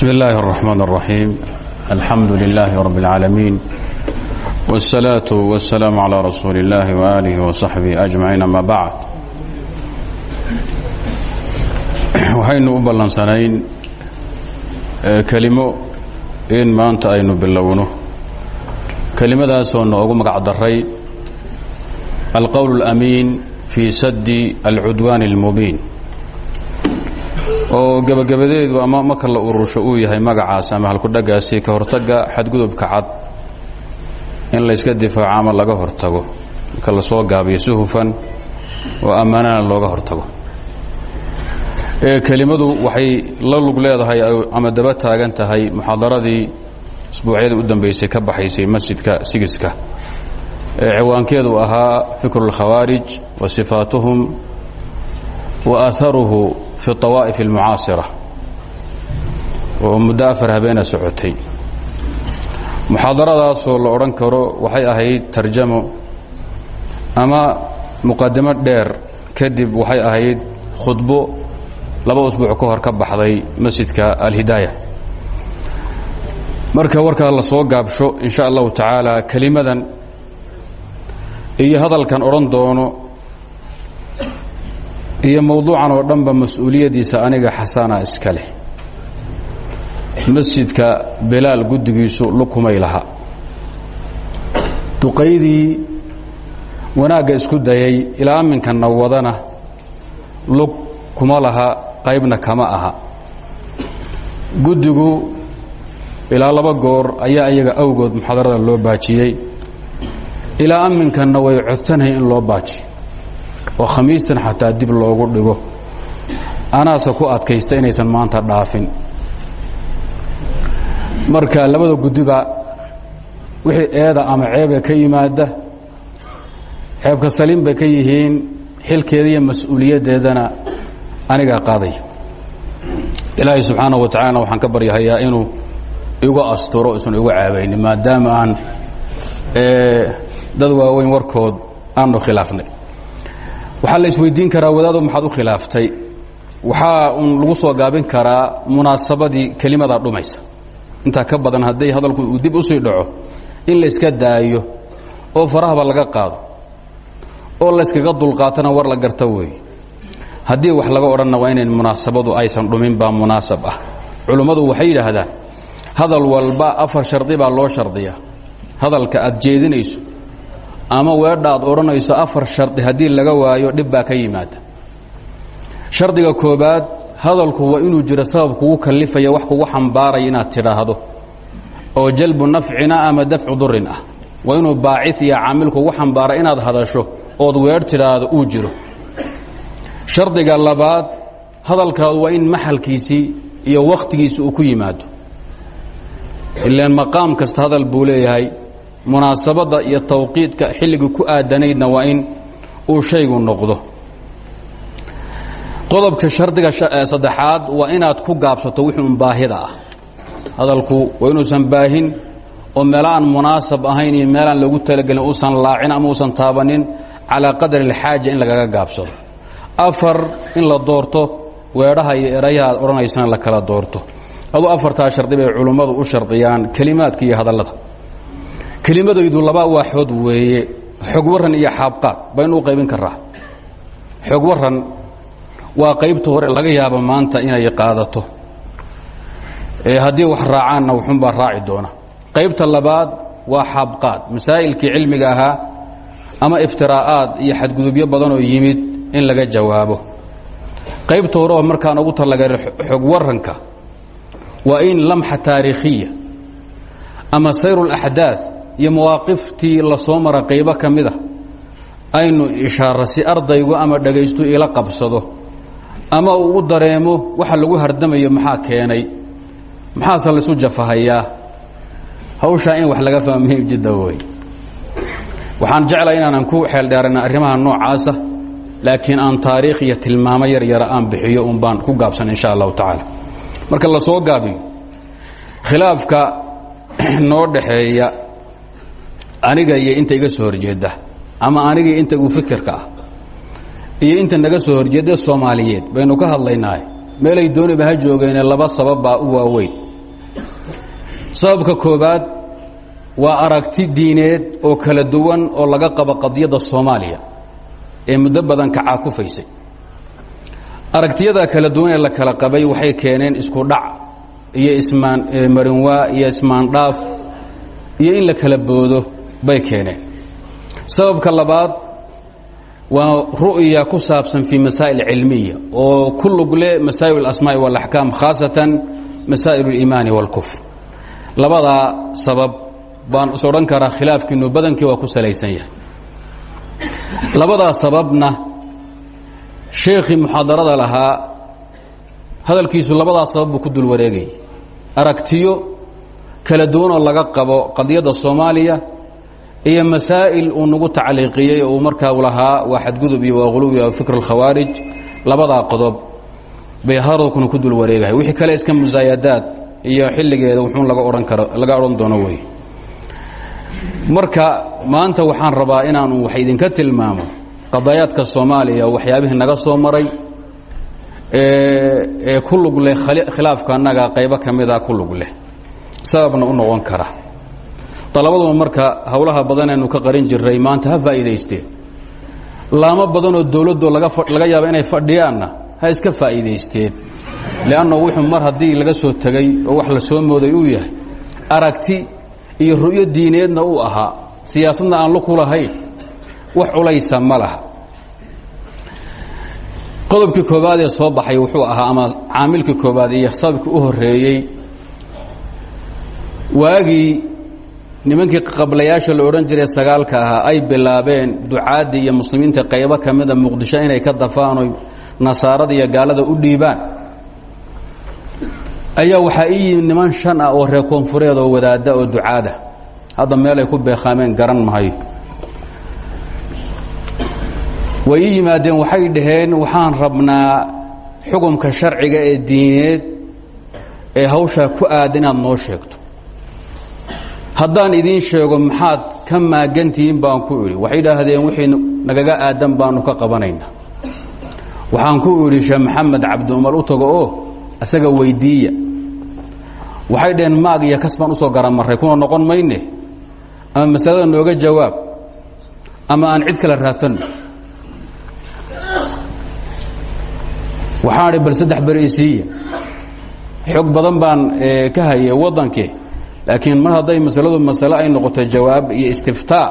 بسم الله الرحمن الرحيم الحمد لله رب العالمين والصلاة والسلام على رسول الله وآله وصحبه أجمعين أما بعد waxaynu u ballansanayn kelimo in maanta aynu bilowno kelimadaasoo noogu magac daray alqowl اlأmiin fii sadi alcudwaan اlmubiin oo gebagabadeedu ama marka la urusho uu yahay magacaas ama halkudhagaasi ka hortaga xadgudubka cad in layska difaaco ama laga hortago marka la soo gaabiyo si oo ammaanana looga hortago. Kelimadu waxay la lug leedahay ama daba taagan tahay muxaadaradii isbuucyadii u dambaysay ka baxaysay masjidka sigiska. Ee ciwaankeedu ahaa fikru اlkhawaarij wa sifaatuhum wa aharuhu fi awaa'if اlmucaasira oo muddo afar habeena socotay. Muxaadaradaasoo la odhan karo waxay ahayd tarjamo ama muqadimo dheer kadib waxay ahayd khudbo laba usbuuc ka hor ka baxday masjidka alhidaaya. Marka warkaa la soo gaabsho in sha allahu tacaala kelimadan iyo hadalkan odhan doono iyo mowduucan oo dhanba mas'uuliyaddiisa aniga xasana iska leh. Masjidka bilaal guddigiisu lukumay laha. Duqaydii wanaagga isku dayay ilaa aminkanna wadana lug kuma laha qaybna kama aha. Guddigu ilaa laba goor ayaa iyaga awgood muxaadarada loo baajiyey. Ilaa aminkanna way codsanaya in loo baajiyo oo khamiistan xataa dib loogu dhigo. Anaase ku adkaysta inaysan maanta dhaafin. Marka labada guddiba wixii eeda ama ceebe ka yimaada ceebka saliim bay ka yihiin xilkeeda iyo mas'uuliyaddeedana qaaday. Ilaahay subxaana wa tacalana waxaan ka baryahayaa inuu igu asturo isan igu caabaynin maadaama aan dad waaweyn warkood aanu khilaafnay waxaa la isweydiin karaa wadaado maxaad u khilaaftay. Waxaa un lagu soo gaabin karaa munaasabadii kelimadaa dhumaysa. Intaa ka badan hadday hadalku uu dib u sii dhaco in layska daayo oo farahaba laga qaado oo layskaga dulqaatona war la garta weeye haddii wax laga odhanna waa inayn munaasabadu aysan dhumin baa munaasab ah. Culummadu waxay yidhaahdaan hadal walba afar shardi baa loo shardiyaa. Hadalka aad jeedinayso ama weedha aad odhanayso afar shardi haddii laga waayo dhib baa ka yimaada. Shardiga koobaad hadalku waa inuu jiro sabab kugu kallifaya wax kugu xambaaraya inaad tidhaahdo oo jalbu nafcina ama dafcu durin ah. Waa inuu baacid iyo caamil kugu xambaara inaad hadasho ood weedh tidhaahdo uu jiro. Shardiga labaad hadalkaadu waa in maxalkiisii iyo wakhtigiisi uu ku yimaado. Ilaan maqaam kasta hadal buu leeyahay munaasabadda iyo tawqiidka xilligii ku aadanaydna waa in uu shaygu noqdo. Qodobka shardiga saddexaad waa inaad ku gaabsato wixii un baahida ah. Hadalku waa inuusan baahin oo meelo aan munaasab ahayn iyo meelaan lagu talagelin uusan laacin ama uusan taabanin calaa qadari alxaaja in lagaga gaabsado. Afar in la doorto weedhaha iyo erayaha aad odhanaysana la kala doorto. Aduu afartaa shardi bay culummadu u shardiyaan kelimaadka iyo hadallada kelimadaydu laba waaxood weeye. Xog iyo xaabqaad baynu u qaybin karaa xog waa qaybta hore laga yaabo maanta inay qaadato. Haddii wax raacaanna wuxuunbaa raaci doona. Qaybta labaad waa xaabqaad. Masaa'ilkii cilmiga ahaa ama iftiraa'aad iyo xadgudubyo badanoo yimid in laga jawaabo. Qaybta hore oo markaan ugu talagala xog warranka waa in lamxa taariikhiya ama sayru اlaxdaad iyo mawaaqiftii la soo mara qaybo ka mida aynu ishaara ardaygu ama dhagaysto ila qabsado ama uu u dareemo waxa lagu hardamayo maxaa keenay maxaase laisu jafahayaa? Hawshaa in wax laga muhiim jidda wey waxaan jeclaa inaanan ku xeeldheerana arrimaha noocaasa laakiin aan taariikh iyo tilmaamo yar yara aan bixiyo un baan ku gaabsan insha allahu tacaala. Marka la soo gaabiyo khilaafka noo dhaxeeya aniga iyo inta iga soo horjeedda ama aniga inta igu fikirka ah iyo inta naga soo horjeeda soomaaliyeed baynu ka hadlaynahay meelay dooniba ha joogeene laba sabab baa u waaweyn. Sababka koobaad waa aragti diineed oo kala duwan oo laga qabo qadiyadda soomaaliya ee muddo badan kacaakufaysay aragtiyada kala duwan ee la kala qabay waxay keeneen isku dhac iyo ismaan marinwaa iyo ismaandhaaf iyo in la kala boodo bay keeneen sababka labaad waa ru'ya ku saabsan fii masaa'il cilmiya oo ku lug leh masaa'il اlasmaaءi wاlaxkaam khaasatan masaa'il اliimaani wاlkufr labadaa sabab baan is odhan karaa khilaafkiinu badankii waa ku salaysan yahay labadaa sababna sheekhii muxaadarada lahaa hadalkiisu labadaa sabab buu ku dul wareegayay aragtiyo kala duwan oo laga qabo qadiyadda soomaaliya iyo masaa'il uu nagu tacliiqiyey uu markaa lahaa waa xadgudub iyo waa huluwi waa fikr alkhawaarij labadaa qodob bay hadalkuna ku dul wareegahay. Wixii kale iska musaayadaad iyo xilligeeda wuxuun laga odhan karo laga odhan doono wey marka maanta waxaan rabaa inaanu wax idinka tilmaamo. Qadaayaadka soomaaliya waxyaabihii naga soo maray ee ku lug leh khilaafka annaga qaybo ka mida ku lug leh. Sababna u noqon kara dalabaduba marka howlaha badan aynu ka qarin jiray maanta ha faa'iidaysteen laamo badanoo dowladdu laga yaaba inay fadhiyaanna ha iska faa'iidaysteen leanna wuxuu mar haddii laga soo tegey oo wax la soo mooday uu yahay aragti iyo ru'yo diineedna uu ahaa siyaasadna aan luku lahayn wax culaysa ma laha. Qodobkii koobaad ee soo baxay wuxuu ahaa ama caamilkii koobaad iyo sababkii u horreeyey waagii nimankii qablayaasha la odhan jiray sagaalka ahaa ay bilaabeen ducaaddii iyo muslimiinta qaybo ka mida muqdisho inay ka dafaan oy nasaarada iyo gaalada u dhiibaan. Ayaa waxaa ii yimid niman shan ah oo reer koonfureed oo wadaadda oo ducaada hadda meel ay ku beekhaameen garan mahayo way ii yimaadeen waxay dhaheen waxaan rabnaa xukumka sharciga ee diineed ee hawshaa ku aada inaad noo sheegto haddaan idiin sheego maxaad ka maagantihiin baan ku idhi. Waxay idhaahdeen wixii nagaga aadan baanu ka qabanaynaa. Waxaan ku idhi sheekh maxamed cabdi umar u tago oo isaga weyddiiya waxay dhaheen maag iyo kas baan u soo garamarray kuna noqon mayne? Ama masalada nooga jawaab? Ama aan cid kale raadsanno waxaan bal saddex beri isiiya xog badan baan ka hayay waddankii laakiin mar hadday masaladu masale ay noqoto jawaab iyo istiftaa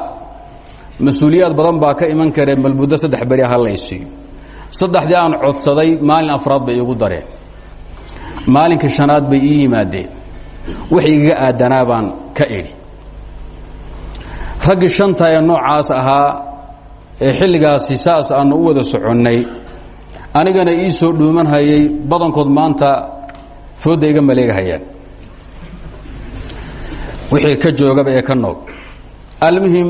mas'uuliyaad badan baa ka iman kareen bal muddo saddex beri ha laysiiyo saddexdii aan codsaday maalin afraad bay iigu dareen. Maalinka shanaad bay ii yimaadeen. Wax igaga aadanaa baan ka idhi. Raggii shanta ee noocaas ahaa ee xilligaasi saas aanu u wada soconnay anigana ii soo dhuuman hayay badankood maanta foodda iga maleegahayaan wixii ka joogaba ee ka nool. Almuhim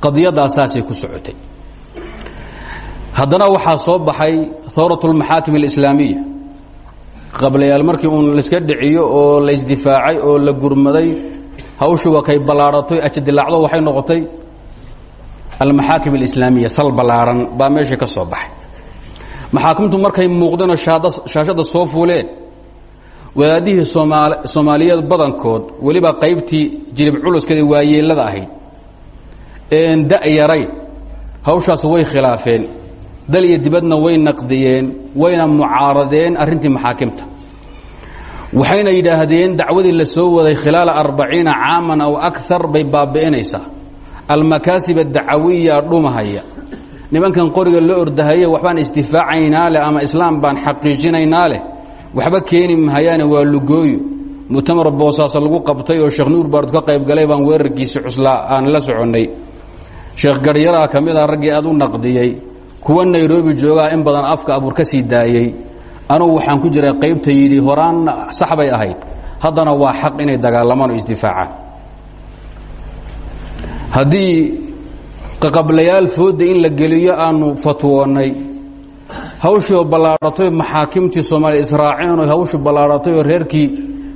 qadiyadaa saasay ku socotay. Haddana waxaa soo baxay hawrat اlmaxaakim اlislaamiya qablayaal markii uun laiska dhiciyo oo laisdifaacay oo la gurmaday hawshu wakay ballaadhatay ajadilaacdo waxay noqotay almaxaakim alislaamiya sal ballaaran baa meesha ka soo baxay. Maxaakamtu markay muuqdeen shaashada soo fuuleen wadaadihii soomaaliyeed badankood weliba qaybtii jilib culuskeeda waayeelada ahayd. Een da'yarayn hawshaas way khilaafeen dal iyo dibadna way naqdiyeen wayna mucaaradeen arrintii maxaakimta. Waxayna yidhaahdeen dacwadii la soo waday khilaala arbaciina caaman aw akar bay baabi'inaysaa almakaasib addacawiya dhumahaya. Nimankan qoriga la ordahaya waxbaan isdifaacaynaa leh ama islaam baan xaqiijinaynaa leh waxba keeni mahayaane waa lugooyo mu'tamar boosaas lagu qabtay oo sheekh nuur baarud ka qayb galay baan weerarkiisi cuslaa aan la soconnay. Sheekh garyaraa ka mid ah raggii aad u naqdiyey kuwa nairobi joogaa in badan afka abuur ka sii daayey anugu waxaan ku jiray qaybta yidhi horaanna sax bay ahayd. Haddana waa xaq inay dagaalamaan oo isdifaacaan haddii qaqablayaal foodda in la geliyo aanu fatwoonnay hawshii ballaadhatay maxaakimtii soomaaliya israaceen oo hawshu ballaadhatay oo reerkii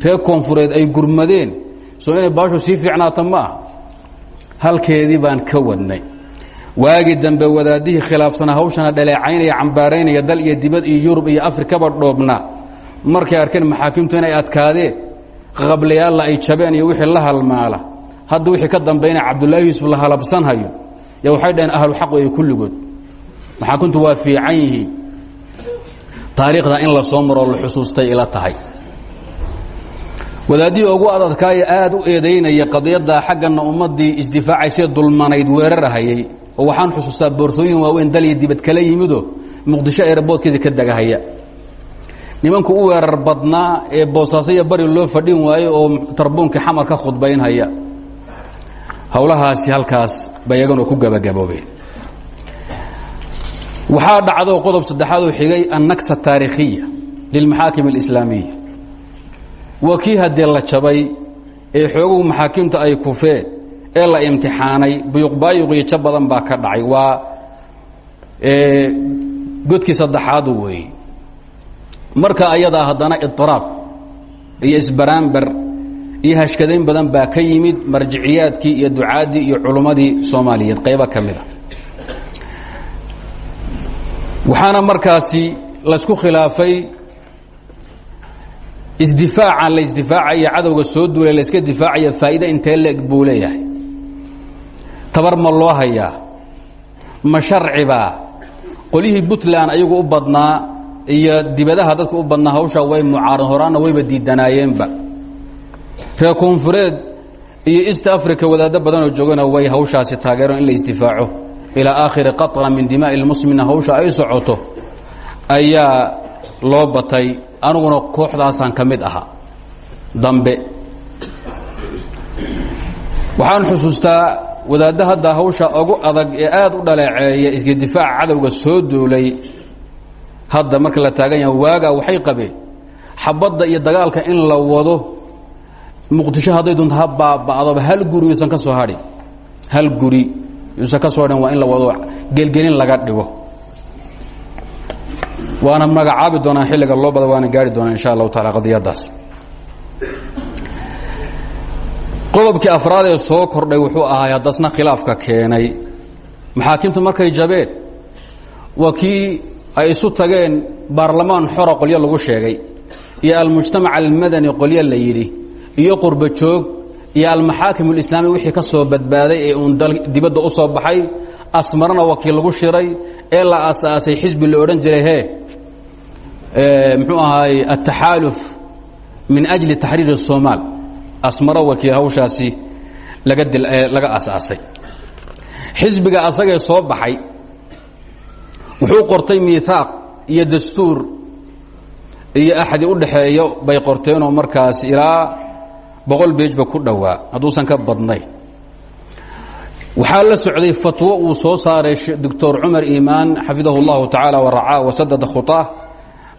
reer koonfureed ay gurmadeen. Soo inay baashu sii fiicnaata ma ah halkeedii baan ka wadnay. Waagii dambe wadaadihii khilaafsanaa hawshana dhaleecaynaya cambaaraynaya dal iyo dibad iyo yurub iyo afrikaba dhoobna. Markay arkeen maxaakimtu inay adkaadeen qablayaalla ay jabeen iyo wixii la halmaala. Hadda wixii ka dambayna cabdullaahi yuusuf la halabsanhayo. Ya waxay dhaheen ahlu xaq weeye kulligood maxaakuntu waa fiican yihiin taariikhda in la soo maroo la xusuustay ila tahay. Wadaadihii ugu adadkaayo aad u eedaynaya qadiyadda xaggana ummaddii isdifaacaysee dulmanayd weerarahayay oo waxaan xusuustaa boorsooyin waaweyn dalya dibad kala yimido muqdisho eeraboodkeeda ka degahaya nimanku u weerar badnaa ee boosaasoiyo bari loo fadhin waayo oo tarbuunkii xamar ka khudbaynhaya howlahaasi halkaas bay iyaguna ku gabagaboobeen waxaa dhacdo qodob saddexaad oo xigay annaksa taarikhiya lilmaxaakim اlislaamiya waa kii haddee la jabay ee xooguhu maxaakimta ay kufeen ee la imtixaanay buyuqbaayuqiyo jab badan ka dhacay. Waa godkii saddexaadu weeye marka ayadaa haddana iطiraab iyo isbaraamber iyo hashkadayn badan baa ka yimid marjiciyaadkii iyo ducaaddii iyo culummadii soomaaliyeed. Qaybo ka mida waxaana markaasi laysku khilaafay isdifaacan la isdifaacaya cadowga soo duulay layska difaacaya faa'iide intee leeg buu tabar ma loo hayaa ma sharcibaa qolyihii puntland ayagu u badnaa iyo dibadaha dadka u badnaa hawshaa way mucaaran horaanna wayba diidanaayeenba. Reer koonfureed iyo east africa wadaaddo badanoo joogana way hawshaasi taageereen in la isdifaaco ilaa aakhiri qatra min dimaa'i lmuslimina hawsha ay socoto ayaa loo batay aniguna kooxdaasaan ka mid ahaa. Dambe. Waxaan xusuustaa wadaadda hawsha ugu adag ee aad u dhaleeceeya iska difaaca cadowga soo duulay hadda marka la taagan yaha waagaa waxay qabeen xabadda iyo dagaalka in la wado. Muqdisho hadday doonto ha baaba'doba hal guri yuusan ka soo hadhin hal guri yuusan ka soo hadhin waa in la wado gelgelin laga dhigo. Waana magacaabi doonaa xilliga loo bada waana gaari doonaa insha allahu taala qadiyadaas. Qodobkii afraad ee soo kordhay wuxuu ahaay haddasna khilaafka keenay. Maxaakimta markay jabeen waa kii ay isu tageen baarlamaan xora qolyo lagu sheegay iyo almujtamac almadani qolyo la yidhi iyo qurba joog iyo almaxaakim اlislaami wixii ka soo badbaaday ee uun dibadda u soo baxay asmarana waa kii lagu shiray ee la asaasay xisbi la odhan jiray he muxuu ahaay ataxaaluf min ajli taxriir الsomaal asmaro waa kii hawshaasi laga laga asaasay xisbiga asagee soo baxay wuxuu qortay miihaaq iyo dastuur iyo axdi u dhaxeeyo bay qorteenoo markaas ilaa boqol beejba ku dhowaa hadduusan ka badnayn. Waxaa la socday fatwo uu soo saaray doctor cumar iimaan xafidahu اllahu tacaala waracaa wasadada khuطaah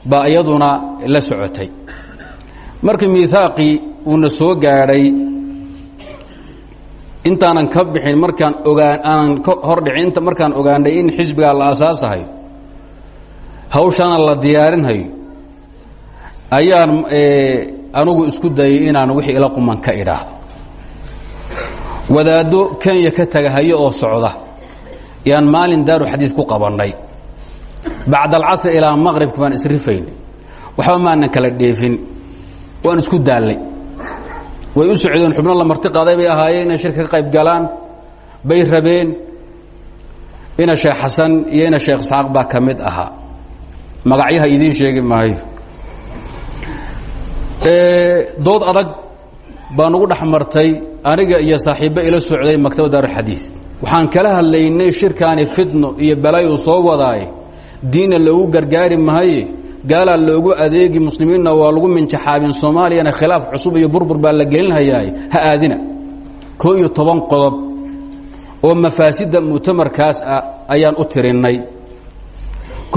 baa iyaduna la socotay. Markii miihaaqii uuna soo gaadhay intaanan ka bixin markaan ogaan aanan ka hordhicin markaan ogaanay in xisbigaa la asaasahayo hawshana la diyaarinhayo. Ayaan anugu isku dayay inaan wixii ila quman ka idhaahdo. Wadaaddo kenya ka tagahayo oo socda yaan maalin daaru xadiid ku qabannay. Bacda alcasr ilaa maqribka baan isrifayn waxba maanan kala dheefin waan isku daallay way u socdeen xubno la marti qaaday bay ahaayeen inay shirka ka qayb galaan bay rabeen ina sheekh xasan iyo ina sheekh isxaaq baa ka mid magacyaha idiin sheegi maayo dood adag baa nugu dhex martay aniga iyo saaxiibbe ila socday maktaba daaruxadiid waxaan kala hadlaynay shirkaani fitno iyo balayu soo wadaaye diinna loogu gargaari mahaye gaalaa loogu adeegi muslimiinna waa lagu minjaxaabin soomaaliyana khilaaf cusub iyo burbur baa la gelinhayaay ha aadina. Koo iyo toban qodob oo mafaasidda mu'tamarkaas ah ayaan u tirinnay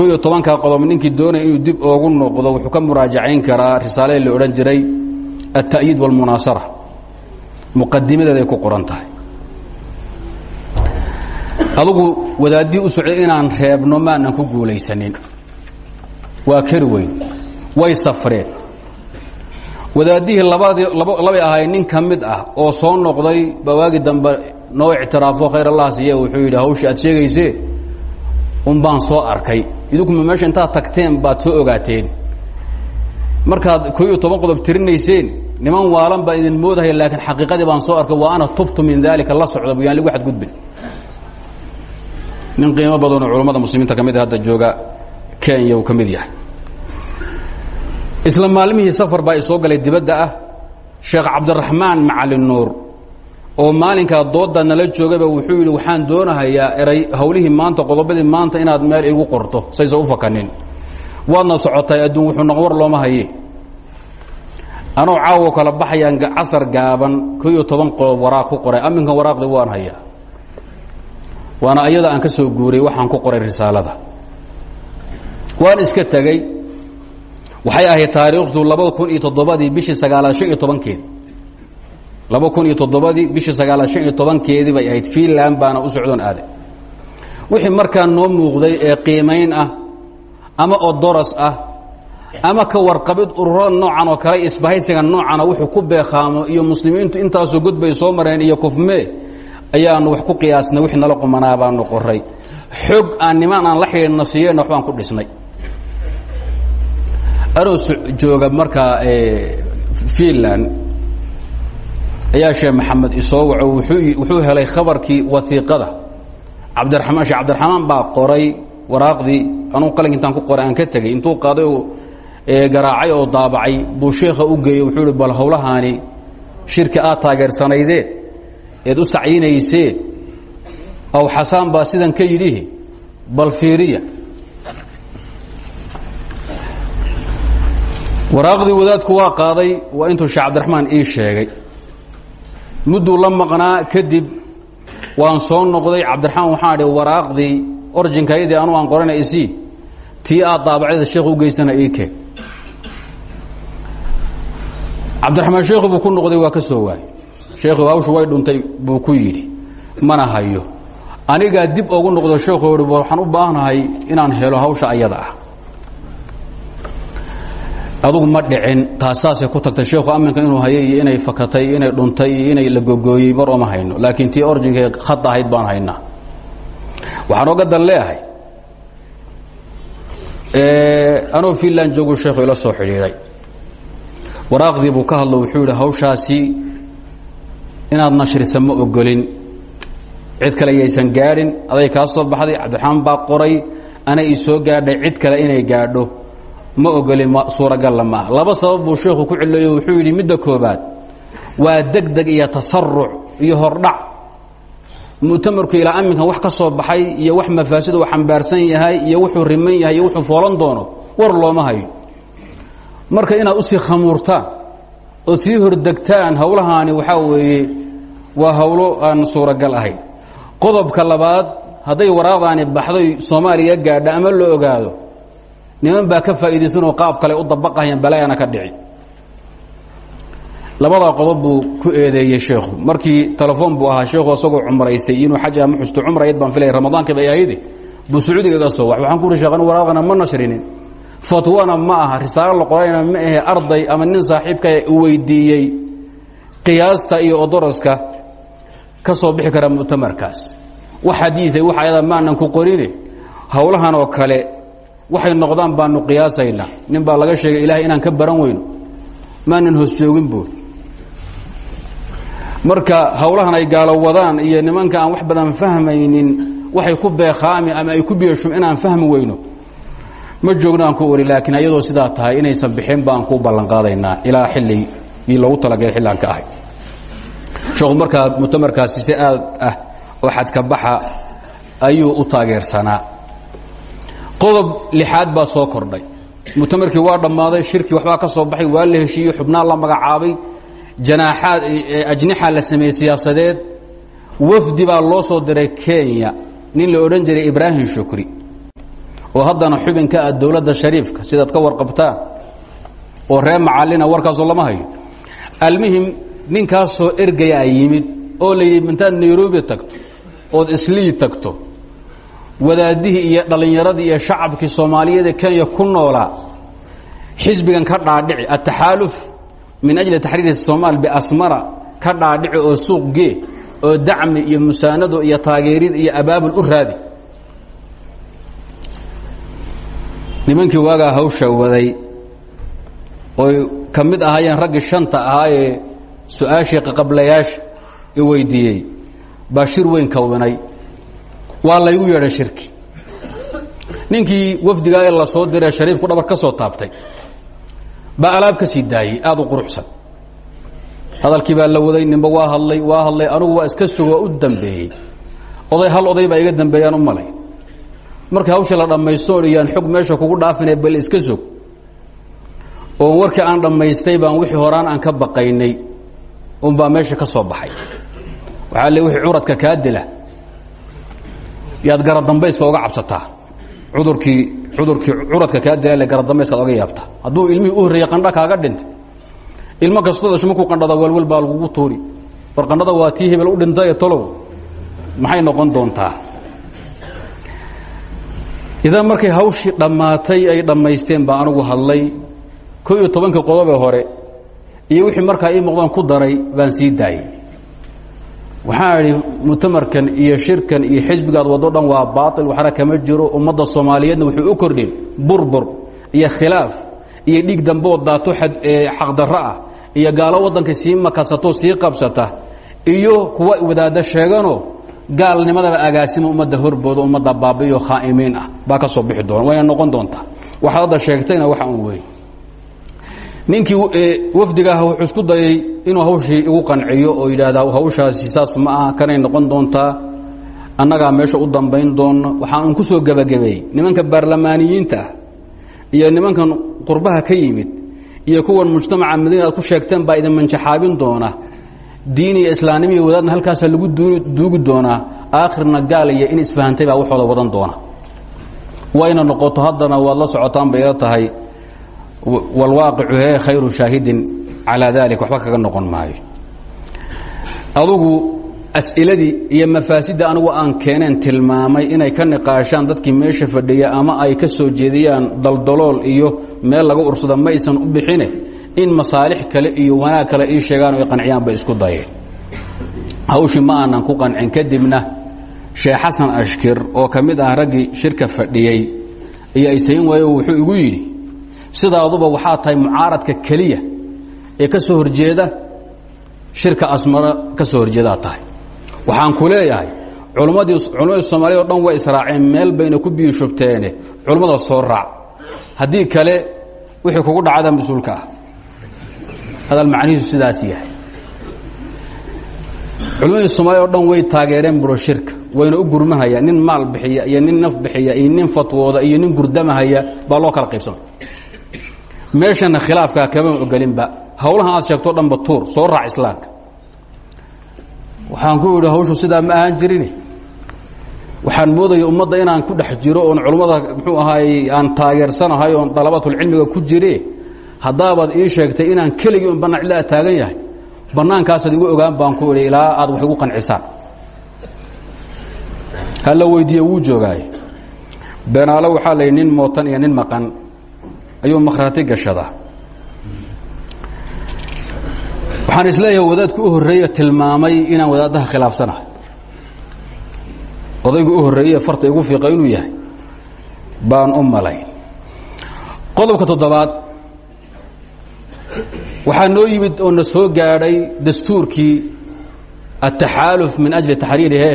iyo tobankaa qodob ninkii doonaya inuu dib oogu noqdo wuxuu ka muraajacayn karaa risaalee la odhan jiray alta'yiid wاlmunaasara muqadimadeeday ku qoran tahay. Adugu u socday inaan reebno maanan ku guulaysanin. Waa kari way safreen. Wadaaddihii labadii labay ahay nin ka ah oo soo noqday baa waagi dambe noo ictiraafo khayr allah siiye wuxuu yidhi hawshii aad sheegaysee un soo arkay idinkuma meesha intaad tagteen baad soo ogaateen. Markaad koo iyo toban qodob tirinayseen niman waalan baa idin moodahaya laakiin xaqiiqadii baan soo arkay wa ana tubtu min daalika la socda bu yaan lagu xadgudbin. Nin qiimo badanoo culammada muslimiinta ka mid a hadda jooga kenya uu ka mid yahay. Isla maalmihii safar baa isoo galay dibadda ah sheekh cabdiraxmaan macalin nuur oo maalinkaa doodda nala joogayba wuxuu yidhi waxaan doonahayaa eray hawlihii maanta qodobadii maanta inaad meel igu qorto saysa u fakanin. Waadna socotay adduun wuxuu noqon war looma haye anoo caawo kala baxayaan casar gaaban ko iyo toban qodob waraaq ku qoray aminkan waraaqdii waan hayaa. Waana ayada aan ka soo guuriyey waxaan ku qoray risaalada. Waan iska tegey waxay ahayd taariikhdu labada kun iyo toddobadii bishii sagaalaad shan iyo tobankeedi laba kun iyo toddobadii bishii sagaalaad shan iyo tobankeedii bay ahayd. Fiinland baana u socdoon aaday. Wixii markaa noo muuqday ee qiimayn ah ama odoras ah ama ka warqabid ururada noocan oo kale isbahaysiga noocana wuxuu ku beekhaamo iyo muslimiintu intaasoo godbay soo mareen iyo kufmee ayaanu wax ku qiyaasnay wixii nala qumanaa baanu qoray xog aan niman aan la xidhiidhna siiyeenna waxbaan ku dhisnay. Anoo jooga markaa fiinland ayaa sheekh maxamed isoo waco wuxuu helay khabarkii wasiiqada. Cabdiramaan sheekh cabdiraxmaan baa qoray waraaqdii anuu qalinka intaan ku qoray aan ka tegey. Intuu qaaday oo garaacay oo daabacay buu sheekha u geeyey wuxuu ihi bal howlahaani shirki aad taageersanaydeen eed u sacyinayseen aw xasaan baa sidan ka yidhihi bal fiiriya. Waraaqdii wadaadku waa qaaday waa intuu sheekh cabdiraxmaan ii sheegay mudduu la maqnaa kadib waan soo noqday cabdiraxmaan waxaan idhi waraaqdii orjinkayadii anu aan qorana isii? Tii aad daabacdada sheekhu u geysana ii keen cabdiraxmaan sheekhu buu ku noqday waa ka soo waayey sheekhu hawshu way dhuntay buu ku yidhi mana hayo. Anigaa dib ogu noqdo sheekhu i waxaan u baahnahay inaan helo hawsha ayada ah adugu ma dhicin taasaasay ku tagtay sheekhu aminka inuu hayay iyo inay fakatay inay dhuntay iyo inay la gogooyey mar ooma hayno. Laakiin tii orjinkay khad ahayd baan haynaa. Waxaan oga dan leeyahay anoo fiinland joogu sheekhu ila soo xidhiidhay. Waraaqdii buu ka hadlo wuxuu yidhi hawshaasi inaad nashrisa ma ogolin cid kale yaysan gaadhin aday kaa soo baxday cabdiraxmaan baa qoray ana ii soo gaadhay cid kale inay gaadho ma ogolin suuragalla maaha. Laba sabab buu sheekhu ku cileeyo wuxuu yidhi midda koobaad waa degdeg iyo tasaruc iyo hordhac. Mu'tamarku ilaa aminkan wax ka soo baxay iyo wax mafaasid uu xambaarsan yahay iyo wuxuu riman yahay iyo wuxuu foolan doono war looma hayo. Marka inaad u sii khamuurtaan oo sii hordegtaan howlahaani waxaa weeye waa howlo aan suuragal ahayn qodobka labaad hadday waraaqdaani baxday soomaaliya gaadha ama la ogaado niman baa ka faa'iidaysanoo qaab kale u dabaqahayaan balaayana ka dhici. Labadaa qodob buu ku eedeeyey sheekhu. Markii telefoon buu ahaa sheekhu isagoo cumraystay inuu xaj ama xusto cumrayd baan filaya ramadaanka bay ahayde buu sacuudiga iga soo wax waxaan ku uhi sheekhan waraaqana ma nashrinin. Fatwana ma aha risaalo la qorayna ma ahe arday ama nin saaxiibka u weydiiyey qiyaasta iyo odoroska ka soo bixi kara mu'tamarkaas. Wax xadiiay wax ayada maanan ku qorine. Howlahan oo kale waxay noqdaan baanu qiyaasaynaa nin baa laga sheegay ilahay inaan ka baran weyno. Maanan hoos joogin buur marka howlahan ay gaalo wadaan iyo nimanka aan wax badan fahmaynin waxay ku beekhaami ama ay ku biyashum inaan fahmi weyno. Ma joogno aan ku ori laakiin ayadoo sidaa tahay inaysan bixin baan ku ballanqaadaynaa. Ilaa xilligii loogu talagalay xillaan ka ahay. Sheekhu markaa mutamarkaasi si aad ah oo xadka baxa ayuu u taageersanaa qodob lixaad baa soo kordhay. Mutamarkii waa dhammaaday shirkii waxbaa ka soo baxay waa la heshiiyey xubnaa la magacaabay janaaxaad ajnixa la sameeyey siyaasadeed. Wafdi baa loo soo diray kenya. Nin la odhan jiray ibraahim shukri. Oo haddana xubin ka ah dowladda shariifka sidaad ka warqabtaan oo reer macallina warkaasoo lama hayo. Almuhim ninkaasoo ergayaa yimid oo la yidhi intaad nairobi tagto ood islii tagto wadaadihii iyo dhallinyaradii iyo shacabkii soomaaliyeed ee kenya ku noolaa xisbigan ka dhaadhici ataxaaluf min ajli taxriiri somaal biasmara ka dhaadhici oo suuq gee oo dacmi iyo musaanado iyo taageerid iyo abaabul u raadi. Nimankii waagaa hawsha waday oy ka ahaayeen raggii shanta ahaa ee su'aashii qaqablayaasha i weydiiyey baa shir waa laygu yeedhay shirki. Ninkii wafdigaa ee la soo diree shariifku dhabar ka soo taabtay baa alaab ka sii daayey aad u quruxsan. Hadalkii baa la waday ninba waa hadlay waa hadlay anugu waa iska sugo waa u dambeeyey. Oday hal oday baa iga dambeeyaan u malay. Marka hawsha la dhammaystoon iyaan xog meesha kugu dhaafina bal iska sog oo warkii aan dhammaystay baan wixii horaan aan ka baqaynay unbaa meesha ka soo baxay. Waxaa le wixii curadka kaa dila yaad garadambayska oga cabsataa. Cudurkii cudurkii curadka kaa dila le garadambayskaad oga yaabtaa. Hadduu ilmihii u horreeyey qandha kaaga dhintay ilmo kastoo dasho markuu qandhada welwel baa lagugu tuuri. War qandhada waa tii hebel u dhintay tolow maxay noqon doontaa? Idan markay hawshii dhammaatay ay dhammaysteen baa anigu hadlay ko iyo tobankii qodobee hore iyo wixii markaa ii muuqdaan ku daray baan sii daayey waxaa idhi mutamarkan iyo shirkan iyo xisbigaad waddo dhan waa baail waxna kama jiro ummadda soomaaliyeedna wuxuu u kordhin burbur iyo khilaaf iyo dhiig dambeoo daato xaqdarro ah iyo gaalo waddanka sii makasato sii qabsata iyo kuwa wadaadda sheeganoo gaalnimadaba agaasima ummadda horbooda ummadda baabi'iyo khaa'imiin ah. Baa ka soo bixi doona wayna noqon doontaa. Waxaad hadda sheegtayna waxa un weyn ninkii wafdiga ah wuxuu isku dayay inuu hawshii igu qanciyo oo yidhaahda hawshaasi saas ma aha kanay noqon doontaa annagaa meesha u dambayn doona waxaan ku soo gebagabeeyey nimanka baarlamaaniyiinta ah iyo nimankan qurbaha ka yimid iyo kuwan mujtamaca madiina aad ku sheegteen baa idin manjaxaabin doona. Diin iyo islaanimo iyo wadaadna halkaasaa lagu duugi doonaa aakhirna gaal iyo in isfahantay baa waxooda wadan doona. Wayna noqoto haddana waad la socotaan bay ila tahay wاlwaaqicu he khayru shaahidin calىa dalik waxba kaga noqon maayo. Adugu as'iladii iyo mafaasidda anigu aan keeneen tilmaamay inay ka niqaashaan dadkii meesha fadhiya ama ay ka soo jeediyaan daldalool iyo meel laga ursada ma aysan u bixine in masaalix kale iyo wanaag kale ii sheegaan o qanciyaan bay isku dayeen. Hawshii ma aanan ku qancin kadibna sheekh xasan ashkir oo ka mid ah raggii shirka fadhiyey iyo aysayn waayo wuxuu igu yidhi sidaaduba waxaa tahay mucaaradka keliya ee ka soo horjeeda shirka asmaro ka soo horjeedaa tahay. Waxaan ku leeyahay culmadii culammadii soomaaliyad o dhan way israaceen meel bayna ku biyushubteene culummada soo raac. Haddii kale wixii kugu dhacda mas'uulka ah. Hadal macnihiisu sidaas yahay. Culammadii soomaliya dhan way taageereen buroshirka wayna u gurmahayaan nin maal bixiya iyo nin naf bixiya iyo nin fatwooda iyo nin gurdamahaya baa loo kala qaybsamay meeshana khilaafkaa kama ogolinba. Hawlahan aad sheegto dhanba tuur soo raac islaamka. Waxaan ku idhi hawshu sidaa ma ahaan jirin waxaan moodaya ummadda inaan ku dhex jiro oon culummada muxuu ahaay aan taageersanahay oon dalabatulcilmiga ku jire haddaabaad ii sheegtay inaan keligii un bannaan cidla taagan yahay bannaankaasaad igu ogaan baan ku idhi ilaa aad wax igu qancisaan hala weydiiye wuu joogaaye. Beenaalo waxaa la yidhi nin mootan iyo nin maqan ayuu makhraati gashadaa waxaan is leeyahay wadaadku u horreeya tilmaamay inaan wadaadaha khilaafsanahay odaygu u horreeye farta igu fiiqa inuu yahay. Baan u qodobka toddobaad waxaa noo yimid oo na soo gaadhay dastuurkii ataxaaluf min ajli tariirihe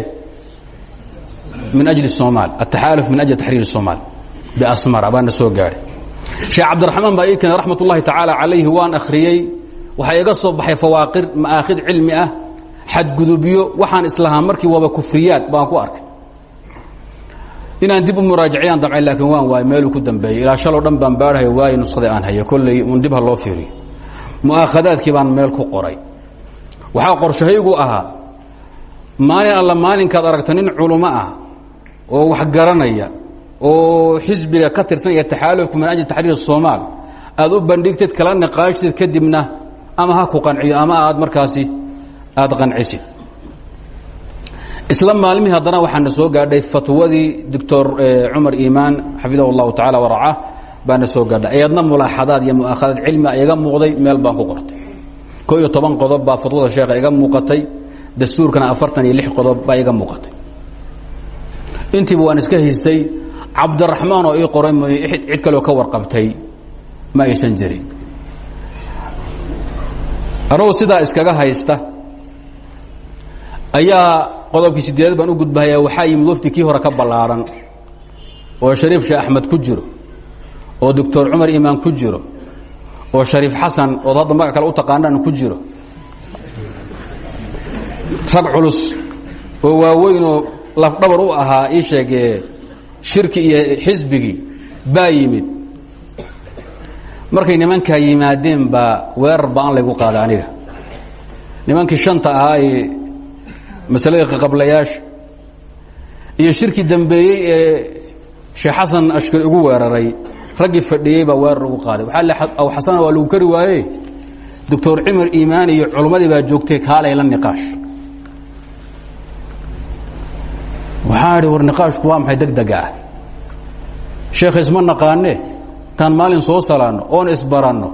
min ajli somaal ataxaaluf min ajli taxriiri somaal biasmara baa na soo sheekh cabdiraxmaan baa ii keenay raxmat ullahi tacaala calayhi waan akhriyey. Waxaa iga soo baxay fawaaqir ma'aakhid cilmi ah xadgudubyo waxaan islahaa markii waaba kufriyaad baan ku arkay. Inaan dib u muraajaciyaan damcay laakiin waan waay meeluu ku dambeeyey ilaa shaloo dhan baan baadhahay waayo nuskhadii aan hayo kolley un dib ha loo fiiriyo. Mu'aakhadaadkii baan meel ku qoray. Waxaa qorshahaygu ahaa maalin alla maalinkaad aragto nin culummo ah oo wax garanaya oo xisbiga ka tirsan iyo taxaalufku min ajli taxriir soomaal aad u bandhigtid kala niqaashtid kadibna ama ha ku qanciyo ama aad markaasi aada qancisid. Isla maalmihii haddana waxaana soo gaadhay fatwadii doctor eh, cumar iimaan xafidahu allahu tacala waraca baana soo gaadhay. Ayadna mulaaxadaad iyo mu'aakhadaad cilmia ah iga muuqday meel baan ku qortay. Ko iyo toban qodob baa fatwada sheekha iga muuqatay dastuurkana afartan iyo lix qodob baa iga muuqatay. Intiiba waan iska haystay cabdiraxmaan oo ii qoray mooye cid kaleo ka warqabtay ma aysan jirin. Anoo sidaa iskaga haysta ayaa qodobkii sideedad baan u gudbahayaa waxaa yimid wafdi kii hore ka ballaadhan oo shariif sheekh axmed ku jiro oo doctor cumar imaan ku jiro oo shariif xasan ood hadda magac kale u taqaanaan ku jiro. Rag culus oo waaweynoo lafdhabar u ahaa ii sheegee shirki iyo xisbigii baa yimid. Markay nimankaa yimaadeen baa weerar baan laygu qaaday aniga. Nimankii shanta ahaa ee qaqablayaasha iyo shirkii dambeeyey ee sheekh xasan ashkari ugu weeraray raggii fadhiyey baa weerar ugu qaaday. Waxaa xasana waa lagu kari waaye doctor cumar iimaan iyo culummadii baa joogtay kaalay la niqaash waxaa idhi war niqaashku waa maxay degdega ah? Sheekh isma naqaane taan maalin soo salaanno oon isbaranno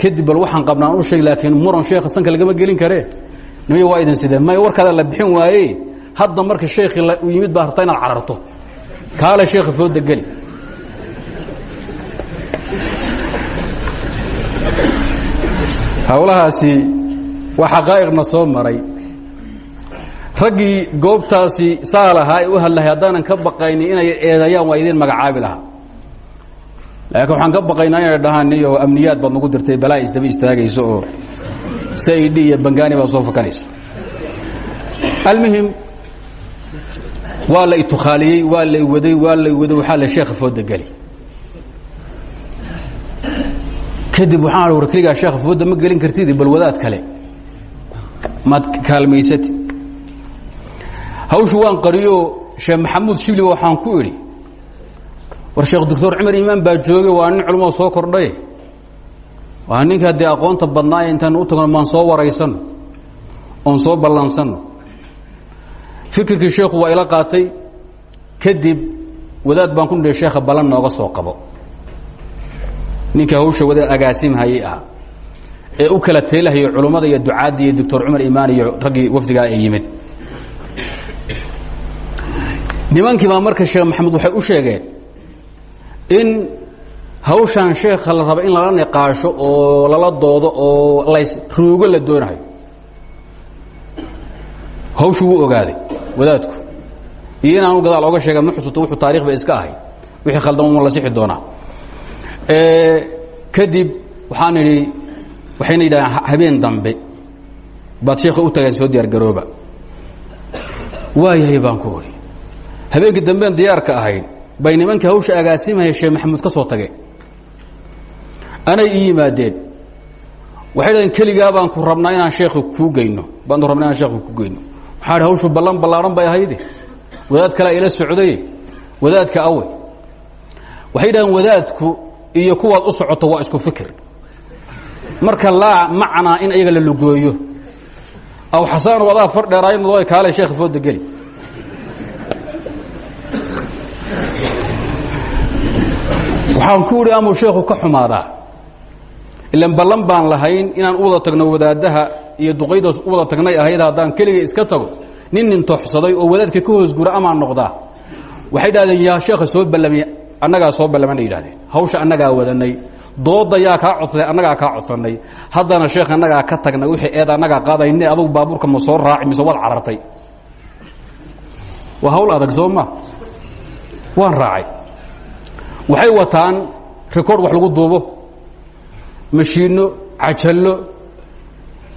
kadib bal waxaan qabnaan u sheeg laakiin muran sheekha sanka lagama gelin karee nimay waa idin sidee may warkaada la bixin waaye? Hadda marka sheekhii u yimid baa harta inaad cararto. Kaale sheekha fooda geli hawlahaasi waa xaqaa'iqna soo maray raggii goobtaasi saa lahaa ee u hadlahay haddaanan ka baqaynin inay eedayaan waa idin magacaabi lahaa. Laakiin waxaan ka baqaynaa inay dhahaan niyo amniyaad baad nagu dirtay balaa isdaba istaagayso oo said iyo bangani baa soo fakanaysa. Almuhim waa la itukhaaliyey waa la waday waa la waday waxaa la sheekha fooda geli. Kadib waxaan war keligaa sheekha fooda ma gelin kartid bal wadaad kale. Maad kaalmaysatid hawshu waan qariyo sheekh maxamuud shibli waxaan ku idhi war sheekh doctor cumar imaan baa jooge waa nin culmoo soo kordhay. Waa ninkaa dee aqoonta badnaaye intaan u tagno maan soo waraysanno oon soo ballansanno fikirkii sheekhu waa ila qaatay kadib wadaad baan ku nidhi sheekha ballan nooga soo qabo. Ninka hawsha wadaad agaasimhayey ah ee u kala teelahayo culummada iyo ducaadda iyo doctor cumar imaan iyo raggii wafdigaa ee yimid nimankii baa marka sheekh maxamed waxay u sheegeen in hawshan sheekha la raba in lala niqaasho oo lala doodo oo lays ruugo la doonayo. Hawshu wuu ogaaday wadaadku. Iyo inaanu gadaal oga sheega ma xusuto wuxuu taarikh ba iska ahay. Wixii khaldan ma la sixi doonaa. Kadib waxaan idhi waxayna yidhahdeen habeen dambe. Baad sheekha u tagaen soo diyaar garooba waayahay baan ku idhi habeenkii dambean diyaarka ahayd bay nimankii hawsha agaasimaya sheekh maxamuud ka soo tageen. Anay ii yimaadeen. Waxay dhahdeen keligaa baan ku rabnaa inaan sheekha kuu geyno. Baanu rabnaa inaan sheekha ku geyno. Waxaa idhi hawshu ballan ballaaran bay ahayde wadaad kalea ila socday. Wadaadka awe. Waxay dhahdeen wadaadku iyo kuwaad u socoto waa isku fikir. Marka laa macnaa in iyaga la lugooyo. Aw xasaan wadaa far dheeraayad mado kaale sheekha fooda geli waxaan ku idhi amuu sheekhu ka xumaadaa? Ilan ballan baan lahayn inaan u wada tagno wadaaddaha iyo duqaydaas u wada tagnay ahayd haddaan keligay iska tago? Nin nintoxsaday oo wadaadka ka hoos gura amaan noqdaa. Waxay dhahdeen yaa sheekha soo ballamay annagaa soo ballamana yidhahdeen hawsha annagaa wadanay doodda yaa kaa codsaday annagaa kaa codsannay. Haddana sheekh annagaa ka tagnay wixii eed annagaa qaadayne adugu baabuurka ma soo raaci mise waad carartay? Waa hawl adag soo ma? Waan raacay waxay wataan record wax lagu duubo. Mashiinno cajallo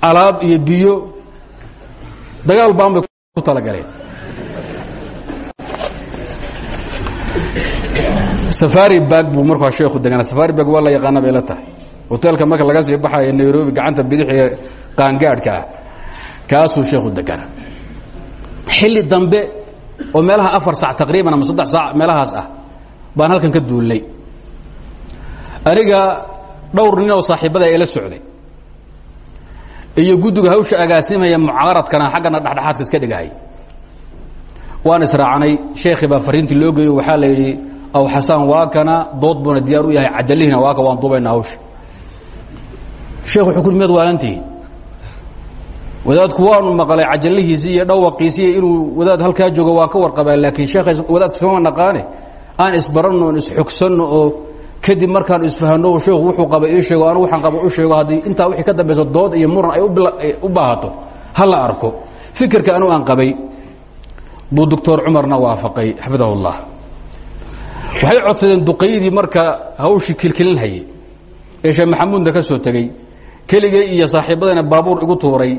alaab iyo biyo. Dagaal baan bay ku talagaleen. Safari bag buu markaa sheekhu deganaa. Safari bag waa la yaqaana bay la tahay. Hoteelka marka laga sii baxayo nairobi gacanta bidix ee qaangaadhka ah. Kaasuu sheekhu deganaa. Xilli dambe oo meelaha afar sac taqriiban ama saddex saac meelahaas ah baan halkan ka duullay aniga dhowr nin oo saaxiibada ila socday. Iyo guddiga hawsha agaasimaya mucaaradkana xaggana dhexdhexaadka iska dhigahay waan israacnay sheekhi baa fariintii loo geeyo waxaa la yidhi aw xasaan waa kana dood buuna diyaar u yahay cajalihiina waaka waan duubaynaa hawsha. Sheekh wuxuu ku miyaad waalantihi wadaadku waanu maqlay cajalihiisii iyo dhawaqiisii inuu wadaad halkaa joogo waan ka warqabaa laakiin sheekha wadaadka iskama naqaane aan isbaranno on isxogsanno oo kadib markaan isfahano sheekhu wuxuu qaba ii sheego anu waxaan qaba u sheego haddii intaa wixii ka dambaysa dood iyo muran ay u baahato ha la arko. Fikirka anu aan qabay buu doctor cumarna waafaqay xafidahu اllah waxay codsadeen duqaydii marka hawshii kilkilin hayay ee sheekh maxamuudna ka soo tegey keligay iyo saaxiibadayna baabuur igu tuuray.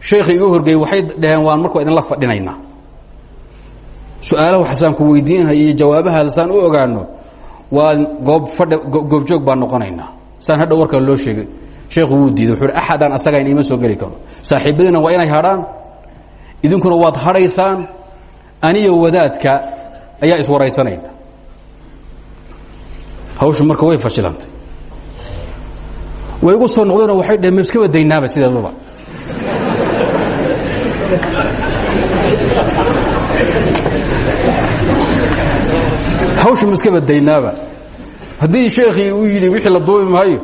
Sheekhii igu horgeeyey waxay dhaheen waan markua idinla fadhinaynaa su'aalaha waxsaan ku weydiinhay iyo jawaabahaada saan u ogaano waa goob fadhi goobjoog baan noqonaynaa. Saan hadhow warkaa loo sheegay sheekhu wuu diiday wuxuu axadaan asagayn iima soo geli karo. Saaxiibadiina waa inay hadhaan idinkuna waad hadhaysaan aniyo wadaadka ayaa iswaraysanayna hawshu marka way fashilantay. Way igu soo noqdeenoo waxay dhaheen ma iska badaynaaba sideeduba hawsha ma iska badaynaaba. Haddii sheekhii uu yidhi wixii la duubi maayo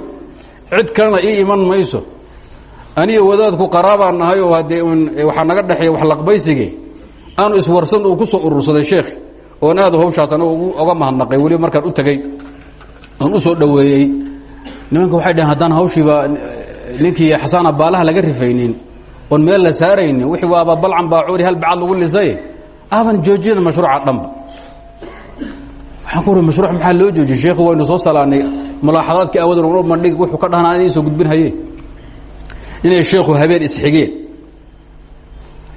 cid kalena ii iman mayso. Aniga wadaadku qaraabaan nahay oo haddee waxaa naga dhexeeya wax laqbaysige aanu iswarsan uu ku soo urursaday sheekh oon aad hawshaas anagu oga mahadnaqay weliba markaan u tegey oon u soo dhoweeyey. Nimanka waxay dhaheen haddaan hawshiiba ninkii xasaana baalaha laga rifaynin oon meel la saaraynin wixii waaba balcan baacuuri hal bacad lagu lisay. Aaban joojina mashruuca dhanba waxaan ku mashruuc maxaa loo joojiyey? Sheekhu waynu soo salaanay. Mulaaxadaadkii awadan u bandhig wuxuu ka dhahnaa idiin soo gudbin haye inay sheekhu habeen isxigeen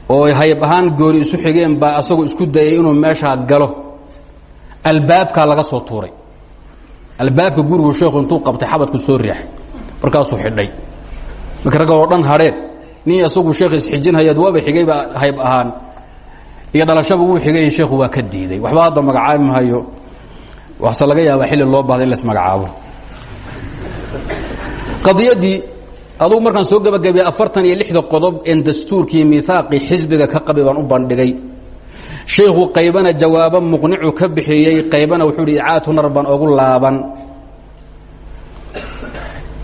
oo hayb ahaan gooni isu xigeen baa asagoo isku dayay inuu meeshaa galo. Albaabkaa laga soo tuuray. Albaabka gurigu sheekhu intuu qabtay xabadku soo riixay. Markaasuu xidhay. Marka oo dhan hadheen nin asagu sheekh isxijinhayaad waaba xigayba hayb ahaan. Iyo dhalashaba wuu xigay sheekhu waa ka diiday waxba hadda magacaabi waxse laga yaabaa xilli loo bahda in las magacaabo. Qadiyaddii adugu markaan soo gebagabiyey afartan iyo lixda qodob een dastuurkii miihaaqii xisbiga ka baan u bandhigay. Sheikhu qaybana jawaabo muqnicu ka bixiyey qaybana wuxuu hi icaatu nar laaban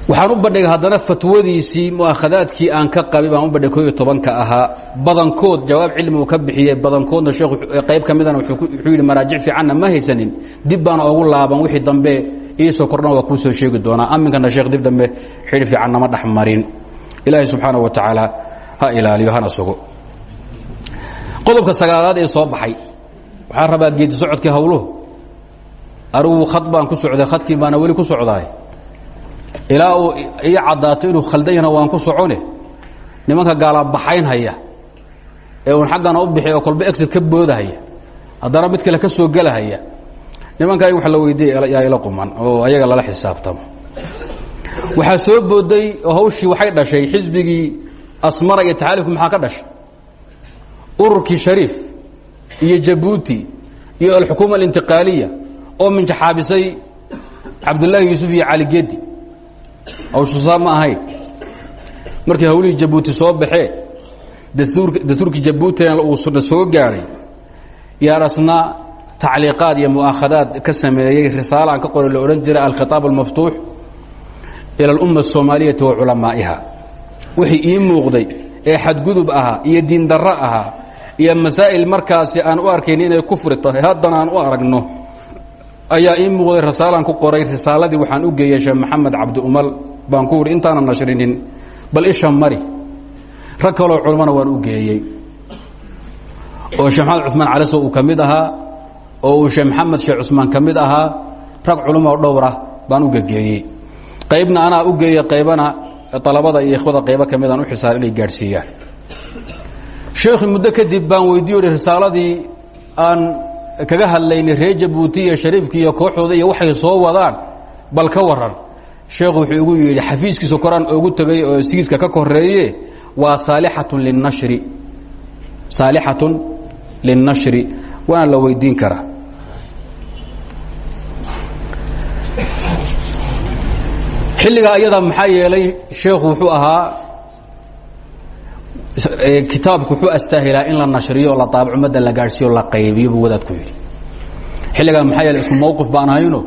waxaan u bandhigay haddana fatwadiisii mu'akhadaadkii aan ka qabay baan u bandhigay ko iyo tobanka ahaa. Badankood jawaab cilmi uu ka bixiyey badankoodna sheekhu qayb ka midana wuxuu yidhi maraajic fiicanna ma haysanin. Dib baana ogu laaban wixii dambe iisoo kordhan waa kuu soo sheegi doonaa. Aminkana sheekh dib dambe xidhi fiican nama dhex marin. Ilaahay subxaanaه wa tacaala ha ilaaliyo hana sugo. Qodobka sagaalaad ee soo baxay. Waxaan rabaa geedi socodkii hawluhu. Anigu khad baan ku socday khadkii baana weli ku socdaay ilaa uu ii caddaato inuu khaldan yahna waan ku socone. Nimanka gaalabaxaynhaya ee uun xaggana u bixi oo kolba exid ka boodahaya. Haddana mid kale ka soo gelahaya nimanka ay wax la weydiiya yaa ila quman. Oo ayaga lala xisaabtamo. Waxaa soo booday oo hawshii waxay dhashay xisbigii asmara iyo taxaalifku maxaa ka dhashay? Ururkii shariif iyo jabuuti iyo alxukuuma alintiqaaliya oo minjaxaabisay cabdullaahi yuusuf iyo cali gedi hawshusaa ma ahayn markii hawlihii jabuuti soo baxee dastuurkii jabuutina uuna soo gaadhay yaarasna tacliiqaad iyo mu'aakhadaad ka sameeyey risaalaan ka qoray la odhan jiray alkhitaab almaftuux ila alumma asoomaaliyati wa culamaa'iha. Wixii ii muuqday ee xadgudub ahaa iyo diindarro ahaa iyo masaa'il markaasi aan u arkayn inay kufri tahay haddana aan u aragno ayaa ii muuqday risaalaan ku qoray risaaladii waxaan u geeyey sheekh maxamed cabdi umal baan ku uhi intaanan nashrinin bal isha mari. Rag kaloo culammana waan u geeyey oo sheekh maxamed cusmaan caliso uu ka mid ahaa oo uu sheekh maxamed sheekh cusmaan ka mid ahaa rag culamo dhowrah baan u gegeeyey qaybna anaa u geeye qaybana alabada iyo ikhwada qaybo ka midaan u xisaar inay gaadhsiiyaan. Sheekhi muddo kadib baan weydiiyo hi risaaladii aan kaga hadlaynay reer jabuuti iyo shariifki iyo kooxooda iyo waxay soo wadaan bal ka waran sheekhu wuxuu igu yidhi xafiiskiisa koraan oogu tegay oo sigiiska ka koreeye waa saalixatun linashri saalixatun linnashri. Waana la weydiin karaa. Xilligaa iyada maxaa yeelay sheekhu wuxuu ahaa kitaabku wuxuu astaahilaa in la nashriyo la taabaco ummadda la gaadhsiiyo la qaybiyo buu wadaadku yidhi. Xilligaa maxaa yeelay isku mawqif baan hayno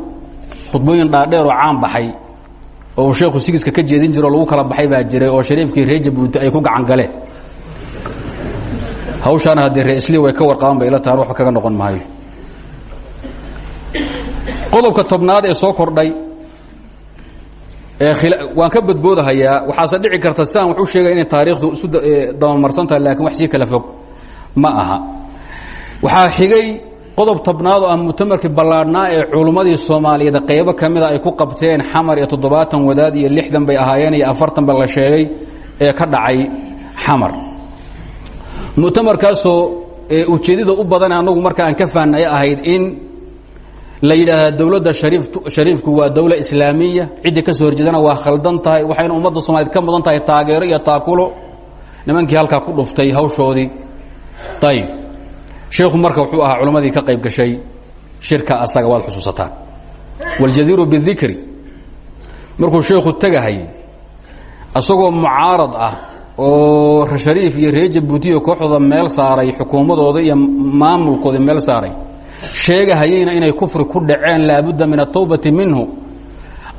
khudbooyin dhaadheer oo caan baxay oo uu sheekhu sigiska ka jeedin jiro o lagu kala baxay baa jiray oo shariifkii reer jabuuti ay ku gacan galeen. Hawshaana haddii reisli way ka warqaban bay ila tahan waxba kaga noqon maayo. Qodobka tobnaad ee soo kordhay waan ka badboodahayaa waxaase dhici karta siaan wax u sheegay inay taariikhdu isu dabamarsan tahay laakiin wax sii kala fog ma aha. Waxaa xigay qodob tobnaad oo ah mutamarkii ballaadhnaa ee culummadii soomaaliyeed qaybo ka mida ay ku qabteen xamar iyo toddobaatan wadaad iyo lixdan bay ahaayeen iyo afartan ba la sheegay ee ka dhacay xamar. Mu'tamarkaasoo ujeeddada u badan anagu marka aan ka fahnay ahayd in la yidhaahdaa dowladda shariifku waa dowla islaamiya. Ciddii ka soo horjeedana waa khaldan tahay. Waxayna ummadda soomaaliyed ka mudan tahay taageero iyo taakulo. Nimankii halkaa ku dhuftay hawshoodii. Ayb sheikhu marka wuxuu ahaa culammadii ka qayb gashay shirka asaga waad xusuusataan waljadiiru bidikri markuu sheikhu tegahayay asagoo mucaarad ah oo shariif iyo reer jabuutiyo kooxdooda meel saaray xukuumadooda iyo maamulkooda meel saaray sheegahayeyna inay kufri ku dhaceen laabudda min atawbati minhu.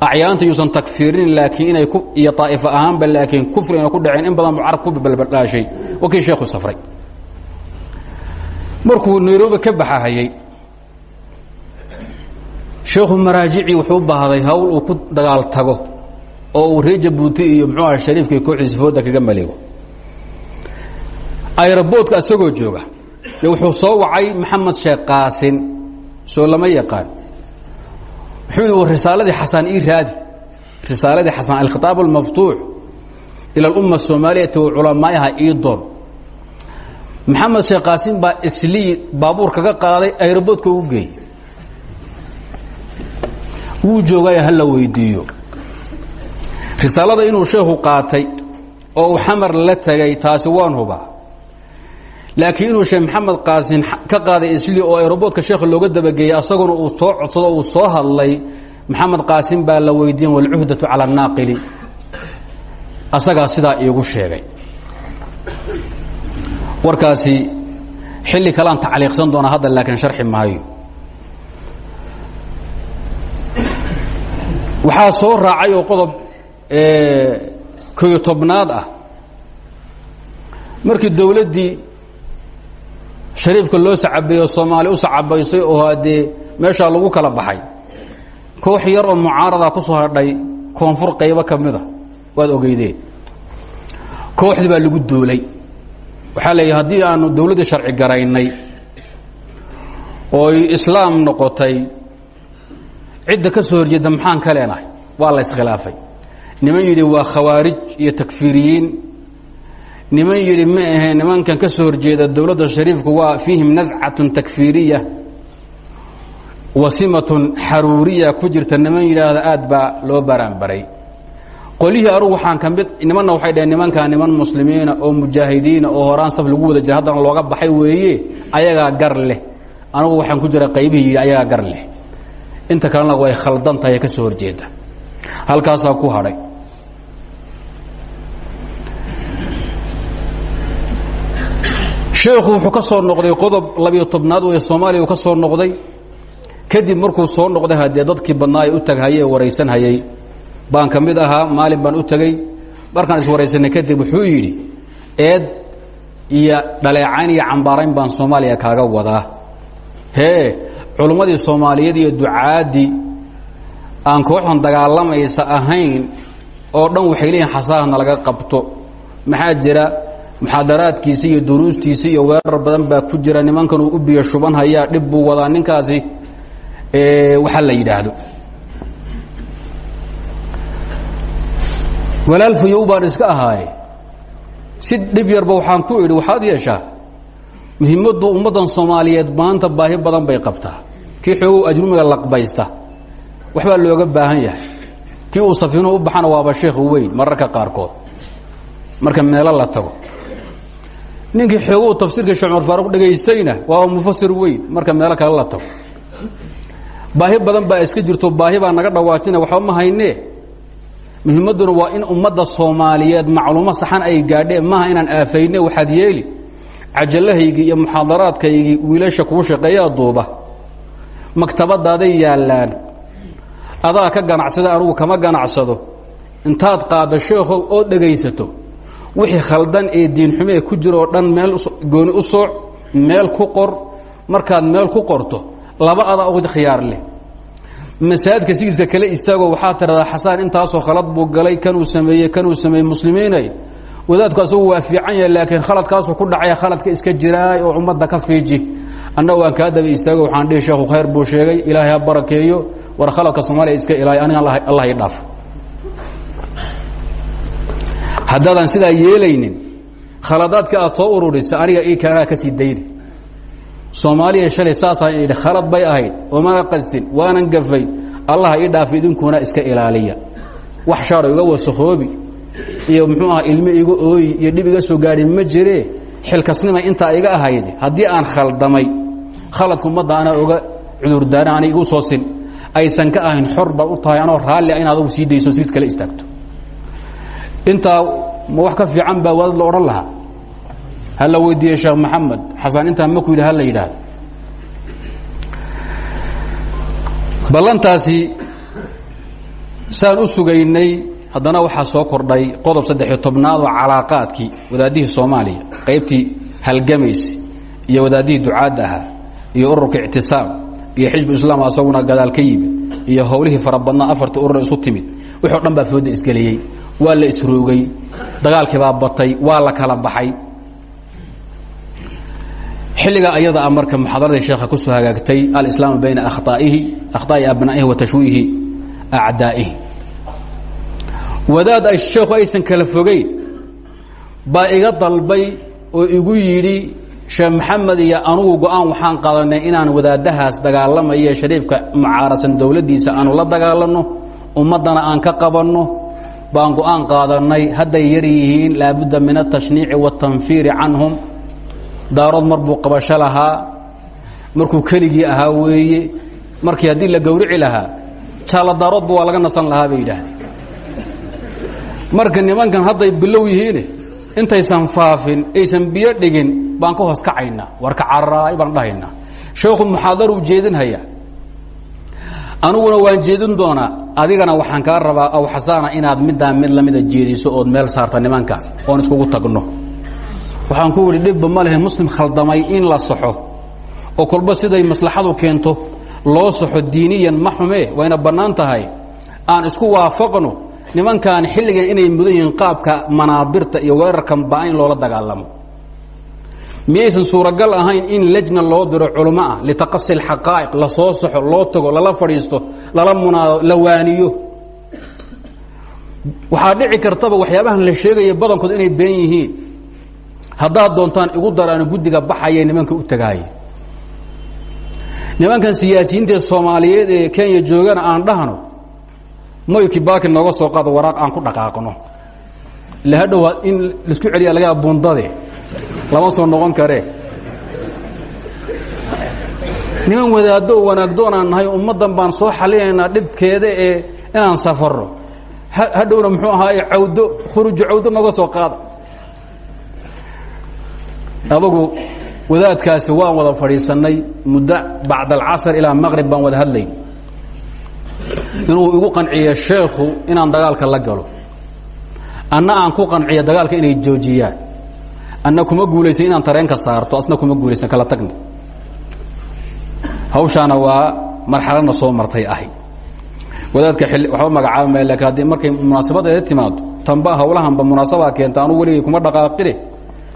Acyaanta yuusan takfiirin laakiin inay iyo aa'ifo ahaanba laakiin kufri inay ku dhaceen. In badan carab ku balbaldhaashay kii sheekhu safray. Markuu nairobi ka baxahayey sheekhu maraajicii wuxuu baahday hawl uu ku dagaal tago oo uu jabuuti iyo muxuu aha shariifka kooxdiisa fooda kaga maleego ayraboodka isagoo jooga wuxuu soo wacay maxamed sheekh qaasin soo lama yaqaan. Wuxuu yidhi risaaladii xasan ii raadi. Risaaladii xasan alkhitaab almaftuux ila alumma asoomaaliyati wa culamaa'iha ii doon. Maxamed sheekh qaasin baa islii baabuur kaga qaaday ayraboodka ugu geeyey wuu joogaya ha la weydiiyo. Risaalada inuu sheekhu qaatay oo uu xamar la tegay taasi waan hubaa laakiin inuu sheekh maxamed qaasin ka qaaday isli oo aeroboodka sheekha looga dabageeyey asaguna uu soo codsado uu soo hadlay maxamed qaasin baa la weydiin walcuhdatu cala annaaqili asagaa sidaa iigu sheegay. Warkaasi xilli kalean tacliiqsan doona hadda laakiin sharxi maayo. Waxaa soo raacay oo qodob koyo tobnaad ah. Markii dowladdii shariifka loo sacabeeyo soomaali u sacabaysay oo haddee meeshaa lagu kala baxay koox yar oo mucaarada ku soo hadhay koonfur qaybo ka mida waad ogeydeen. Kooxdii baa lagu duulay. Waxaa leeyahy haddii aanu dowladdii sharci garaynay ooy islaam noqotay cidda ka soo horjeedda maxaan ka leenahay? Waa la iskhilaafay. Niman yidhi waa khawaarij iyo takfiiriyiin niman yidhi ma ahee nimankan ka soo horjeeda dowladda shariifku waa fiihim nascatun takfiiriya wasimatun xaruuriya ku jirta. Niman yidhaahda aad baa loo baraanbaray qolyihii anugu waxaan ka nimanna waxay dhaheen nimankaa niman muslimiina oo mujaahidiina oo horaan saf lagu wada jira looga baxay weeye ayagaa gar leh. Anugu waxaan ku jira qaybihii yidhi gar leh. Inta kalena way khaldan tahay ka soo horjeeda. Halkaasaa ku hadhay sheekhu wuxuu ka soo noqday qodob labiyo tobnaad wey soomaaliya uu ka soo noqday. Kadib markuu soo noqday haddee dadkii badnaa ee u taghayey ee waraysanhayey baan ka mid ahaa maalin baan u tegey markaan iswaraysanay kadib wuxuu yidhi eed iyo dhaleecayn iyo cambaarayn baan soomaaliya kaaga wadaa. Hee culummadii soomaaliyeed iyo ducaaddii aan kooxdan dagaalamaysa ahayn oo dhan waxay leeyihiin xasaahna laga qabto. Maxaa jira muxaadaraadkiisi iyo duruustiisi iyo weerar badan baa ku jira. Nimankan uu u biyo shuban hayaa dhib buu wadaa. Ninkaasi waxa la yidhaahdo. Walaal fayow baan iska ahaaye si dhib yarba waxaan ku idhi waxaad yeeshaa? Muhiimaddu ummaddan soomaaliyeed maanta baahi badan bay qabtaa. Kii xoogow ajrumiga laqbaysta waxbaa looga baahan yahay. Kii uu safiinuhu u baxana waaba sheekh weyn mararka qaarkood. Marka meelo la tago ninkii xoogow tafsiirka shee cumar faaruq dhegaystayna waaba mufasir weyn. Marka meelo kale la tago. Baahi badan baa iska jirto baahi baa naga dhawaajina waxba ma haynee muhiimadduna waa in ummadda soomaaliyeed macluumo saxan ay gaadheen. Maaha inaan aafayne waxaad yeeli. Cajalahaygii iyo muxaadaraadkaygii wiilasha kuu shaqeeyaa duuba. Maktabadaaday yaallaan. Adaa ka ganacsada anugu kama ganacsado. Intaad qaaddo sheekhow oo dhegaysato wixii khaldan ee diinxumo ee ku jira oo dhan meel gooni u sooc meel ku qor markaad meel ku qorto laba adaa uga khiyaar leh. Masaajidka sigiiska kala istaago waxaa tiradaa xasaan intaasoo khalad buu galay kanuu sameeyey kanuu sameeyey muslimiinay? Wadaadku asagu waa fiican yahay laakiin khaladkaasuu ku dhacaya khaladka iska jiraay oo ummadda ka fiiji. Annaga waan kaa daba istaago waxaan dhihi sheekhu buu sheegay ilaahay ha barakeeyo war khaladka soomaaliya iska ilaay aniga allah i dhaaf haddaadan sidaa yeelaynin khaladaadka aad soo ururisa aniga ii kaanaa ka sii dayna soomaaliya shalay saasaan idhi khalad bay ahayd oomana qastin waanan gafay allah ii dhaafi idinkuna iska ilaaliya. Wax shaaro iga wasakoobi iyo muxuu aha ilmi iga ooyi iyo dhib iga soo gaadhin ma jiree xilkasnima intaa iga ahayd haddii aan khaldamay khaladka ummadda anaa oga cudurdaara ana igu soo sin aysan ka ahayn xor u tahay anoo raalli a inaad agu sii dayso siis kala istaagto intaa ma wax ka fiican baa wadaad la odhan lahaa. Ha la sheekh maxamed. Xasan intaa maku yidhi ha la yidhaahdo. Ballantaasi saan u haddana waxaa soo kordhay qodob saddexiyo tobnaad oo calaaqaadkii wadaadihii soomaaliya qaybtii halgamaysi iyo wadaadihii ducaadda iyo ururka ictisaam iyo xisbu islaam asaguna gadaal ka yimid iyo howlihii fara badnaa afartii urur isu timid. Wixi o fooda isgeliyey waa la isroogay. Dagaalkii baa batay. Waa la kala baxay. Xilliga ayada a marka muxaadaradii sheekha ku soo hagaagtay alislaamu bayna akhطaa'ihi akhtaa'i abnaa'ihi wa tashwiihi acdaa'ihi. Wadaad ay sheekhu aysan kala fogeyn baa iga dalbay oo igu yidhi sheekh maxamed iyo anugu go'aan waxaan qaadanay inaan wadaaddahaas dagaalamaya shariifka mucaarasan dowladdiisa aanu la dagaalanno ummaddana aan ka qabanno baan go'aan qaadanay hadday yar yihiin laabudda min altashniici waاtanfiiri canhum. Daarood mar buu qabasho markuu keligii ahaa weeye. Markii haddii la gowrici lahaa jaalla daaroodba waa laga nasan lahaa bay yidhaahdeen marka nimankan hadday bilow yihiine intaysan faafin aysan biyo dhigin baan ka hoos kacaynaa warka cararaay baan dhahaynaa. Sheekhu muxaadaruu jeedinhaya aniguna waan jeedin doonaa adigana waxaan kaa rabaa aw xasaana inaad middaa mid lamida jeediso ood meel saarta nimanka oon iskugu tagno. Waxaan ku idhi dhibba ma lehe muslim khaldamay in la saxo. Oo kolba siday maslaxadu keento loo saxo diiniyan ma xumee wayna bannaan tahay. Aan isku waafaqno nimankan xilligan inay mudan yihiin qaabka manaabirta iyo weerarkan baa in loola dagaalamo miyaysan suuragal ahayn in lejna loo diro culmo ah litaqasi alxaqaa'iq la soo saxo loo tago lala fadhiisto lala munaado la waaniyo. Waxaa dhici kartaba waxyaabahan la sheegaya badankood inay been yihiin. Haddaad doontaan igu daraan guddiga baxaya nimanka u tagaaya. Nimankan siyaasiyiinta soomaaliyeed ee kenya joogana aan dhahno moyki baaki nooga soo qaado waraaq aan ku dhaqaaqno. Ila hadhow in la isku celiya laga bundade lama soo noqon karee niman wadaaddo oo wanaagdoonaan nahay ummaddan baan soo xalinaynaa dhibkeeda ee inaan safarro. Hadhowna muxuu ahaaye cawdo khuruju cawdo nooga soo qaada. Adugu wadaadkaasi waan wada fadhiisannay muddo bacd alcasr ilaa maqrib baan wada hadlayn inuu igu qanciyo sheekhu inaan dagaalka la galo. Anna aan ku qanciyo dagaalka inay joojiyaan anna kuma guulaysan inaan tareenka saarto asna kuma guulaysan kala tagna. Hawshaana waa marxaladna soo martay ahay wadaadka waxba magacaaba maya laakiin haddii markay munaasabadeeda timaado tanba hawlahanba munaasabaa keenta anugu weligay kuma dhaqaaqine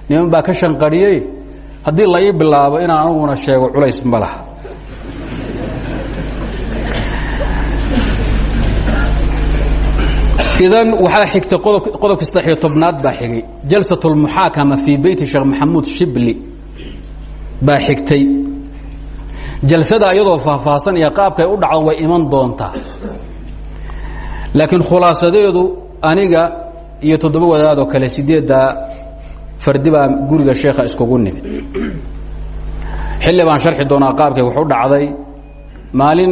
niman baa ka shanqariyey haddii la ii bilaabo inaan aniguna sheego culays ma laha idan waxaa xigtay qodobka saddexiyo tobnaad baa xigay. Jalsat اlmuxaakama fii beyti sheekh maxamuud shibli baa xigtay. Jalsada iyadoo faahfaahsan iyo qaabkay u dhacdo way iman doontaa. Laakiin khulaasadeedu aniga iyo toddoba wadaadoo kale sideeddaa fardi baa guriga sheekha iskugu nimid. Xilli baan sharxi doonaa qaabkay wax u dhacday maalin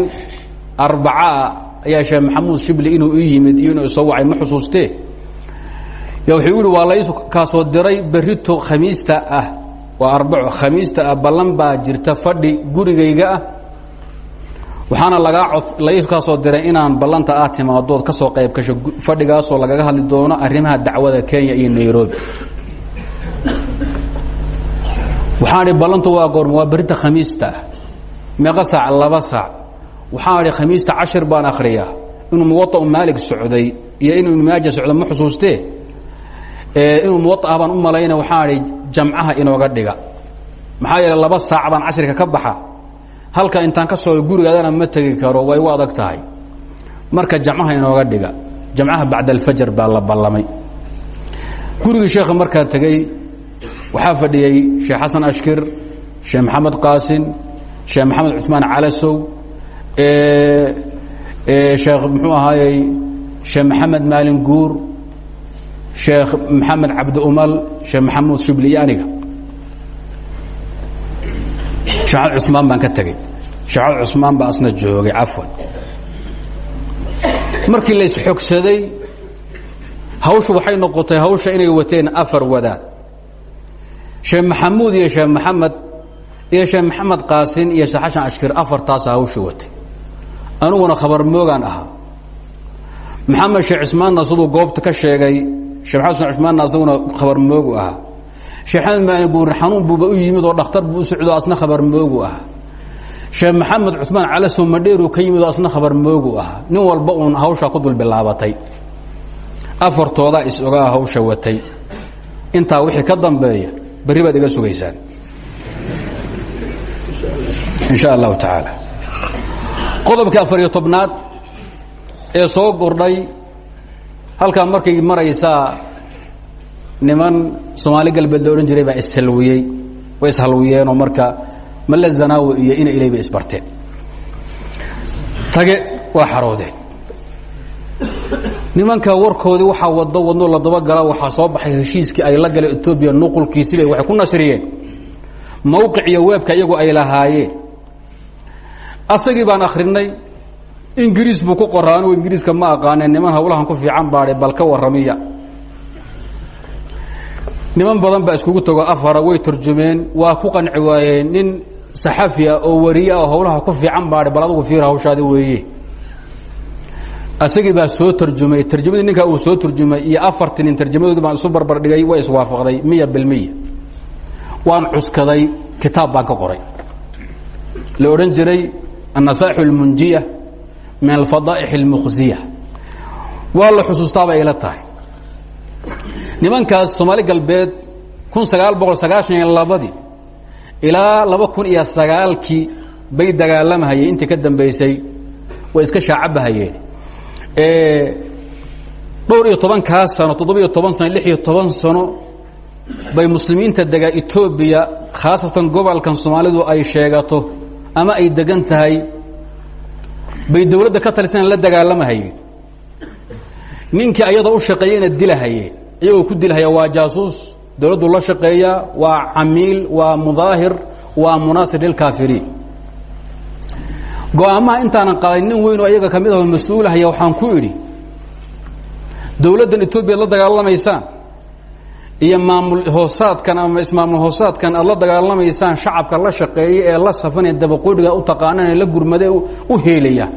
arbacaa ayaa sheekh maxamuud shibli inuu ii yimid iyo inuu isoo wacay ma xusuustee ya wuxuu yihi waa lais kaasoo diray berito khamiista ah. Waa arbaco khamiista ah ballan baa jirta fadhi gurigayga ah. Waxaana lagaa cod lais kaasoo diray inaan ballanta ah timaadood ka soo qayb gasho fadhigaasoo lagaga hadli doono arrimaha dacwada kenya iyo nairobi. Waxaan idhi ballantu waa goorma waa berita khamiista ah. Meeqa saac laba saac waxaan idhi khamiista cashir baan akhriyaa. Inuu muwaطa'u maalig socday iyo inuu ibnu maaja socda ma xusuustee inuu muwaطa'ah baan u malayna waxaan idhi jamcaha inooga dhiga. Maxaa yeele laba saac baan cashirka ka baxa. Halka intaan ka soo gurigaadana ma tegi karo way u adag tahay. Marka jamcaha inooga dhiga. Jamcaha bacd alfajar baa la ballamay. Gurigii sheekha markaa tegey waxaa fadhiyey sheekh xasan ashkir sheekh maxamed qaasin sheekh maxamed cusmaan calasow sheekh muxuu ahaayey sheekh maxamed maalin guur sheekh maxamed cabdi umal sheekh maxamuud shibli aniga. Sheekh cusmaan baan ka tegey. Sheekh cusmaan baa asna joogay cafwan. Markii la isxogsaday hawshu waxay noqotay hawsha inay wateen afar wadaad sheekh maxamuud iyo sheekh maxamed iyo sheekh maxamed qaasin iyo sheekh xashan ashkir afartaasa hawsha watay aniguna khabar moogaan ahaa. Maxamed sheekh cismaanna siduu goobta ka sheegay sheekh xasan cismaanna asaguna khabar moogu ahaa. Sheekh xamed maali guurin xanuun u yimid oo dhakhtar buu u socdo asna khabar moogu ahaa. Sheekh maxamed cusmaan calasow madheeruu ka yimid asna khabar moogu ahaa. Nin walba uun hawshaa ku dul bilaabatay afartoodaa is-ogaa hawsha watay. Intaa wixii ka dambeeya berri baad iga sugaysaan. In sha qodobka afariyo tobnaad ee soo kordhay halkaa markay maraysaa niman soomaali galbeed la odhan jiray baa ishalwiyey way ishalwiyeenoo marka male zanaawi iyo ina ilay bay isbarteen. Tage waa xaroodeen. Nimanka warkoodii waxaa wado wadno la dabagala waxaa soo baxay heshiiskii ay la galeen etoobiya nuqulkiisibay waxay ku nashriyeen. Mawqic iyo weebka iyagu ay lahaayeen asagii baan akhrinay. Ingiriis buu ku qoraa anigu ingiriiska ma aqaaneen. Niman hawlahan ku fiican baadhe bal ka warramiya. Niman badan baa iskugu tago afara way turjumeen waa ku qanci waayeen. Nin saxafi ah oo wariye ah oo hawlaha ku fiican baadhe bal adugu fiir hawshaadi weeye. Asagii baa soo tarjumay tarjamadii ninkaa uu soo turjumay iyo afarti nin tarjamadoodi baan isu barbar dhigay way iswaafaqday miya bilmiya waan cuskaday kitaab baan ka qoray. La odhan jiray النaصائح الmunjiya min الفaضائح الmkhزiya waa la xusuustaabay ila tahay nimankaas soomaali galbeed kun sagaal boqol sagaashan iyo labadii ilaa laba kun iyo sagaalkii bay dagaalamahayeen intii ka dambaysay way iska shaacabahayeen dhowr iyo tobankaa sano toddoba-iyo toban sano lix iyo toban sano bay muslimiinta degaa etoobiya khaasatan gobolkan soomaalidu ay sheegato ama ay degan tahay bay dawladda ka talisan la dagaalamahayeen ninkii ayadoo u shaqeeyeyna dilahayeen iyagoo ku dilahaya waa jaasuus dawladdu la shaqeeya waa camiil waa mudaahir waa munaasir lilkaafiriin go'aamaha intaanan qaaday nin weyn oo iyaga ka mid aho mas'uulahaya waxaan ku idhi dawladdan etoobiya la dagaalamaysaan iyo maamul hoosaadkan ama ismaamul hoosaadkan aad la shacabka la shaqeeya ee la safanee dabaqoodhiga u taqaanaan la gurmade u heelaya.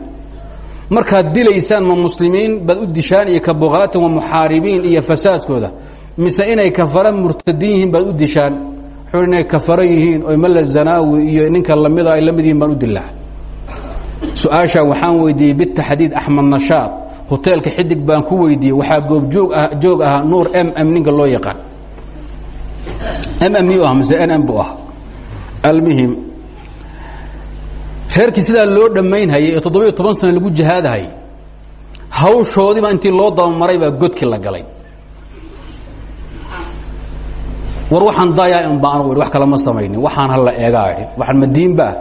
Markaad dilaysaan ma muslimiin baad u dishaan iyo ka buqaatan wa muxaaribiin iyo fasaadkooda. Mise inay kafara murtadiin yihiin u dishaan. Wuxuu inay kafaro yihiin oy malla zanaawi iyo ninka lamida ay la baan u dilaa su'aashaa waxaan weydiiyey bitaxdiid axmed nashaad hoteelka xidig baan ku weydiiyey waxaa goobjoog ah joog ahaa nuur m ninka loo yaqaan m m u ah mise n m bu ah. Almuhim reerkii sidaa loo dhammaynhayay ee toddobiyo toban sana lagu jihaadahayay hawshoodiiba intii loo dabamaray baa godkii la galay. War waxaan dayaa in baan idhi wax kale ma samaynin waxaan hala eegaa idhi waxaan madiinba ah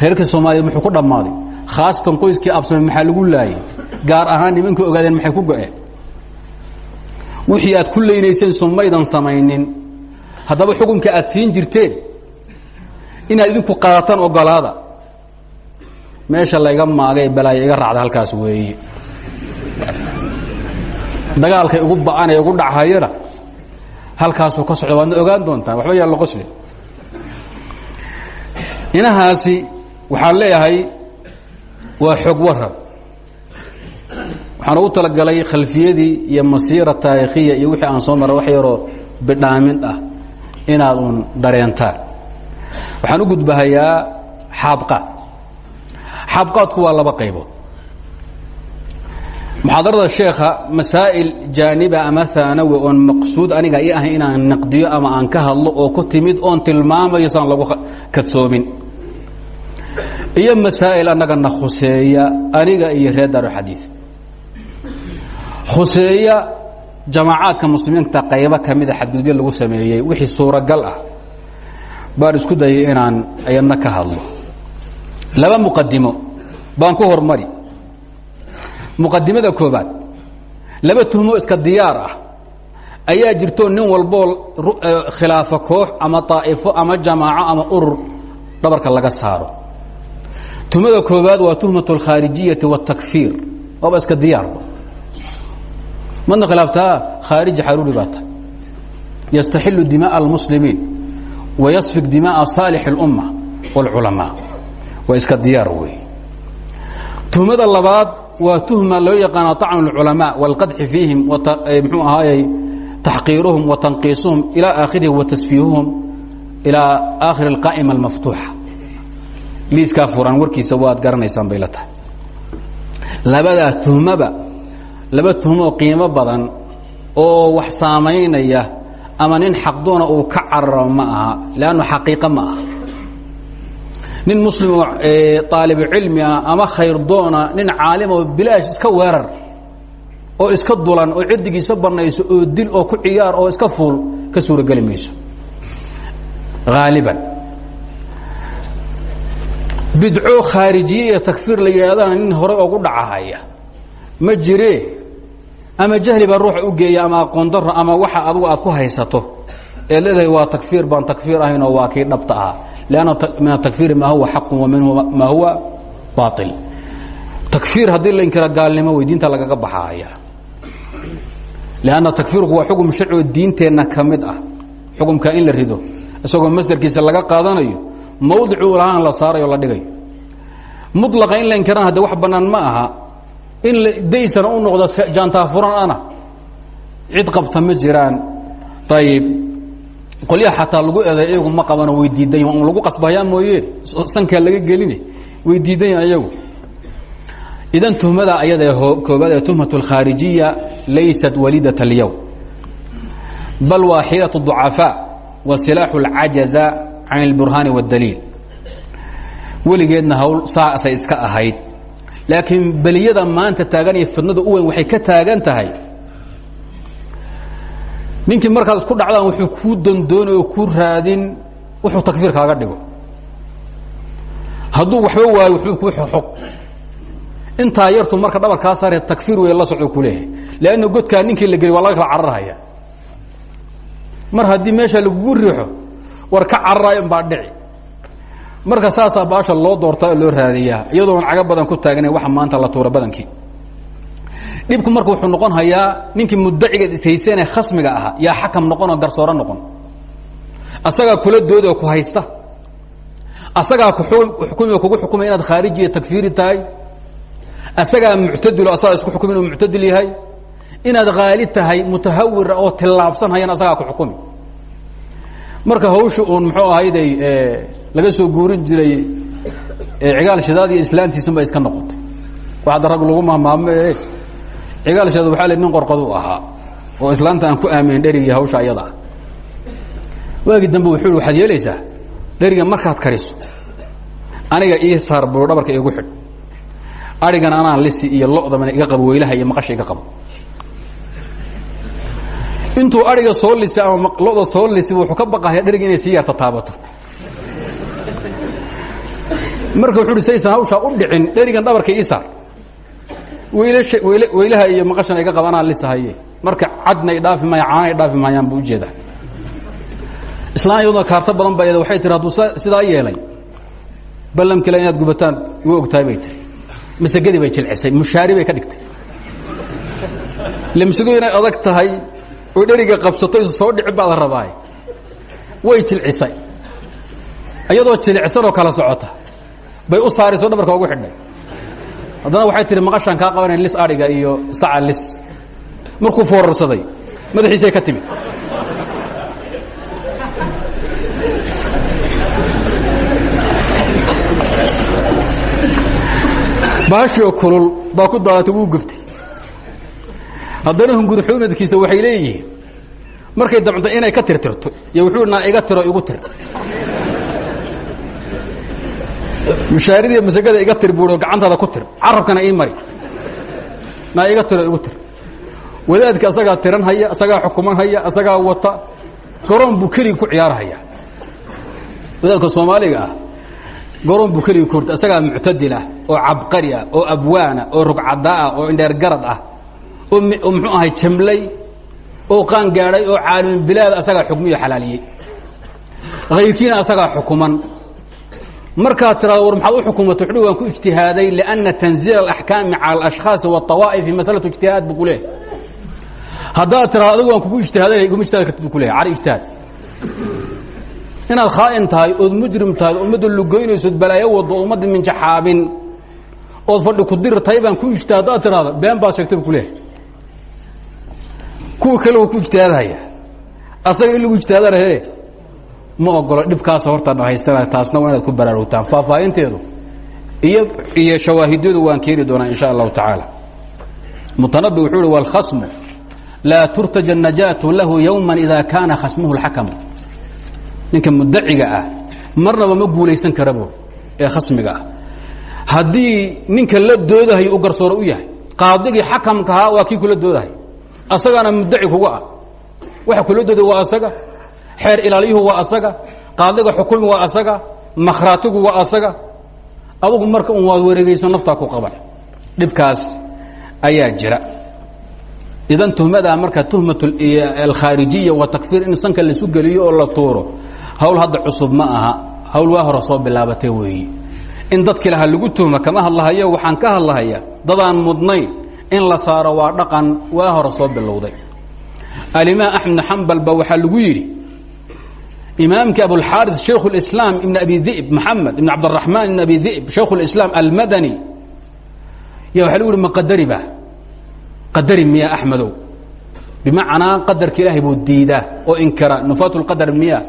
reerka soomaaliya muxuu ku dhammaaday khaasatan qoyskii absame maxaa lagu laayay? Gaar ahaan nimankii ogaadeen maxay ku go-een? Wixii aad ku leynayseen somaydan samaynin haddaba xukunka aad siin jirteen inaad idinku qaadataan ogolaada meesha layga maagay balaaya iga raacda halkaas weeye. Dagaalkay ugu ba'anee ugu dhachayana halkaasuu ka socda waadna ogaan doontaan waxba yaan loqosli inahaasi waxaan leeyahay waa xog waran waxaan ugu talagalay khalfiyadii iyo masiira taarikhiya iyo wixii aan soo maray wax yaroo bidhaamin ah inaad uun dareentaan waxaan u gudbahayaa xaabqaad xaabqaadku waa laba qaybood. Muxaadarada sheekha masaa'il jaaniba ama aanawi oon maqsuud aniga i ahay inaan naqdiyo ama aan ka hadlo oo ku timid oon tilmaamayo saan lagu kadsoomin. Iyo masaa'il annagana khuseeya aniga iyo reer daaruxadiid khuseeya jamaacaadka muslimiinta qaybo ka mida xadgudubyo lagu sameeyey wixii suuragal ah baan isku dayay inaan ayadna ka hadlo laba muqadimo baan ku hormari muqadimada koobaad laba tuhmo iska diyaar ah ayaa jirto nin walboo khilaafo koox ama طaa'ifo ama jamaaco ama urur dhabarka laga saaro tuhmada koobaad waa tuhmaة اlkhaarijiyati والtakfiir waaba iska diyaarba madna khilaaftaa khaariji xaruuri baa tahay yastaxilu dimaaء اlmuslimiin wayasfik dimaaءa saalix اlumma wاlculamaa waa iska diyaar wey tuhmada labaad waa tuhma loo yaqaana طacnu اlculamaa wاlqadxi fiihim mxuu ahaayey taxqiiruhum wa tanqiisuhum ilaa aakhirihi wa tasfiihuhum ilaa aakhiri اlqaa'ima اlmaftuuxa liiskaa furan warkiisa waad garanaysaan bay la tahay labadaa tuhmaba laba tuhmoo qiimo badan oo wax saamaynaya ama nin xaqdoona uu ka cararo ma aha lannu xaqiiqo ma aha. Nin muslim oo aalibu cilmi ah ama khayrdoona nin caalim oo bilaash iska weerar oo iska dulan oo cirdigiisa banayso oo dil oo ku ciyaar oo iska fuul ka suurageli mayso. Haaliban bidco khaarijiye iyo takfiir la yidhahdana nin horey ogu dhacahaya. Ma jire ama jahli baa ruuxa u geeya ama aqoon daro ama waxa adugu aad ku haysato. Ee leedahay waa takfiir baan takfiir ahaynoo waa kii dhabta ahaa. Lanna min atakfiiri maa huwa xaqu wa minhu maa huwa baail takfiir haddii la inkira gaalnimo wey diinta lagaga baxaaya. Lanna takfiirku waa xukun sharcigo diinteenna ka mid ah. Xukumka in la rido isagoo masderkiisa laga qaadanayo mawdicuu lahaan la saarayo la dhigayo. Mulaqa in la inkirana hadde wax bannaan ma aha in daysana u noqdo jaantaafuran ana cid qabta ma jiraan ayib qolyaha xataa lagu eeday iyagu ma qabano way diidan yahin lagu qasbayaa mooyee sankaa laga geline way diidan yahin iyagu idan tuhmada ayada koobaad ee tuhmat اlkhaarijiya laysat walidat اlyowm bal waa xiilaة الضucafاء wa silaaxu اlcajaza can اlburhaani wاdaliil weligeedna hawl saasay iska ahayd laakiin beliyada maanta taagan iyo fidnada u weyn waxay ka taagan tahay. Ninkii markaad ku dhacdaan wuxuu kuu dandooni oo kuu raadin wuxuu takfiir kaaga dhigo. Hadduu waxba waayo wuxuu kuu xoxog intaa yartu marka dhabar kaa saaree takfiir wey la socdo ku leeyahay. Leanna godkaa ninkii la geliy waa laga kala cararhaya mar haddii meesha lagugu riixo war ka cararayo in baa dhici marka saasaa baasha loo doortaa oo loo raadiyaa iyadoon caga badan ku taagnayn waxa maanta la tuura badankii. Dhibku marka wuxuu noqon hayaa ninkii mudacigeed ishaysanee khasmiga ahaa yaa xakam noqon oo garsooro noqon. Asagaa kula doodi oo ku haysta. Asagaa kukumi oo kugu xukumay inaad khaarijiya takfiiri tahay. Asagaa muctadilo asagaa isku xukumi inuu muctadil yahay. Inaad haali tahay mutahawira oo tillaabsan hayana asagaa ku xukumi. Marka hawsha uun muxuu ahayday laga soo guurin jiray cigaal shidaad iyo islaantiisunba iska noqotay. Waxda rag lagu mahmaamo ee cigaal shidaad waxaa le nin ahaa oo islaanta aan ku aaminin dherigii hawsha ayada ah. Waagii dambe wuxuu i waxaad yeelaysaa? Dheriga markaad kariso aniga ii saar buu dhabarka iigu xidh. Arigan anaa lisi iyo lodamana iga qabo weylaha iyo maqasha iga qabo. Intuu ariga soo lisi ama loda soo lisi wuxuu ka baqahaya dheriga inay sii yarta taabato marka wuxu uhi saysan hawshaa u dhicin dherigan dhabarka ii saar. Weylaha iyo maqashana iga qaba anaa lisahaye. Marka cadna i dhaafi maya caana i dhaafi maayaan buu u jeedaa islaan iyaduna kaarto badan ba ed waxay tihi hadduu sidaa yeelay ballamkila inaad gubataan igu ogtahay bay tiri masagedii bay jilcisay mushaari bay ka dhigtay. Lemsigu inay adag tahay oo dheriga qabsato isu soo dhici baad rabaay way jilcisay. Iyadoo jilicsanoo kala socota bay u saarayso dhabarka ugu xidhay. Haddana waxay tihi maqashaan kaa qabanay lis adhiga iyo saca lis. Markuu foorarsaday madaxiisay ka timid. Baashio kulul baa ku daadatay wuu gubtay. Haddana hungurxumadkiisa waxay leeyihiin markay damcdo inay ka tirtirto iyo wuxuu naa iga tiro igu tir mushaaridii masagada iga tir buuo gacantaada ku tir. Carabkana ii mari. Naa iga tiro igu tir. Wadaadka asagaa tiran haya asagaa xukuman haya asagaa wata garoon buu keligii ku ciyaarhaya wadaadka soomaaliga ah garoon buu keligii ku horta asagaa muctadil ah oo cabqari ah oo abwaana oo rugcadaa ah oo indheer garad ah. Oo muxuu ahay jamlay oo qaan gaadhay oo caalimbilaad asagaa xukmiyo xalaaliyey. Hayrkiina asagaa xukuman markaad tiraado war maxaad u xukumato? Wuxuu waan ku ijtihaaday lianna tanziila alaxkaami cala alashkhaasi waاطawaa'ifi masalatu ijtihaad buu ku leehay haddaad adigu waan kugu ijtihaadanay iguma ijtihadi kartid bu ku leehay ijtihaad. Inaad khaa'in tahay ood mujrim tahay ummadda lugoynaysood balaayo waddo ummadda minjaxaabin ood fadhi ku dir tahay baan ku ijtihaad. Haddaad been baad sheegtay bu ku kuwa kale waa ku ijtihaadhaya asaga in lagu ijtihaadanahe ma ogolo dhibkaas hortaan haysana taasna waa inaad ku baraarugtaan faahfaahinteedu iyo iyo shawaahidyadu waan keeni doonaa in sha allahu tacaala. Wuxuu hi wاlkhasmu laa turtaja najaatu lahu yowma ida kaana khasmuhu اlxakamu ninka mudaciga ah marnaba ma guulaysan karabo ee khasmiga ah. Ninka la doodahay u garsooro u yahay qaadigii xakamkahaa waa kii kula doodahay asagaana mudaci kugu ah. Waxa kula dooday waa asaga xeer ilaaliyuhu waa asaga qaadiga xukumi waa asaga makhraatigu waa asaga. Adugu marka un waad wareegayso naftaa ku qaban dhibkaas ayaa jira. Idan tuhmadaa marka tuhmat alkhaarijiya wa takfiir in sanka laisu geliyo oo la tuuro hawl hadda cusub ma aha hawl waa hore soo bilaabatay weeyi. In dadkii laha lagu tuhma kama hadlahayo waxaan ka hadlahaya dadaan mudnayn in la saaro waa dhaqan waa hore soo bilowday. Alimaam axmed xambal ba waxaa lagu yidhi imaamkii abulxaari shaykhu اlislaam ibn abi dib maxamed ibn cabdiraxmaan ibn abi dib shaykhu اlislaam almadani ya waxa lagu yihi ma qadari ba qadari miya axmedow bimacnaa qadarka ilaahay buu diidaa oo inkira nufaat اlqadar miya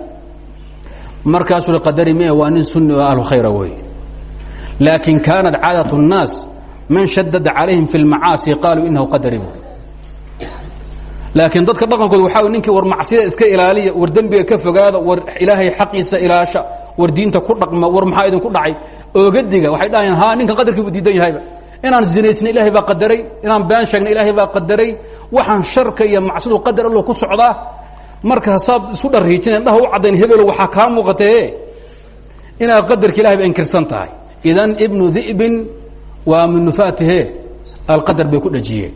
markaasuu hi qadari miya waa nin sunni oo ahlu khayra wey laakin kaanat caadaة الnaas man shadada calayhim fi اlmacaasi qaaluu inahu qadari bu laakiin dadka dhaqankooda waxaa ninkii war macsida iska ilaaliya war dembiga ka fogaada war ilaahay xaqiisa ilaasha war diinta ku dhaqma war maxaa idinku dhacay? Oogadiga waxay dhahayaan ha ninkan qadarkii buu diidan yahayba inaan zinaysna ilaahay baa qadaray inaan been sheegna ilaahay baa qadaray waxaan sharka iyo macsidu qadar allo ku socdaa. Marka hasaad isku dharriijineen dhaha u caddayn hebelo waxaa kaa muuqatee inaad qadarka ilahay ba inkirsan tahay. Idan ibnu di'bin waa min nufaatihe alqadar bay ku dhajiyeen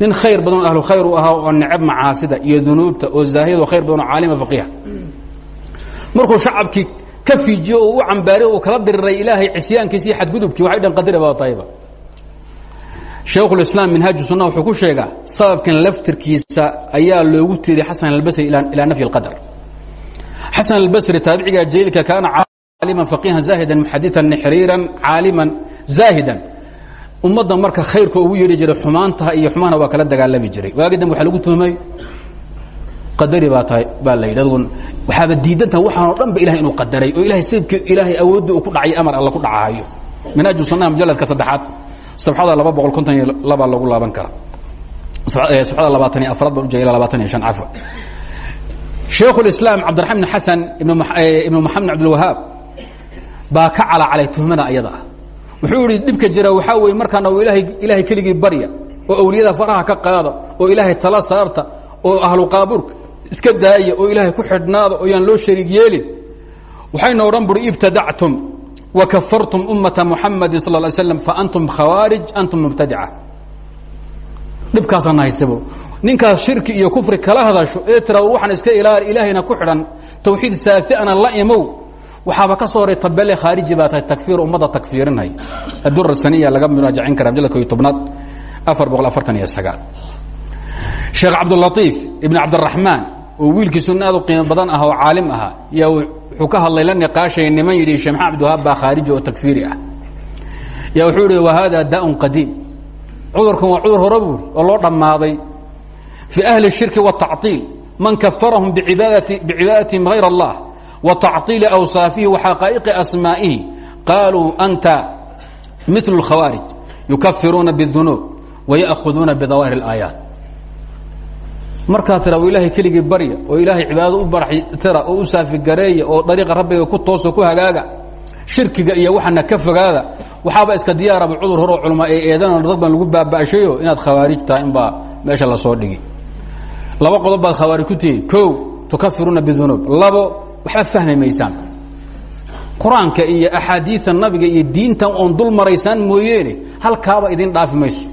nin khayr badan ahlu khayr u ahaa oo necab macaasida iyo dunuubta oo zaahid oo khayr badan oo caalima faqiiha markuu shacabkii ka fiijiyo oo u cambaariy uu kala diriray ilaahay cisyaankiisa iyo xadgudubkii waxay dhan qadari baa tahayba shaykhulislaam minhaaju sunna wuxuu ku sheegaa sababkan laftirkiisa ayaa loogu tiiriy xasan albasri ilaa nafyi اlqadar xasan albasri taabiciga jaliilka kaana caaliman faqiihan zaahidan muxadiثan nixriiran caaliman zaahidan ummadda marka khayrka ugu yeedhi jiray xumaantaha iyo xumaana waa kala dagaalami jiray. Waagi dambe waxa lagu tuhmay qadari baa tahay baa la yidhi. Adgun waxaaba diidantaha waxaan o dhan ba ilahay inuu qadaray oo ilahay sababki ilaahay awooddii uu ku dhacay amar alla ku dhacahayo minhaaju sunnaha mujalladka saddexaad sabxada laba boqol konton iyo labaa lagu laaban karaa sabxada labaatan iyo afraad baan ujeeda labaatan iyo shan cafwa. Shaykhu lislaam cabdiraxmaan ibn xasan ibnu maxamed cabdilwahaab baa ka calacalay tuhmada ayada ah wuxuu idhi dhibka jira waxaa weye markaana ilaahay keligii barya oo awliyada faraha ka qaada oo ilaahay tala saarta oo ahlu qaabuurka iska daaya oo ilaahay ku xidhnaada oo yaan loo shariig yeelin. Waxayna odhan buri ibtadactum wa kafartum ummata muxamadin sal ly slam fa antum khawaarij antum mubtadica. Dhibkaasaana haystabo ninkaas shirki iyo kufri kala hadasho ee tira waxaan iska ilaali ilaahayna ku xidhan tawxiid saafi'ana la imow waxaaba ka soo horay tabele khaariji baa tahay takfiir ummadda takfiirinay adura saniya laga muraajacin kara mjalladka iyo tobnaad afar boqol afartan iyo sagaal sheekh cabdulatiif ibn cabdiraxmaan oo wiilkiisu nin aad u qiimo badan ah oo caalim ahaa yaa wuxuu ka hadlay la niqaashay niman yidhi sheekh maxamed abdiwahaab baa khaariji oo takfiiri ah yaa wuxuu ihi wa hada daa'un qadiim cudurkan waa cudur hore buuri oo loo dhammaaday fii ahli الshirki والtacطiil man kafarahum bicibaadatim hayr اllah وتacطiili أwصaafihi وxaqaaئqi asmaaئihi qaaluu anta mil الkhawaariج yukafiruuna bالdunuub waya'khuduuna bidawaahir اlaayaat markaa tira ilaahay keligii barya oo ilaahay cibaadada u bartira oo u saafigareeya oo dariiqa rabbiga ku tooso ku hagaaga shirkiga iyo waxana ka fogaada waxaaba iska diyaaraba cudur horoo culma ee eedan dad baan lagu baaba'shayo inaad khawaarij tahay inbaa meesha lasoo dhigi laba qodob baad khawaarij ku tihiin o tukafiruuna bidunuub labo waxba fahmi maysaan. Qur'aanka iyo axaadiida nabiga iyo diintan oon dul maraysaan mooyeene halkaaba idin dhaafi mayso.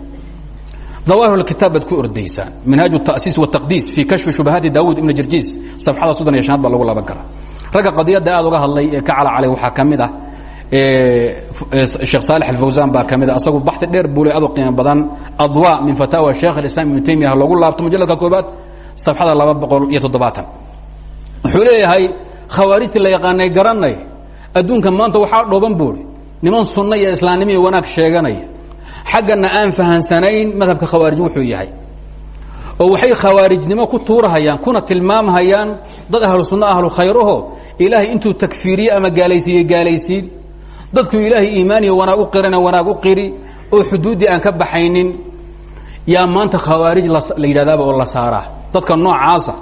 Dawaahir kitaab baad ku ordaysaan. Minhaaju tasiis wataqdiis fii kashfi shubahaati daawud ibn jirjiis safxada soddon iyo shanaad baa lagu laba kara ragga qadiyadda aad uga hadlay ee ka calacalay waxaa ka mid ah sheekh saalax alfawsaan baa ka mid a asagu baxdi dheer buule adu qiimo badan adwa min fataawa sheekh alislaam ibnu taymiya ha lagu laabto mujalladka koobaad safxada laba boqol iyo toddobaatan. Wuxuu leeyahay khawaarijtii la yaqaanay garanay adduunka maanta waxaa dhooban buuri. Niman sunno iyo islaamnimo iyo wanaag sheeganaya xaggana aan fahansanayn madhabka khawaarij wuxuu yahay. Oo waxay khawaarijnimo ku tuurahayaan kuna tilmaamhayaan dad ahlu sunno ahlu khayraho ilaahay intuu takfiiriye ama gaalaysiiye gaalaysiin. Dadku ilaahay iimaaniya wanaag u qirana wanaag u qiri. Oo xuduuddii aan ka baxaynin yaa maanta khawaarij la yidhahdaaba oo la saaraa. Dadka noocaasa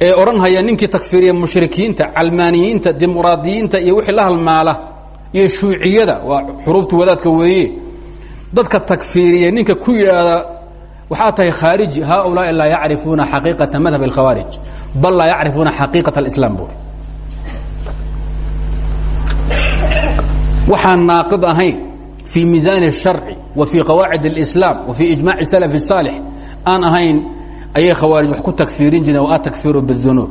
ee odhanhaya ninkii takfiiriya mushrikiinta calmaaniyiinta dimuqraadiyiinta iyo wixii la halmaala iyo shuuciyada waa xuruufta wadaadka weeye dadka takfiiriya ninka ku yidhaahda waxaa tahay khaariji haaulaai laa yacrifuuna xaqiiqata madhab اlkhawaarij bal laa yacrifuuna xaqiiqaة اlislaam buuri waxaan naaqid ahayn fii miisaan الsharci wa fii qawaacid اlislaam wa fii ijmac salaf الsaalix aan ahayn ayay khawaarij wax ku takfiirin jireen wa atakfiru bidunuub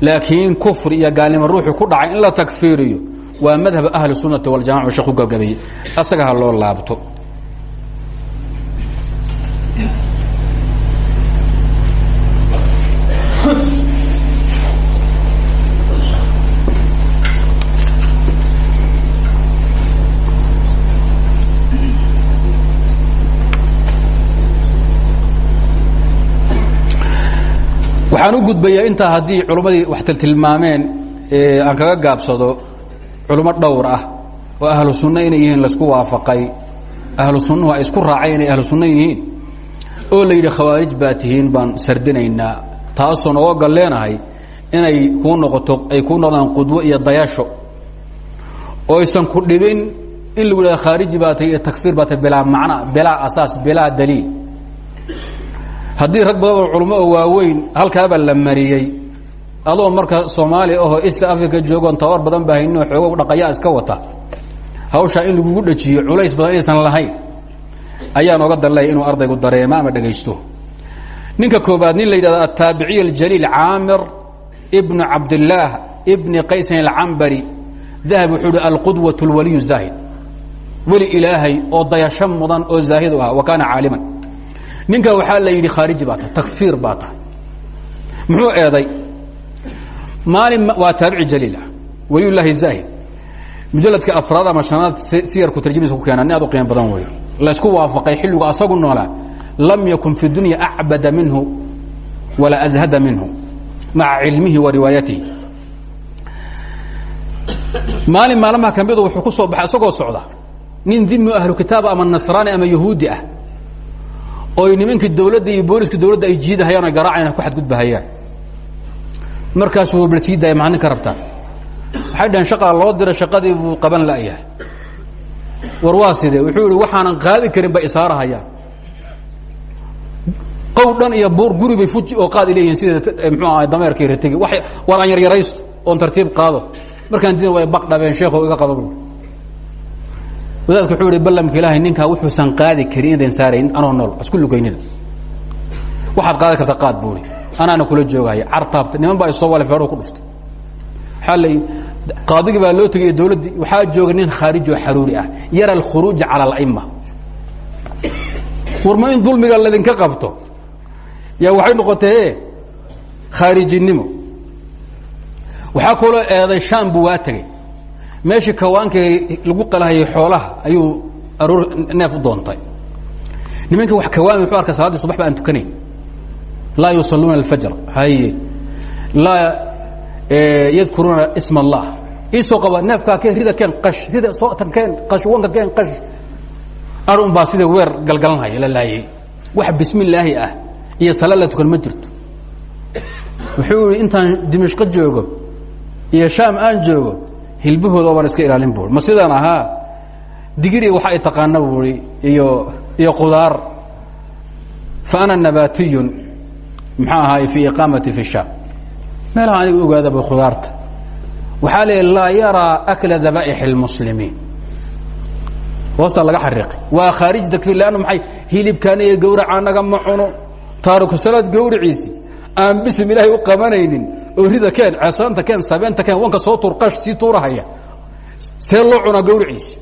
laakiin kufri iyo gaalnimo ruuxu ku dhacay in la takfiiriyo waa madhab ahli sunnati waljamaca u sheekh u gabgabeeyey loo laabto. Waxaan u gudbayaa intaa haddii culummadii wax tiltilmaameen aan kaga gaabsado culummo dhowr ah oo ahlu sunno inay yihiin laysku waafaqay. Ahlu sunnuhu ay isku raacay inay ahlu sunno yihiin. Oo la yidhi khawaarij baa tihiin baan sardinaynaa. Taasoo nooga galleenahay inay kuu noqoto ay kuu noqdaan qudwo iyo dayasho. Oo aysan ku dhibin in lagu yidhahdo khaariji baa tahi iyo takfiir baa tahi bilaa macna bilaa asaas bilaa daliil haddii rag badan oo oo waaweyn halkaaba la mariyey adoo marka soomaaliya ahoo east africa joogoon tabar badan baa hayninoo xoogo iska wata. Hawshaa in lagugu dhajiyo culays badan inaysan lahayn ayaa nooga danleeya inuu ardaygu dareemo ama dhegaysto. Ninka koobaad nin la yidhahdo ataabiciy aljaliil caamir ibnu cabdillaah ibni qaysin alcambari dahab wuxuu hi alqudwaة اlwaliyu zaahid. Weli ilaahay oo dayasho mudan oo zaahid ah wa kaana ninka waxaa la yidhi khaariji baa tahay takfiir baa tahay. Muxuu eeday? Maalin waa taabici jaliilah waliy llaahi zaahid mujaladka afraad ama shanaad siyarku tarjamiisa ku keenaa nin aad u qiimo badan weeyo. Laysku waafaqay xilligu asagu noolaa. Lam yakun fi dunya acbada minhu walaa ashada minhu. Maca cilmihi wa riwaayatihi. Maalin maalmaha ka midu wuxuu ku soo baxay isagoo socda. Nin dimi ahlu kitaaba ama nasraani ama yahuudi ah oo nimankii dawladda iyo booliska dawladda ay jiidahayaan o garaacayaan ku xadgudbahayaan. Markaasuu bal sii daaya maxaa nin ka rabtaan waxay dhaheen shaqaa loo dira shaqadii buu qaban la'yahay war waa sidee? Wuxuu yihi waxaanan qaadi karin bay isaarahayaan qow dhan iyo buur guri bay fuji oo qaad leeyihiin sida mxuu aha dameerkii ritigi war aan yaryaraysto oon tartiib qaado. Markaan dina way baq dhabeen sheekho iga qaba bu wadaadku wuxuu ihi ballamka ilaahay ninkaa wuxuusan qaadi karin inadan saarayn anoo nool isku lugaynina. Waxaad qaadi karta qaad buuri anaana kula joogahaya cartaabta niman baa isoo wale feeruhu ku dhuftay. Waxaa la qaadigii baa loo tegay dawladdii waxaa jooga nin khaariji oo xaruuri ah yara alkhuruuja cala ala'ima warma in dulmiga laydinka qabto? Yaa waxay noqotee khaarijinimo. Waxaa kaloo eeday shaam buu waa tegey meeshii kawaankay lagu qalahayay xoolaha ayuu aroor neef u doontay. Nimanka wax kawaami wuxuu arka salaadii subax ba aan tukanayn laa yusaluuna alfajr. Haye laa yadkuruuna isma allah iisoo qaba neefkaa keen rida keen qash rida sootan keen qash wanka keen qash. Ar un baa sida weer galgalanhaya la laayay. Wax bismi illaahi ah. Iyo sala la tukan ma jirto. Wuxuu ihi intaan dimashqo joogo iyo shaam aan joogo hilbahooda baan iska ilaalin buui ma sidaan ahaa digiri waxa ay taqaana buui iyo iyo qudaar. Fa nabatiyun ahaay fi iqaamati fi shaam. Meelaha aniga ogaadaba khudaarta waxaa la laa akla daba'ix اlmuslimiin hoostaa laga xariiqay. Waa khaarij takfir lannu maay hilibkaana iyo gawraca anaga ma cuno. Taariku salaad gawriciisi aan bisim ilaahay u qabanaynin orida keen ceesaanta keen sabeenta keen wanka soo turqash sii tuurahaya. See loo cunaa gawriciisi.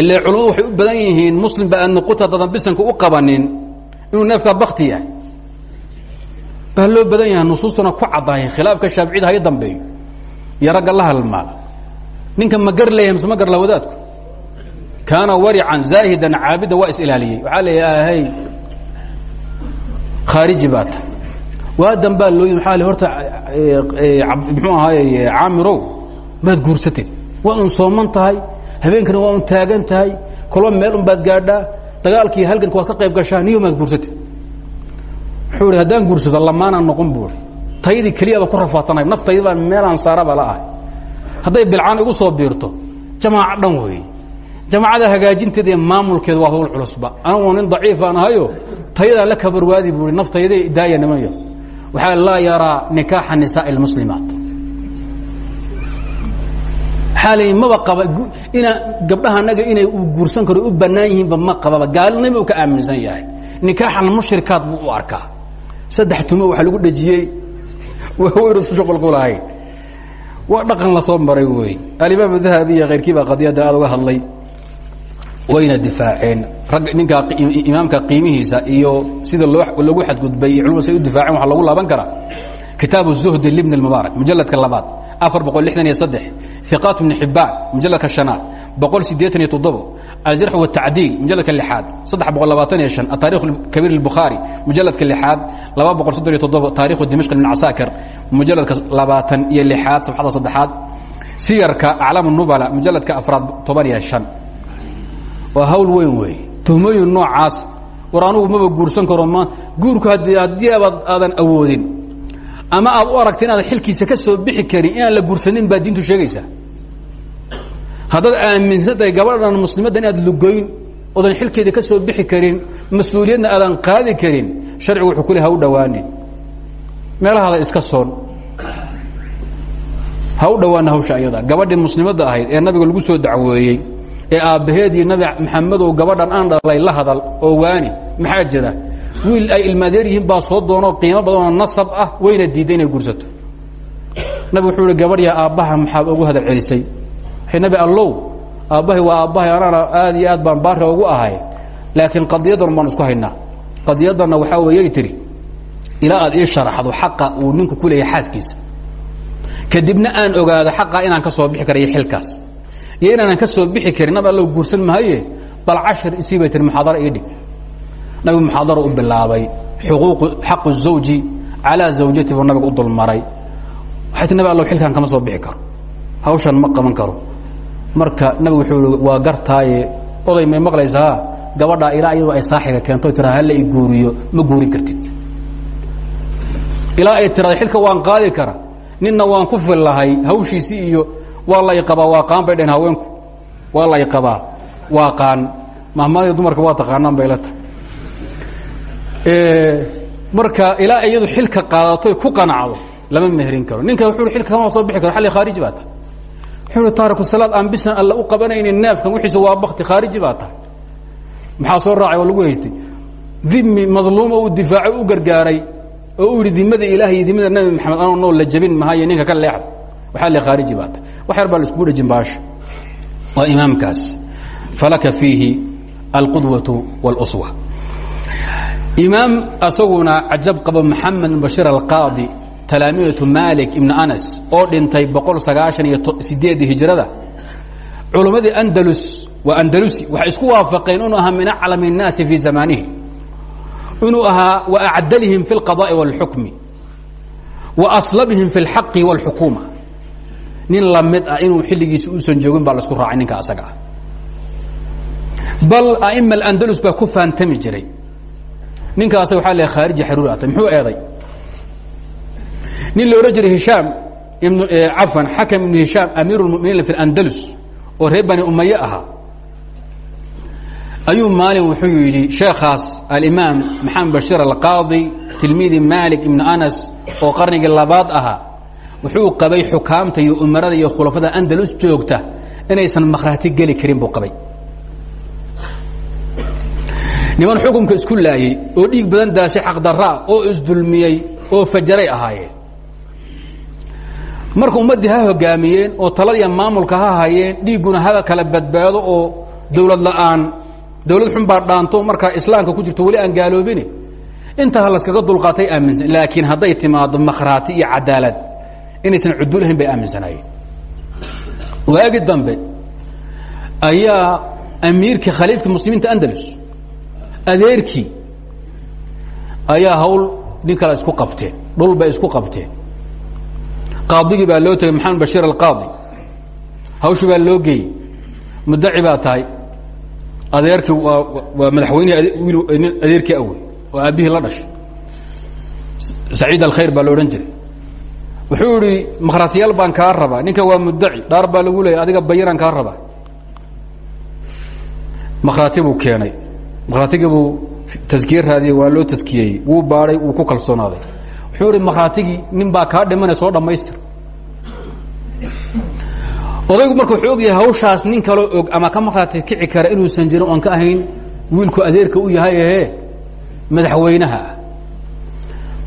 Ile culamadu waxay u badan yihiin muslim ba aadna quta dadan bisanka u qabanin inuu neefkaa bakti yahay. Baa loo badan yahay nusuustuna ku caddahay khilaafka shaaficida haya dambeeyo. Iyo ragga la halmaala ninka ma gar leeyahay mise ma garla wadaadku? Kaana warican zaahidan caabida waa is ilaaliyey. Waxaa leeyahay khaariji baa ta waadan baa loo yimi waa horta muxuu ahaay caamirow. Maad guursateed waa un sooman tahay habeenkana waa un taagan tahay kolba meel un baad gaadhaa dagaalkii halganka waad ka qayb gashaa niyo maad guursateed wuxuu i haddaan guursado lamaanaan noqon buui taydii keliyaba ku rafaatanay naftayda baan meelaan saaraba la ahay hadday bilcaan igu soo biirto jamaaco dhan weeye jamaacada hagaajinteeda iyo maamulkeedu waa hawl culusba anigu nin daciifaan ahayo tayadaan la kabarwaadi buui naftayda daaya nimayo waxaa laa yaraa nikaaxa nisaaءi اlmuslimaat waxaa l maba aba ina gabdhaha anaga inay u guursan karo u bannaan yihiinba ma qababa. Gaalnimo ka aaminsan yahay. Nikaaxan mushrikaad buu u arkaa. Saddex tumo waxa lagu dhejiyey. Lahayn waa dhaqan la soo maray wey alimaam dahabi iyo kayrkii baa qadiyadda aad uga hadlay wayna diaaceen ninka imaamka qiimihiisa iyo sida lagu xadgudbay iyo culmadu say u diaaceen waxa lagu laaban karaa? Kitaabu zuhdi libn mubaarak mujalladka labaad afar boqol lixdan iyo saddex. Hiqaat bni xibbaan mujalladka shanaad boqol sideetan iyo toddobo. Aljarx watacdiil mujalladka lixaad saddex boqol labaatan iyo shan. Ataarikh kabiir albukhaari mujalladka lixaad laba boqol soddon iyo toddobo. Taarikhu dimashq ibn casaakir mujalladka labaatan iyo lixaad sabxada saddexaad. Siyarka aclaam nubala mujalladka afraad toban iyo shan waa hawl weyn weeye tuhmooyin noocaas war anugu maba guursan karo ma. Guurku haddii abaad aadan awoodin ama aad u aragta inaadan xilkiisa ka soo bixi karin inaan la guursanin baa diintu sheegaysaa haddaad aaminsantahay gabadhan muslimadda inaad lugoyn oodan xilkeeda ka soo bixi karin mas'uuliyadna aadan qaadi karin sharcigu wuxuu ku le ha u dhowaanin meelahaada iska soon. Ha u dhawaana hawsha ayada gabadhii muslimadda ahayd ee nabiga lagu soo dacweeyey ee aabbaheed iyo nabi maxamedow gabadhan aan dhalay la hadal oo waani maxaa jira? Wiil ay ilmaadeer baa soo doonoo qiimo badanoo nasab ah wayna diidday inay guursato nabig wuxuu ihi gabadhya aabbaha ugu hadal celisay? Nabi allow aabbahay waa aabbahay anaana aad iyo aad baan baari ugu ahay laakiin qadiyaddan baan isku haynaa. Qadiyaddanna waxaa weeyay tihi ilaa aad ii sharaxdo xaqa uu ninku ku leeyahay xaaskiisa. Kadibna aan ogaado xaqaa inaan ka soo bixi karayo xilkaas iyo inaanan ka soo bixi karin nab allow guursan mahaye bal cashir isii bay tihi muxaadaro ii dhig. Nabigu muxaadaro u bilaabay. Xuquuqu xaqu zawji calaa zawjati buu nabiga u dulmaray. Waxay ti nabi allow xilkan kama soo bixi karo. Hawshan ma qaban karo. Marka nabigu wuxuu i waa gartaaye oday may maqlaysaa gabadhaa ilaa iyadoo ay saaxiga keento tiraa hala i guuriyo ma guurin kartid. Ilaa ay tirada xilka waan qaadi kara. Ninna waan ku fillahay hawshiisii iyo waa la qabaa waa qaan bay dhaheen haweenku. Waa la qabaa waa qaan. Mahmaadii dumarka waa taqaanaan bay la tahay. Marka ilaa iyadu xilka qaadatoy ku qanacdo lama mehrin karo. Ninka wuxuu xilka kama soo bixi karo xalli khaariji baa tahay. Wuxuu taariku salaad aan bisan alla u qabanaynin neefkan wixiisa waa bakti khaariji baa tahay. Maxaa soo raacay oo lagu haystay? Dimi madluumo uu difaacay u gargaaray oo u yidhi dimada ilaah iyo dimada nebi maxamed anoo nool la jabin mahayo ninka ka leexda waxaa le khaariji baa tahay wax yar baa la iskugu dhejin baasha waa imaamkaas falaka fiihi alqudwaةu wاlأswa imaam asaguna cajab qabo maxamed bn bashir alqaadi talaamiidatu malik ibn anas oo dhintay boqol sagaashan iyo sideedii hijrada culammadii andalus waa andalusi waxay isku waafaqeen inuu ahaa min aclam الnaasi fii zamaanihi inuu ahaa wa acdalihim fi اlqadaءi wاlxukmi wa aslabihim fi اlxaqi wاlxukuuma nin la mid ah inuu xilligiisa uusan joogin baa la isku raacay ninka asaga ah. Bal a'ima alandalus baa ku faantami jiray. Ninkaas waxaa le khaariji xaruuri muxuu eeday? Nin la odhan jiray hishaam ibn cafan xakam ibnu hishaam amiir اlmuminiin fi اlandalus oo reer bani umaye ayuu maalin wuxuu yidhi sheekhaas alimaam maxamed bashir alqaadi tilmiidi malik ibn anas oo qarnigii labaad ahaa wuxuu qabay xukaamta iyo umarada iyo khulafada andalus joogta inaysan makhraati geli karin buu qabay. Niman xukunka isku laayey oo dhiig badan daashay xaqdaraa oo isdulmiyey oo fajaray ahaayeen. Marka ummaddii ha hogaamiyeen oo taladiiya maamulka ha hayeen dhiigguna ha kala badbaado oo dawlad la'aan dawlad xun baa dhaanto markaa islaamka ku jirto weli aan gaaloobine intaa laskaga dulqaatay aaminsan. Laakiin hadday timaado makhraati iyo cadaalad inaysan cudul ahayn bay aaminsanaayeen. Waagi dambe ayaa amiirkii khaliifkii muslimiinta andalus adeerkii ayaa hawl nin isku qabteen dhul bay isku qabteen. Qaadigii baa loo tegay maxamed bashiir alqaadi. Hawshii baa loo geeyey. Muddaci baa tahay adeerkii waa waa madaxweynihii adeerkii awey oo la dhashay. Saciid alkhayr baa la odhan wuxuu idhi makhraatiyaal baan kaa rabaa. Ninka waa muddaci dhaar baa lagu leeyay adiga bayiraan kaa rabaa. Makhraati buu keenay. Makhraatigii buu taskiye raadiyey waa loo taskiyeeyey wuu baadhay wuu ku kalsoonaaday. Wuxuu idhi makhraatigii nin baa kaa dhimana soo dhammaystir odaygu marka wuxuu og yahay hawshaas nin kaloo og ama ka makhraati kici kara inuusan jirin oon ka ahayn wiilku adeerka u yahay ehe madaxweynaha. Ah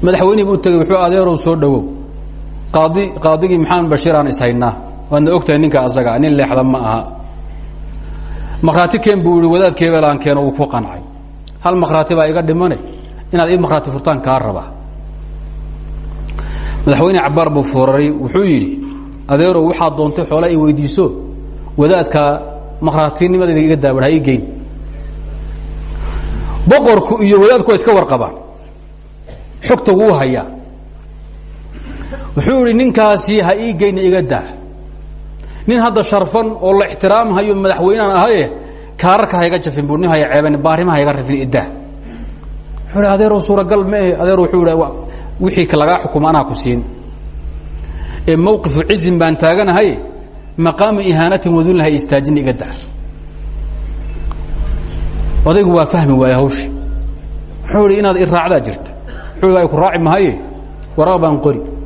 madaxweynihii buu tegey wuxuu adeerow soo dhowow qaadi qaadigii maxamed bashiir aan ishaynaa waadna og tahay ninka asaga nin leexda ma aha. Makhraati keen buu yihi wadaad kebelaan keeno uu ku qancay. Hal makhraati baa iga dhimane inaad ii makhraati furtaan kaa rabaa. Madaxweyne cabaar buu furaray wuxuu yidhi adeerow waxaad doontay xoola i weydiiso. Wadaadka makhraatinimadayda iga daabadh ha ii geyn. Boqorku iyo wadaadku waa iska warqabaan. Xogta wuu hayaa wuxuu idhi ninkaasi ha ii geyna iga daa. Nin hadda sharfan oo la ixtiraamhayo madaxweynaan ahaye kaararka hayga jafin bu nin haya ceeban baarima hayga rafin idaa wuxuu hi adeerow suuragal ma ahe adeer wuxuu hi wixii lagaa xukuma anaa ku siin. Ee mawqifu cizin baan taaganahay maqaama ihaanatin wadunla ha istaajina iga daa. Odaygu waa fahmi waaye hawshi wuxuu idhi inaad i raacdaa jirta. Wuxuu ay ku raaci mahaye waraaq baan qori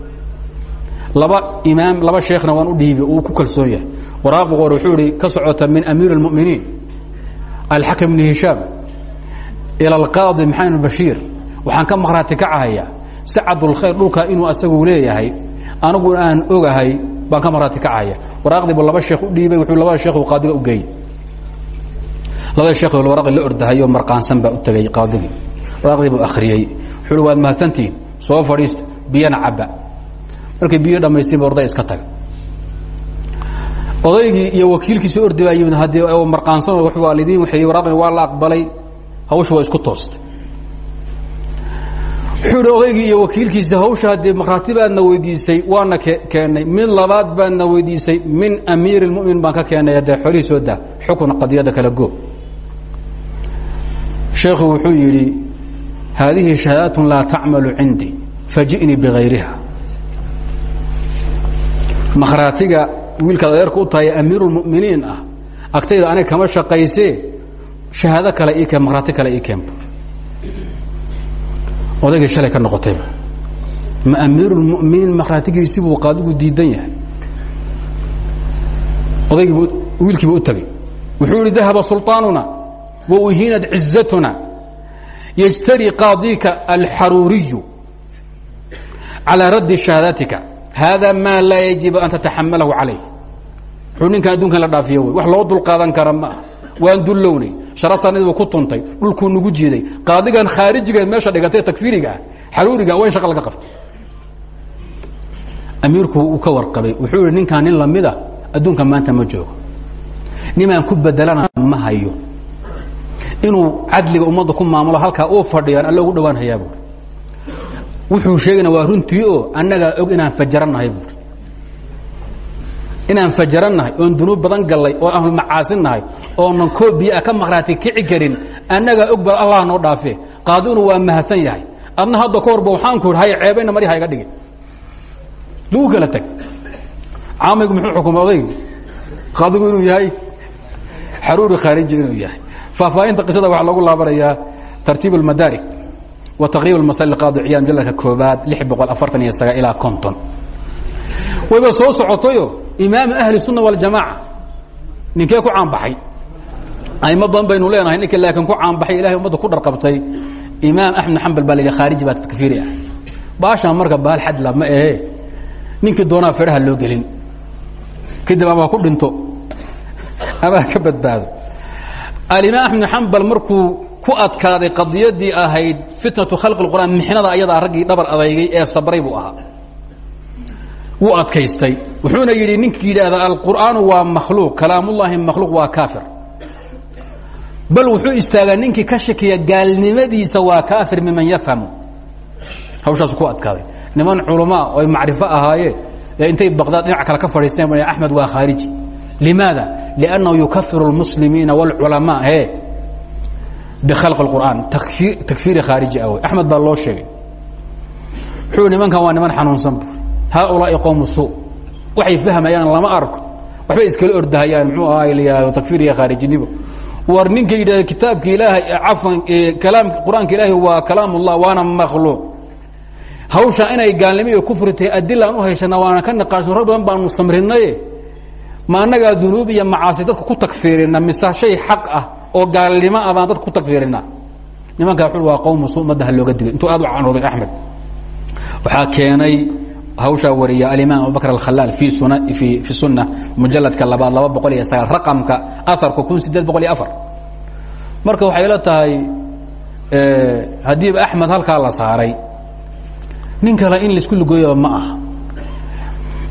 laba imaam laba sheekhna waan u dhiibi uu ku kalsoon yahay. Waraaq buu qori wuxuu ihi ka socota min amiir اlmuminiin alxakam bni hishaam ilى alqaadi maxamed bashiir waxaan ka maqhraati kacahayaa sacadulkhayr dhulka inuu asagu leeyahay anigu aan ogahay baan ka maqhraati kacahaya waraaqdii buu laba sheekh u dhiibay wuxuu labada sheekhu qaadiga u geeyey labada sheekh waraqi la ordahayo marqaansan baa u tegay qaadigii waraaqdii buu akhriyey. Wuxuu waad mahadsantihiin soo fadhiista biyana cabba markay biyo dhammaystiinba orday iska taga odaygii iyo wakiilkiisi ordi baa yimid haddii marqaansan waa lidiin waxeeyey waraaqdii waa la aqbalay hawsha waa isku toostay wuxuu idhi odaygii iyo wakiilkiisi hawsha haddii makhraati baadna weydiisay waana keennay min labaad baadna weydiisay min amiir اlmumin baan ka keennay haddee xoolihii soo daa. Xukun qadiyadda kala go. Sheekhu wuxuu yidhi haadihi shahaadaat laa tacmalu cindii faji'nii bigayriha makhraatiga wiilkaad adeerku u tahay amiiruulmuminiin ah. Agtayda aniga kama shaqaysee shahaado kale ii keen makhraati kale ii keenba odaygii shalay ka noqotayba ma amiiruulmuminiin makhraatigiisii buu qaadigu diidan yahay. Odaygiibu wiilkiibu u tagay. Wuxuu yidhi dahaba sulطaanuna wauhinad cizatuna yajtarii qaadiika alxaruuriyu calىa raddi shahaadatika hada ma laa yajibu an tataxamalahu calayh wuxuu ninkan adduunkan la dhaafiyo wey wax loo dulqaadan kara ma ah waan dullownay sharaftaaniduu ku tuntay dhulkuu nagu jiiday qaadigan khaarijiga meesha dhigatay takfiiriga ah xaruuriga waa in shaqa laga qabto amiirku uu ka warqabay wuxuu yihi ninkaan nin lamida adduunka maanta ma joogo nimaan ku bedelana ma hayo inuu cadliga ummadda ku maamulo halkaa uu fadhiyaan alla ugu dhawaan hayaa buui wuxuu sheegayna waa runtii oo annagaa og inaan fajarannahay buui inaan fajarannahay oon dunuub badan gallay oo aanu macaasinnahay oonan koob biyo ah ka maqhraati kici karin annagaa og bal allah noo dhaafee qaaduna waa mahadsan yahay. Adna hadda ka horba waxaan ku hay ceebayna mari ha iga dhigin lagu kala tag. Caamaygu muxuu xukumay odaygu qaadigu inuu yahay xaruuri khaariji inuu yahay. Faahfaahinta qisada waxaa loogu laabanayaa tartiib اlmadaarig wtaqriib masal qaadiciyan mujaldka koobaad ilaa onton wayba soo socotayo imaamu ahli sunna waljamaaca ninkee ku caanbaxay? Aimo badan baynu leenahay ninka laakiin ku caanbaxay ilahay umadda ku dharqabtay imaam axmed xambal baa la yidhi khaariji baa takfiiri ah baashaan marka baal xadla ma ahe ninkii doonaa fedhaha loo gelin. Kadib ama ku dhinto ama ka badbaado. Alimaam axmed xambal markuu ku adkaaday qadiyadii ahayd fitnatu khalqi qur'aan mixnada ayadaa raggii dhabar adeygay ee sabray buu ahaa. Wuu adkaystay. Wuxuuna yidhi ninkii yidhaahda alqur'aanu waa makhluuq kalaamullaahi makhluuq waa kaafir. Bal wuxuu istaagaa ninkii ka shakiya gaalnimadiisa waa kaafir miman yafhamu. Hawshaasu ku adkaaday. Niman culamaa oy macrifo ahaayeen ee intay baqdaad dhinac kale ka fadhiisteen axmed waa khaariji. Limaada? Liannahu yukafiru lmuslimiina wاlculamaa e bikhalqi اlqur'aan takfiiri khaariji awe axmed baa loo sheegay wuxuu nimankan waa niman xanuunsan bu haaulaai qowmu suu waxay fahmayaan lama arko waxbay iskala ordahayaan muxuu ahaa layaado takfiir iyo khaarijinimo war ninka yidhahda kitaabka ilaahay cafan kalaam qur'aanka ilaahay waa kalaam ullah waana makhluuq hawsha inay gaalnimo iyo kufri tahay adila aan u haysana waana ka niqaashno rag badan baanu samrinaye ma annagaa dunuub iyo macaasi dadka ku takfiirina mise shay xaq ah oo gaalnimo ah baan dadka ku takfiirina nimankaa xul waa qowmu su ummadda ha looga digay intuu aad u canooday axmed. Waxaa keenay hawshaa wariya alimaam abubakr alkhalaal fi suna fi fi sunna mujaladka labaad laba boqol iyo sagaal raqamka afarka kun sideed boqol iyo afar. Marka waxay la tahay haddiiba axmed halkaa la saaray nin kale in la isku lugooyaba ma aha.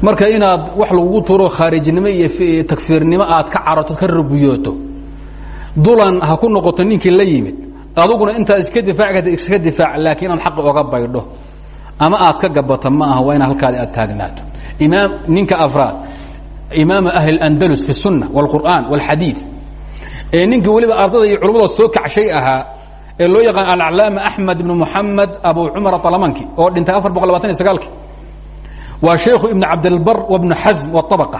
Marka inaad wax lagugu turo khaarijnimo iyo takfiirnimo aad ka carato ka rabuyooto dulan ha ku noqoto ninkii la yimid aduguna intaad iska difaac karta iska difaac laakiin inaad xaq oga baydho ama aad ka gabato ma aha waa ina halkaadi aad taagnaato imaam ninka afraad imaama ahli اandalus fi الsunna wاlqur'an wاlxadiid ee ninka weliba ardada iyo culamada soo kacshay ahaa ee loo yaqaan alaclaama axmed ibn muxamed abu cumar alamanki oo dhintay afar boqol labatan iyo sagaalki waa sheikhu ibn cabdilbar wbnu xasm wطabqa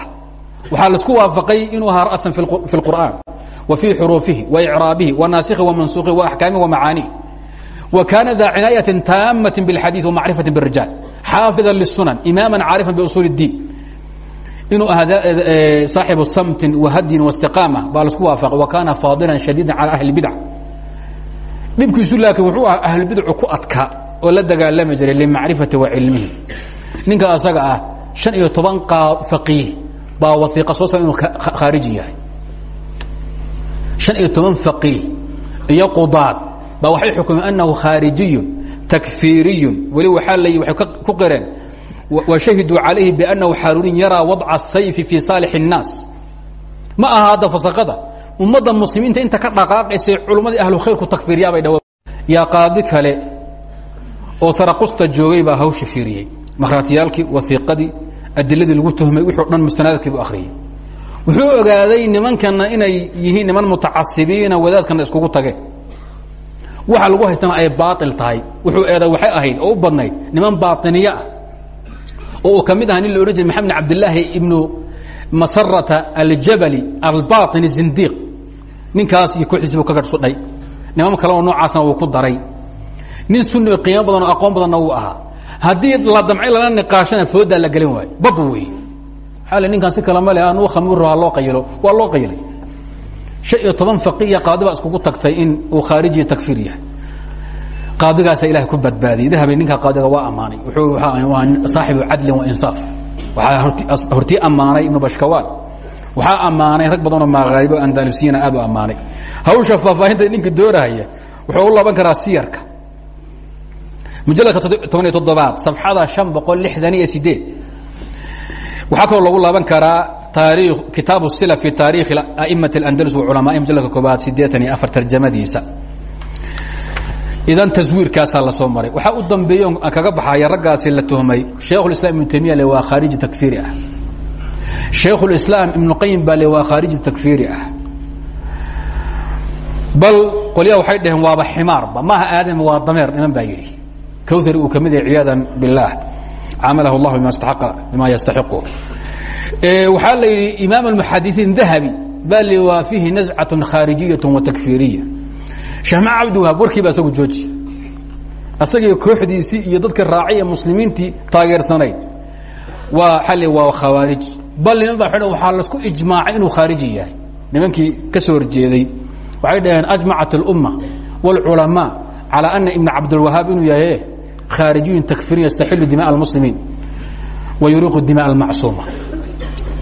waxaa laisku waafaqay inuu ahaa ra'san fi اlqur'an wa fii xuruufihi wa icraabihi wa naasikhi wa mansuukihi wa axkaamihi wa macaanihi وكان ذا عناية تامة بالحديث ومعرفة بالرجال حافظا للسنن إماما عارفا بأصول الدين inuu ah صاaxiب صمت وhdي واستقاaمة baa lasku waaفقay وكاna فاaضلا شhadيدا عalى أهل البدع dhibkiisu laakiin wuxuu ah أهلبدcu ku adkaa oo la dagaalami jiray لمaعرiفaةi وعilmihi ninka asaga ah شaن iyo toban فقيih baa waثiiqa soo sa inuu khaariji yahay شaن iyo toban فقيih iyo qudaad ba waxay xukumeen أنahu khاariجiy تكفيiriy weli waaa l waay ku qireen وشhahiduu عalayhi بأنahu xaruurin yaraa waضca الsayfi fii saalix الناas ma aha hadda fasakada ummadda muslimiinta inta ka dhaqaaqaysay culummadii ahlu khayrku takfiiryaabay dha yaa qaadi kale oo saraqusta joogay baa hawsha fiiriyey makhaatiyaalkii wasiiqadii adiladii lagu tuhmay o dhan mustanaadadkii bu akhriyey. Wuxuu ogaaday nimankana inay yihiin niman mutacasibiina wadaadkana iskugu tageen waxa lagu haystana ay baail tahay. Wuxuu eeday waxay ahayd oo u niman baatiniye ah oo uu ka nin la odhan jiray maxamed cabdilaahi ibnu masarata aljabali albaطini zindiiq. Ninkaas iyo kooxdiisi buu ka gadhsudhay niman kale oo noocaasna uu ku daray. Nin sunni oo badan oo aqoon badanna uu ahaa haddii la damcay lala niqaashana foodaa la gelin waayo. Bad wey le ninkaan si kale male anuu khamiro ha loo qayilo. Waa loo qayilay. Shan iyo toban faqiya qaadi baa iskugu tagtay in uu khaarijiya takfiir yahay. Qaadigaasa ilahay ku badbaadiyey dahabay ninkaa qaadiga waa ammaanay. Wuxuu waa saaxibu cadlin wa insaaf. Waxaa hortii ammaanay ibnu bashkawaal waxaa ammaanay rag badanoo maaqaaribo andalusiyana aad u ammaanay. Hawsha faahfaahinta ninka doorahaya wuxuu u laban karaa siyarka mujaladka toban iyo toddobaad safxada شhan boqol lixdan iyo sideed waxaa kaloo lagu laaban karaa taari kitaabu sila fi taarikhi a'imaة اandalus waculamaai mujaladka koobaad sideetan iyo afar tarjamadiisa idan taswiirkaasaa la soo maray waxaa u dambeeye kaga baxaya raggaasi la tuhmay shaikhuliسlam ibnu taymiya le waa khaariji takfiiri ah shaykhulislaam ibnu qayim baa le waa khaariji takfiiri ah bal qolyaa waxay dhaheen waaba ximaarba maaha aadam waa dameer niman baa yidhi kawhari uu ka mid yahay ciyaadan biاllaah camalahu اllah bima yastaxiqu waxaa la yidhi imaam almuxadiثiin dahabi baa li waa fiihi nazcaة khaarijiyaة wa takfiiriya shahma cabdiwahaab warkiiba asagu jooji asagii kooxdiisii iyo dadka raacay ee muslimiintii taageersanayd waa xali waa khawaarij bal niman baa waxaa lasku ijmaacay inuu khaariji yahay nimankii ka soo horjeeday waxay dhaheen ajmacat اlumma wاlculamaa calى ana ibna cabdilwahaab inuu yahay khaarijiyun takfiriyu yastaxilu dima almuslimiin wa yuriiqu dima almacsuuma.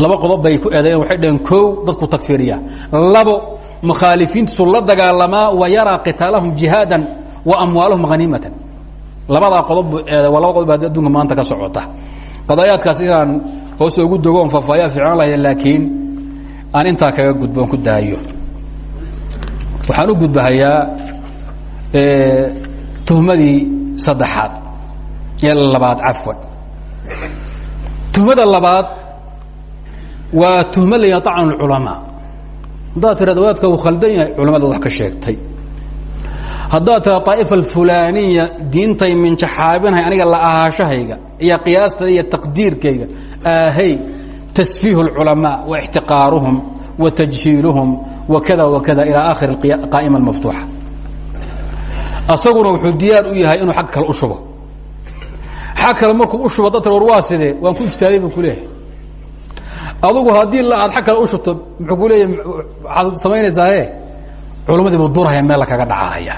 Laba qodob bay ku eedayen waxay dhaheen kow dadku takfiriya labo mukhaalifiintisu la dagaalamaa wa yaraa qitaalahum jihaadan wa amwaalahum haniimatan labadaa qodob eeda waa laba qodob baa adduunka maanta ka socota. Qadaayaadkaas inaan hoosta ugu dogo on faafaayaa fiican lahay laakiin aan intaa kaga gudbo on ku daayo. Waxaan u gudbahayaa tuhmadii saddexaad labaad cafwan. Tuhmada labaad waa tuhma la yah acnu culamaa. Haddaad wadaadka uu khaldan yahay culamada wax ka sheegtay. Haddaad tira طaa'ifa alfulaaniya diintay minjaxaabinahay aniga la ahaashahayga iyo qiyaastayda iyo taqdiirkayga aahay tasfiih اlculamaa wa ixtiqaaruhum wa tajhiiluhum wa kada wa kada ilaa aakhir qaa'ima almaftuuxa asaguna wuxuu diyaar u yahay inuu xag kale u shubo xag kale markuu u shubo dad war waa sidee waan ku ijtihaaday buu ku leeyahay. Adugu haddii la aad xag kale u shubto muxuu ku leeyahay waxaad samaynaysaahee? Culamadiibu durhaya meel kaga dhacahaya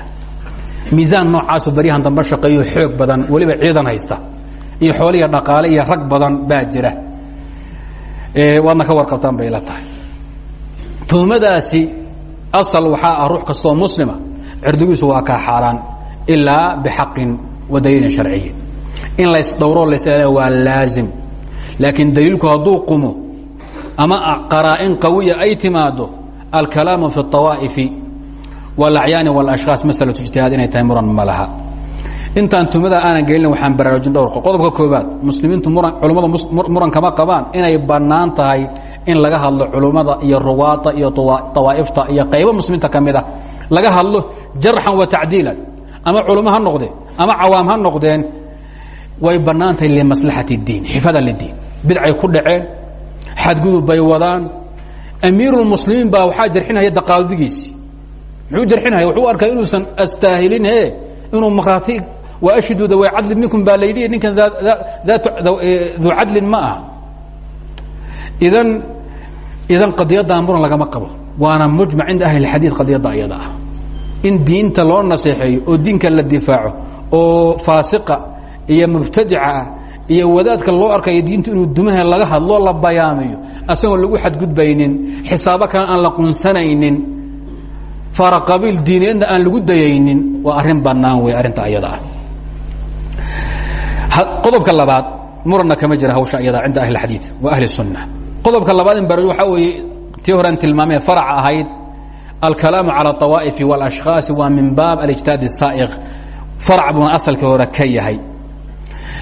miisaan noocaasoo baryahan dambe shaqeeyo xoog badan weliba ciidan haysta. Iyo xooliya dhaqaale iyo rag badan baa jira. Waadna ka warqabtaan bay la tahay. Tuhmadaasi asal waxaa ah ruux kastoo muslima cirdigiisu waa kaa xaaraan ilaa bixaqin wa daliilin sharciyin in laysdhowro lays waa laazim laakiin daliilku hadduu qumo ama qaraa'in qawiya ay timaado alkalaamu fi الطawaa'ifi wاlacyaani wاlashkhaas maslaة ijtihaad inay tahay muran ma laha intaan tumada aanan gelin waxaan baraarujin dhowr qodobka koobaad muslimiintu muran culummada muran kama qabaan inay bannaan tahay in laga hadlo culummada iyo ruwaada iyo dawaa'ifta iyo qaybo muslimiinta ka mid a laga hadlo jarxan wa tacdiilan ama culummo ha noqdeen ama cawaam ha noqdeen way bannaan tahay limaslaxati اdiin xifada lidiin bidcay ku dhaceen xadgudub bay wadaan. Amiirulmuslimiin baa waxaa jarxinaya daqaadigiisi muxuu jarxinaya? Wuxuu arkay inuusan astaahilin e inuu markhaati wa ashhidu daway cadlin minkum baa la yidhi. Ninkan duu cadlin ma aha. Idan idan qadiyaddaa muran lagama qabo. Waana mujmac cinda ahli اxadiid qadiyadda ayada ah. In diinta loo naseexeeyo oo diinka la difaaco oo faasiqa iyo mubtadica ah iyo wadaadka loo arkayo diintu inuu dumaha laga hadloo la bayaamiyo asagoon lagu xadgudbaynin xisaabo kale aan la qunsanaynin faraqabiil diineedna aan lagu dayaynin waa arrin bannaan wey arrinta ayada ah qodobka labaad muranna kama jira hawsha ayada cinda ahli xadiid wa ahli sunna qodobka labaad in bar waxaa weeye tii horean tilmaamee faraca ahayd alkalaamu calى الطawaa'ifi wاlashkhaasi waa min baab alijtihaad الsaa'iq farac buuna asalka hore ka yahay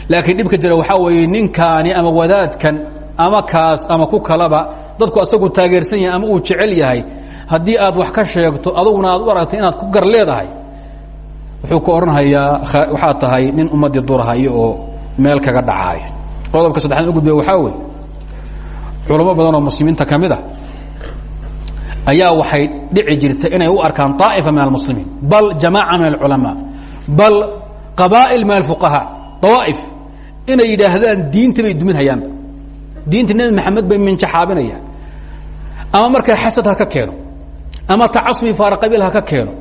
laakiin dhibka jira waxaa weeye ninkaani ama wadaadkan ama kaas ama ku kalaba dadku asagu taageersan yahay ama uu jecel yahay haddii aad wax ka sheegto aduguna aad u inaad ku gar wuxuu ku odhanhayaa waxaad tahay nin ummaddii durhayo oo meel kaga dhacaayo. Qodobka saddexaad u gudbaya waxaa weeye culamo badan oo muslimiinta ka mid a ayaa waxay dhici jirta inay u arkaan طaa'ifa min almuslimiin bal jamaaca min alculamaa bal qabaa'il min alfuqahaa dawaa'if inay yidhaahdaan diinta bay duminhayaanba diinta nebi maxamed bay minjaxaabinayaan. Ama markaa xasad ha ka keeno. Ama tacasubi faaraqabiil ha ka keeno.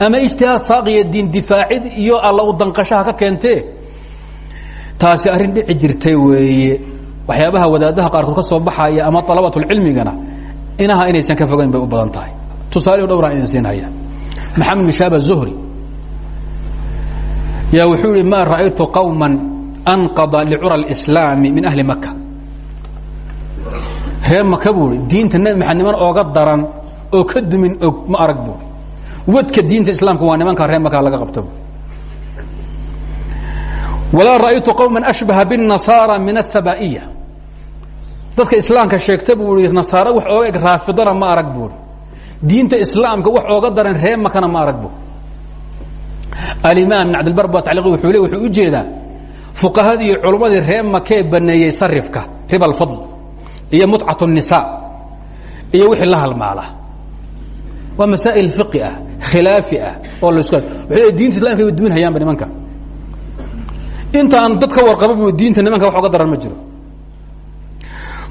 Ama ijtihaad saaqiya diin difaacid iyo alla u danqasho ha ka keentee taasi arrin dhici jirtay weeye. Waxyaabaha wadaadaha qaarkood ka soo baxaya ama alabatulcilmigana inaha inaysan ka fogayn bay u badan tahay. Tusaale dhowraa idin siinhaya maxamed mishaab zuhri yaa wuxuu yihi ma ra'aytu qawma anqada licura اlislaami min ahli maka reer maka buu i diinta nebi maxamed niman ooga daran oo ka dumin og ma arag buui wadka diinta islaamka waa nimanka reer maka laga qabta bu walaa ra'aytu qawma ashbaha bالnasaara min aلsabaiya dadka islaamka sheegta buu i nasaare wax ooga eg raafidana ma arag buui diinta islaamka wax ooga daran ree makana ma arag bu alimaam ibn cabdilbar ba taliq wuxuu le wuxuu u jeedaa fuqahadii iyo culummadii ree makee sarifka riba alfadl iyo mutcat الnisa iyo wixii la halmaala. Waa masaa'il fiqi ah ah oo las wuxuu diinta islamka way duminhayaanba nimanka. Inta aan dad ka diinta nimanka wax oga daran ma jiro.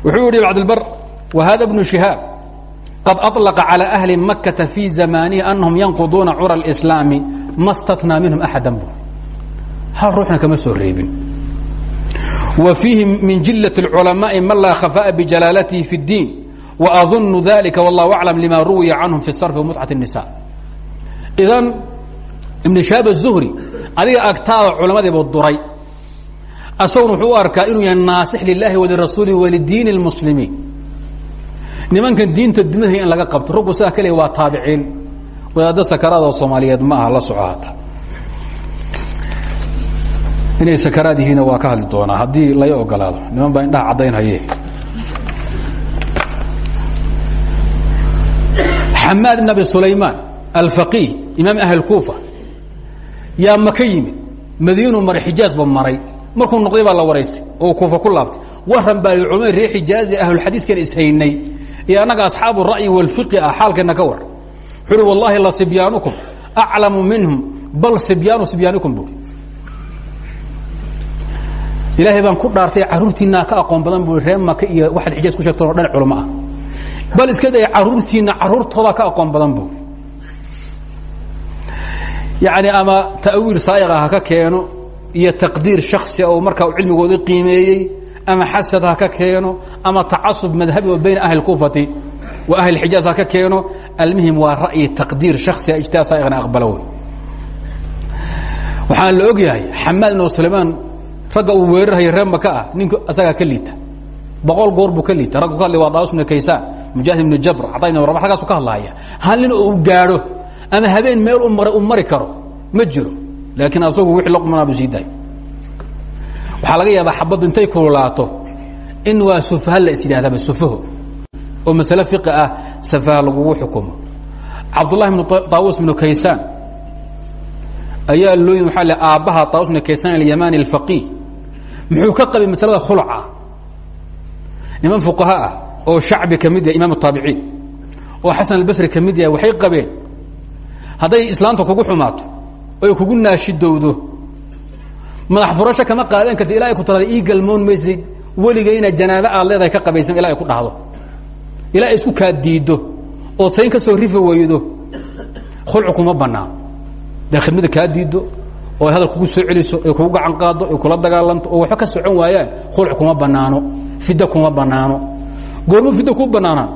Wuxuu yihi cabdilbar wahada bnu shihaab qad aطلqa calى ahli makata fii zamanihi anahum yanquduuna cura اlإslaami ma statnaa minhum axada bu hal ruuxna kama soo reebin wa fiihi min jilaة الculamaaءi man laa khafaaءa bijalaalatihi fi الdiin وأظن ذلika والله أعلم لma ruwiya canهum في الصرف ومتcaة النساء idan iبن شhahاب الزهري adiga agtaada culamadeebu duray asaguna wuxuu u arkaa inuu yahay naasix lilahi walirasuuli walidiin اlmuslimiin nimankan diinta dunidaya in laga qabto raggu sidaa kaliya waa taabiciin. Wadaaddo sakaraad oo soomaaliyeed ma aha la soco haata inay sakaraad yihiinna waa ka hadli doonaa haddii lay ogolaado niman baa indhaha caddaynhaye xamaad bn abi sulaymaan alfaqiih imaam ahli kuufa yaa maka yimid? Madiinu maray xijaazba maray. Markuu noqday baa la waraystay oo kuufa ku laabtay. Waran baa culmada reer xijaazi ahlulxadiidkan ishaynay iyo annaga asxaabu ra'yi walfiqi ah xaalkeenna ka war. Wuxuu uhi wallahi la sibyaanukum aclamu minhum bal sibyaanu sibyaanikum buui ilaahay baan ku dhaartay carruurtiinaa ka aqoon badan bui reer maka iyo waxaad xijaaz ku sheegteen o dhan culamo ah. Bal iska day caruurtiina caruurtoodaa ka aqoon badan bu yani ama ta'wiil saa'iqa ha ka keeno iyo taqdiir shaksi oo markaa u cilmigooda qiimeeyey ama xasad ha ka keeno ama tacasub madhabi oo bayna ahli اkufati wa ahli اxijaaz ha ka keeno almuhim waa ra'yi taqdiir shaksiga ijtihaad saa'iqna aqbalo wey. Waxaan la og yahay xamaad ibn sulaymaan ragga uu weerarhaya reer maka ah ninku asagaa ka liita. Boqol goor buu ka liita. Raggu ka hadlay waa daawus ibnu kaysaan mujaahid ibnu jabr cataa ibn rabax raggaasuu ka hadlaaya. Hal nin oo uu gaadho ama habeen meel u maray u mari karo ma jiro. Laakiin asagu wixii la qumanaa buu sii daay waxaa laga yaabaa xabaddu intay kululaato. In waa sufaha la is yidhahdaba sufaho oo masale fiqi ah safaha lagugu xukumo. Cabdullahi ibnu taawus ibnu kaysaan ayaa looyin waxaa le aabbaha taawus ibnu kaysaan alyamani alfaqiih muxuu ka qabay masalada khulca. Niman fuqaha ah oo shacbi ka mid yahay imaam taabiciin oo xasan albasri ka mid yahay waxay qabeen hadday islaamta kugu xumaato oy kugu naashidowdo madax furasho kama qaadan karti ila ku tiraada ii galmoon maysid weliga inaad janaabo aad leedahay ka qabaysan ilaa ay ku dhahdo. Ilaa ay isku kaa diiddo ood sayn ka soo rifi weydo khulcu kuma bannaan. Day khidmada kaa oo hadal kugu soo celiso ay kugu gacan qaaddo ay kula dagaalanto oo waxba ka socon waayaan khulc kuma bannaano fiddo kuma bannaano. Goormu fiddo kuu bannaanaan?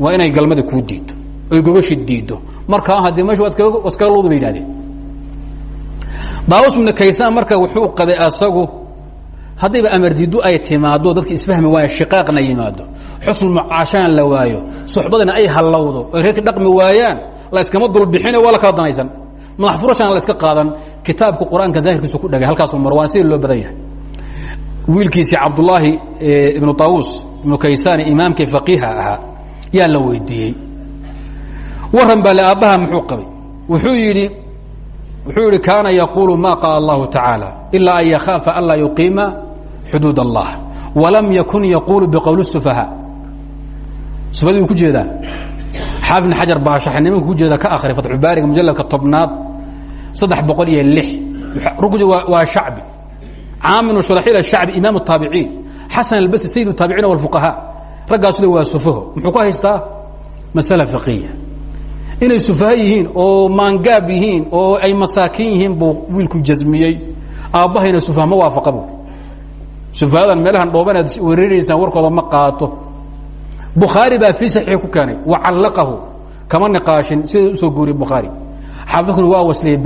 Waa inay galmada kuu diiddo oy gogashi diiddo. Markaa haddii meesha waad iskaga luudu bay yidhahdeen daawus ibnu kaysaan marka wuxuu qabay asagu haddayba amar diiddu ay timaaddo dadka isfahmi waayo shiqaaqna yimaado xusnulmucaashana la waayo suxbadana ay hallowdo reerka dhaqmi waayaan la yskama dulbixine waa la kala danaysan. Madax la iska qaadan kitaabka qur'aanka daahirkiisu ku dhagay halkaasuu marwaan sida loo badan yahay. Wiilkiisii cabdullaahi ibnu taawus ibnu kaysaani imaamkii faqiiha ahaa yaa la weydiiyey. Waran baa le muxuu qabay wuxuu yidhi wuxuu ihi kaana yaquulu ma qaala allahu tacaala ilaa an yakhaafa anlaa yuqiima xuduud allah walam yakun yaquulu biqowli sufaha subadii ku jeedaa. Xaafid bn xajar baa sharxay nimanka ku jeeda ka akhri fatxubaariga mujalladka tobnaad saddex boqol iyo lix. Rugdu waa shacbi. Caaminu shuraxiil ashacbi imaam taabiciin xasan albasri sayid taabiciin walfuqahaa. Raggaasuda waa sufaho. Muxuu ku haystaa? Masala faqiya inay sufaha yihiin oo maangaab yihiin oo ay masaakiin yihiin buu wiilku jasmiyey. Aabbahayna sufaha ma waafaqa bu sufahadan meelahan dhooban aad weeraraysaan warkooda ma qaato. Bukhaari baa fii saxiix ku keenay wa callaqahu kama niqaashin sida u soo guuriyey bukhaari. Xaafidkuna waa wasliyey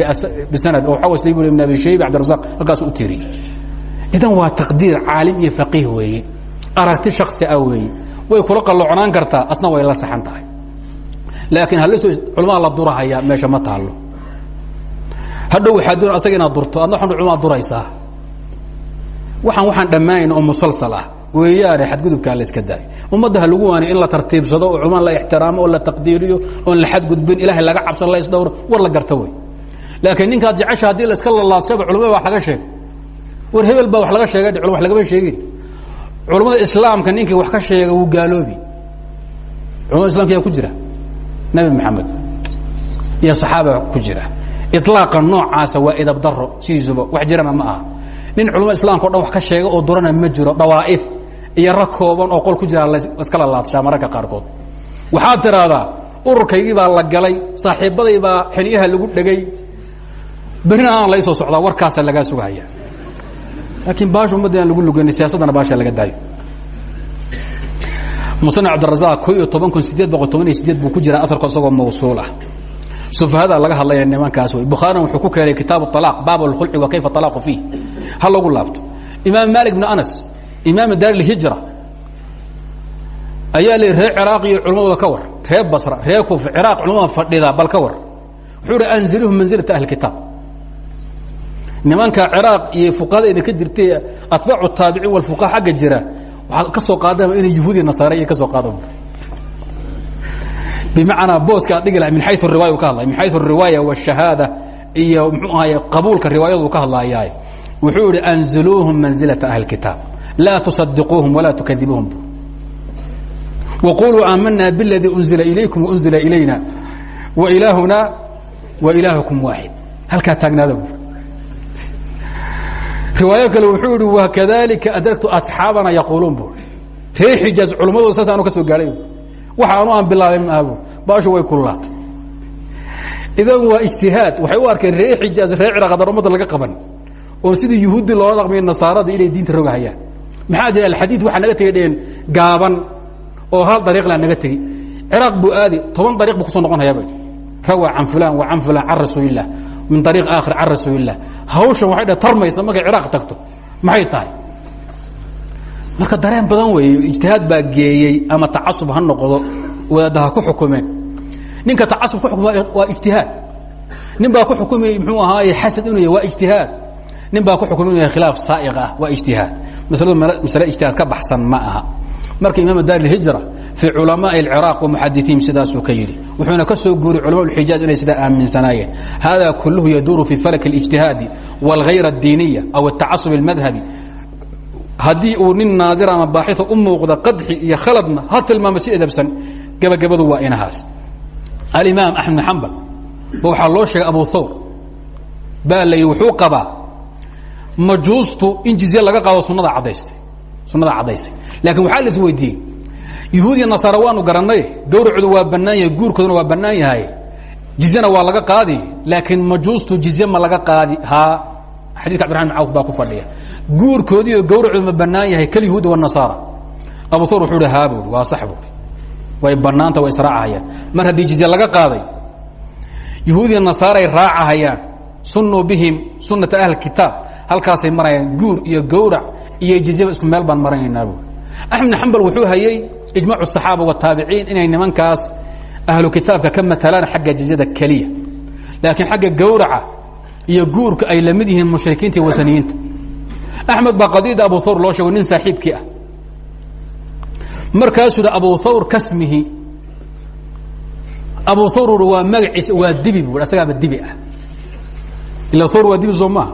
bisanad oo waxaa wasliyey bu ibn abi shayba cabdirazaq halkaas u tiriyey idan waa taqdiir caalim iyo faqiih weeye. Aragti shaksi ah weeye. Way kula qalloocnaan kartaa asna way la saxan tahay laakiin halsoo culamada la durahaya meesha ma taallo. Hadhow waxaa doon asaga inaad durto adna waxan culmaa duraysaa. Waxaan waxaan dhammaanayn oo musalsal ah. Weeyaane xadgudubkaa la iska daayo. Ummadda ha lagu waaniyo in la tartiibsado oo culmaan la ixtiraamo oo la taqdiiriyo oon la xadgudbin ilaahay laga cabsan la isdhowro war la garta wey laakiin ninkaad jecesha haddii la iska lalaadsaba culamada wax laga sheeg war hebel baa wax laga sheegay wax lagama sheegin. Culammada islaamka ninkii wax ka sheega wuu gaaloobi. Culamada islamka yaa ku jira nebi maxamed iyo saxaaba ku jira. Iطlaaqa noocaasa waa edab daro sidiisuba wax jirana ma aha. Nin culamada islamka o dhan wax ka sheega oo durana ma jiro dawaa'if iyo rag kooban oo qol ku jira laska lalaadshaa mararka qaarkood. Waxaad tiraahdaa ururkaygii baa la galay saaxiibaday baa xiliyaha lagu dhegay. Berrina aan laysoo socdaa warkaasa lagaa sugahaya laakiin baasha ummadda aan lagu lugeynay siyaasaddana baasha laga daayo musane cabdirazaq ko iyo toban kun sideed boqol toban iyo sideed buu ku jiraa aarku isagoo mawsuul ah sufahada laga hadlaya nimankaas wey bukhaarina wuxuu ku keenay kitaab alaaq baab alkhulci wa kayfa alaaqu fiih. Ha lagu laabto. Imaam malik bn anas imaam daar lhijra ayaa le reer ciraaq iyo culmadooda ka war. Reer basra reer kuufa ciraaq culamada fadhida bal ka war. Wuxuu hi anziluhum manzilata ahli kitaab. Nimanka ciraaq iyo fuqahada idinka jirtay atbaacu taabiciin walfuqaha xagga jira waxaad ka soo qaadaan inay yahuudiya nasaare iyo ka soo qaadaan. Bimacnaa booska ad dhigi lahay min xayu riwaaya ka hadlaya min xayu riwaaya wاshahaada iyo mxuu ahaye qabuulka riwaayadu ka hadlayaay wuxuu ihi anziluuhum manzilata ahli kitaab. Laa tusadiquuhum walaa tukadibuuhum. Waquluu aamanaa biاladii unzila ilaykum waunzila ilayna wailaahuna wailaahukum waaxid halkaa taagnaada riwaayo kale wuxuu ihi wakadalika adragtu asxaabana yaquuluun bu reer xijaaz culummadooda saas aanu ka soo gaadhay waxa anu aan bilaabay maabu baashu way kullaatay idan waa ijtihaad waxay u arkeen reer xijaaz reer ciraaqadar ummadda laga qaban oo sidii yuhuudi loola dhaqmayo nasaarada inay diinta rogahayaan. Maxaa jira alxadiid waxaa naga tegay dheen gaaban oo hal dariiqla naga tegi ciraaq buu aadi toban dariiq buu ku soo noqon hayaaba rawa can fulan wa can fulan can rasuulilah min ariiq aakhir can rasuulilah hawshan waxay dhe tarmaysa markay ciraaq tagto maxay tahay? Marka dareen badan weeye ijtihaad baa geeyey ama tacasub ha noqdo wadaadda ha ku xukumeen. Ninka tacasub ku xukuma waa ijtihaad. Nin baa ku xukumay muxuu ahaaye xasad inuu yahy waa ijtihaad. Nin baa ku xukumay inu yahay khilaaf saa'iq ah waa ijtihaad. Masladu masale ijtihaad ka baxsan ma aha marka imaam daar اhijra fii culamaءi اciraaq وmuxadiثiin sidaasuu ka yidhi wuxuuna ka soo guuriy culama اxijaaz inay sidaa aaminsanaayeen hada kulhu yaduuru fii falk ااجtihaadi wاlghayr الdiiniya aw الtacasub الmadhabi haddii uu nin naadir ama baaxio u muuqda qadxi iyo khaladna ha tilmaamo si edabsan gebagabadu waa inahaas alimaam axmed xambal ba waxaa loo sheegay abu thawr baa la yidhi wuxuu qabaa majuustu in jizye laga qaado sunada cadaystay sunada caddaysay. Laakiin waxaa la is weydiiyey yuhuud iyo nasaara waanu garannay gawracoodu waa bannaan yahay guurkooduna waa bannaan yahay jizyena waa laga qaadi laakiin majuustu jizye ma laga qaadi haa xadidka abdirman bin cawf baa ku fadhiya. Guurkoodi iyo gawracoodu ma bannaan yahay kal yahuudi wanasaara abu thawr wuxuu hi haa buui waa sax buui way bannaanta way israacahayaan mar haddii jizye laga qaaday yahuudiya nasaaray raacahayaan sunnuu bihim sunnata ahli kitaab. Halkaasay marayaan guur iyo gawrac iyo jizyaba isku meel baan maranaynaa buui axmed bin xambal wuxuu hayey ijmac الصaxaaba wالtaabiciin inay nimankaas ahlu kitaabka ka matalaan xagga jizyada keliya laakiin xagga gawraca iyo guurka ay la mid yihiin mushrikiinta iyo wataniyiinta axmed baa qadiyada abu thawr loo sheego nin saaxiibkii ah markaasuu hi abu thawr kasmihi abu thawr ui waa magaciisa waa dibi bu asagaaba dibi ah ila thawr waa dibi soo maaha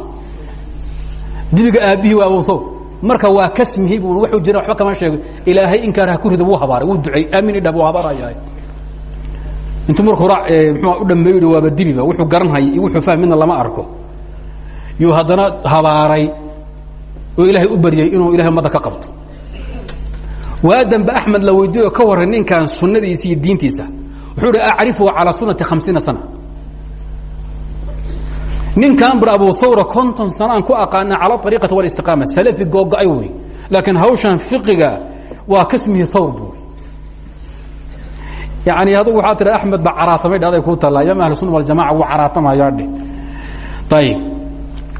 dibiga aabbihii waa abu thawr marka waa kasmihi bu wuxuu jira waxba kama sheego ilaahay inkaan ha ku rido wuu habaaray wuu ducey aamin idhab wuu habaarayahay intuu markuu ra mxua u dhameeyo waaba dibiba wuxuu garanhaya iyo wuxuu fahm midna lama arko. Yuu haddana habaaray oo ilaahay u baryey inuu ilahay ummadda ka qabto. Waadanba axmed la weydiiyo ka warray ninkan sunnadiisa iyo diintiisa. Wuxuu hi acrifuhu calaa sunati hamsiina sana ninkan bar abu hawra konton sana aan ku aqaana cala ariiqati walistiqaama salafi googo-ay wey. Laakiin hawshan fiqiga waa kasmihi hawr buui yani adugu waxaa tiri axmed ba caraatamay dhahday kuu tallaa imaam ahlu sunna waljamaca wuu caraatamayaa dhe ayib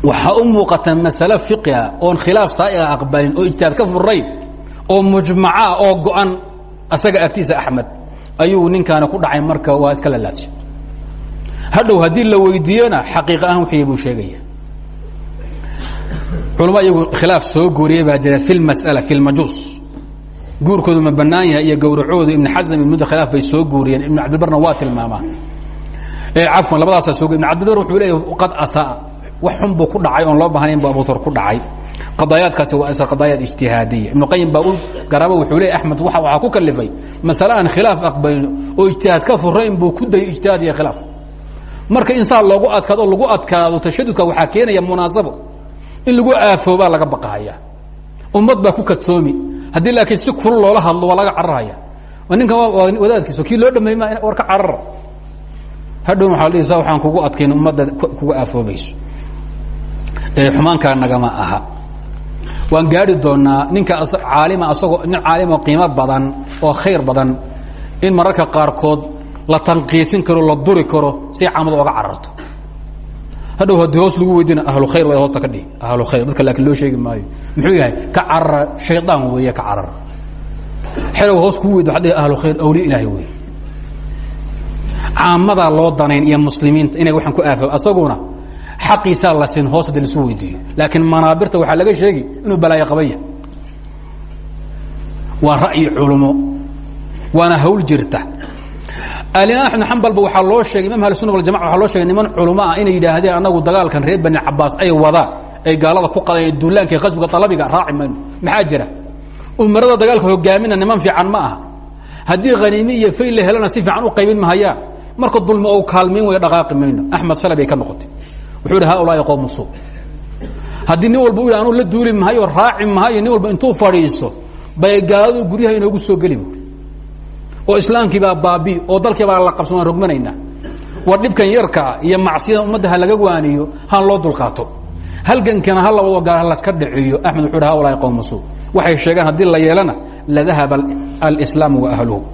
waxaa u muuqata masale fiqiga oon khilaaf saaiga aqbalin oo ijtihaad ka furayn oo mujmaca oo go-an asaga agtiisa axmed ayuu ninkaani ku dhacay marka waa iska lalaadsha hadhow haddii la weydiiyona xaqiiq ahaan wixii buu sheegaya. Culama iyagu khilaaf soo guuriyey baa jira fi lmas'ala fi lmajuus guurkoodu ma bannaan yahay iyo gowracoodu ibn xasm ibn mud khilaaf bay soo guuriyeen ibn cabdilbarna waa tilmaamaan. Cafwan labadaasaa soo ibn cabdilbar wuxuu leeya qad asaa. Wax xun buu ku dhacay oon loo baahnayn bu abutar ku dhacay. Qadaayaadkaasi waa isla qadaayaad ijtihaadiya ibnu qayim baa u garaba wuxuu leey axmed waxaa ku kalifay. Masale aan khilaaf aqbalin oo ijtihaad ka furayn buu ku dayay ijtihaad iyo khilaaf marka insaan loogu adkaado oo lagu adkaado tashadudka waxaa keenaya munaasabo. In lagu aafoobaa laga baqahaya ummad baa ku kadsoomi. Haddii laakiin si kulul loola hadlo waa laga cararhaya ninkan waa wadaadkiisa kii loo dhameey ma war ka carara hadhown waa la sa waxaan kugu adkayn ummadda kuga aafoobayso. Xumaankaa nagama aha. Waan gaari doonaa ninka caalima asagoo nin caalimo qiimo badan oo khayr badan in mararka qaarkood la tanqiisin karo la duri karo si caamada oga cararto. Hadhow haddii hoos lagu weydiina ahlu khayr waa hoosta ka dhigi ahlu khayr dadka laakiin loo sheegi maayo. Muxuu yahay? Ka carara shaydaan weeye ka carara. Xerow hoos kuu weydi waxad dhihi ahlu khayr awliya ilaahay weeye. Caamadaa loo danayn iyo muslimiinta inay waxaan ku aafo asaguna xaqiisaa la sin hoos haddi lasu weydiiyo. Laakiin manaabirta waxaa laga sheegi inuu balaayo qabaya waa ra'yi culmo waana hawl jirta alimaam axmed xambalba waxaa loo sheegay imam ahlusuna waljamaca waxaa loo sheegay niman culamo ah inay yidhaahdeen annagu dagaalkan reer bani cabaas ay wadaan ay gaalada ku qadeen duulaanka khasbiga talabiga raaci mayno. Maxaa jira? Umarada dagaalka hogaamina niman fiican ma aha. Haddii khaniimi iyo fayl la helana si fiican u qaybin mahayaan marka dulmi ou kaalmayn way dhaqaaqi mayno. Axmed fale bay ka noqotay. Wuxuu hi haulaai qowmu suu. Haddii nin walba u yidhi anuu la duuli raaci mahayo nin walba intuu fadhiiso bay gaaladu guryaha inoogu soo geli oo islaamkii baa baabi oo dalkii baa la qabsan waan rogmanaynaa. War dhibkan yarkaa iyo macsiyadan ummadda ha laga waaniyo han loo dulqaato. Halgankana ha la wado gaal ha laska dhaceeyo axmed wuxuu hi haulaai qowmu suu waxay sheegaan haddii la yeelana ladahaba alislaam wa ahluhu.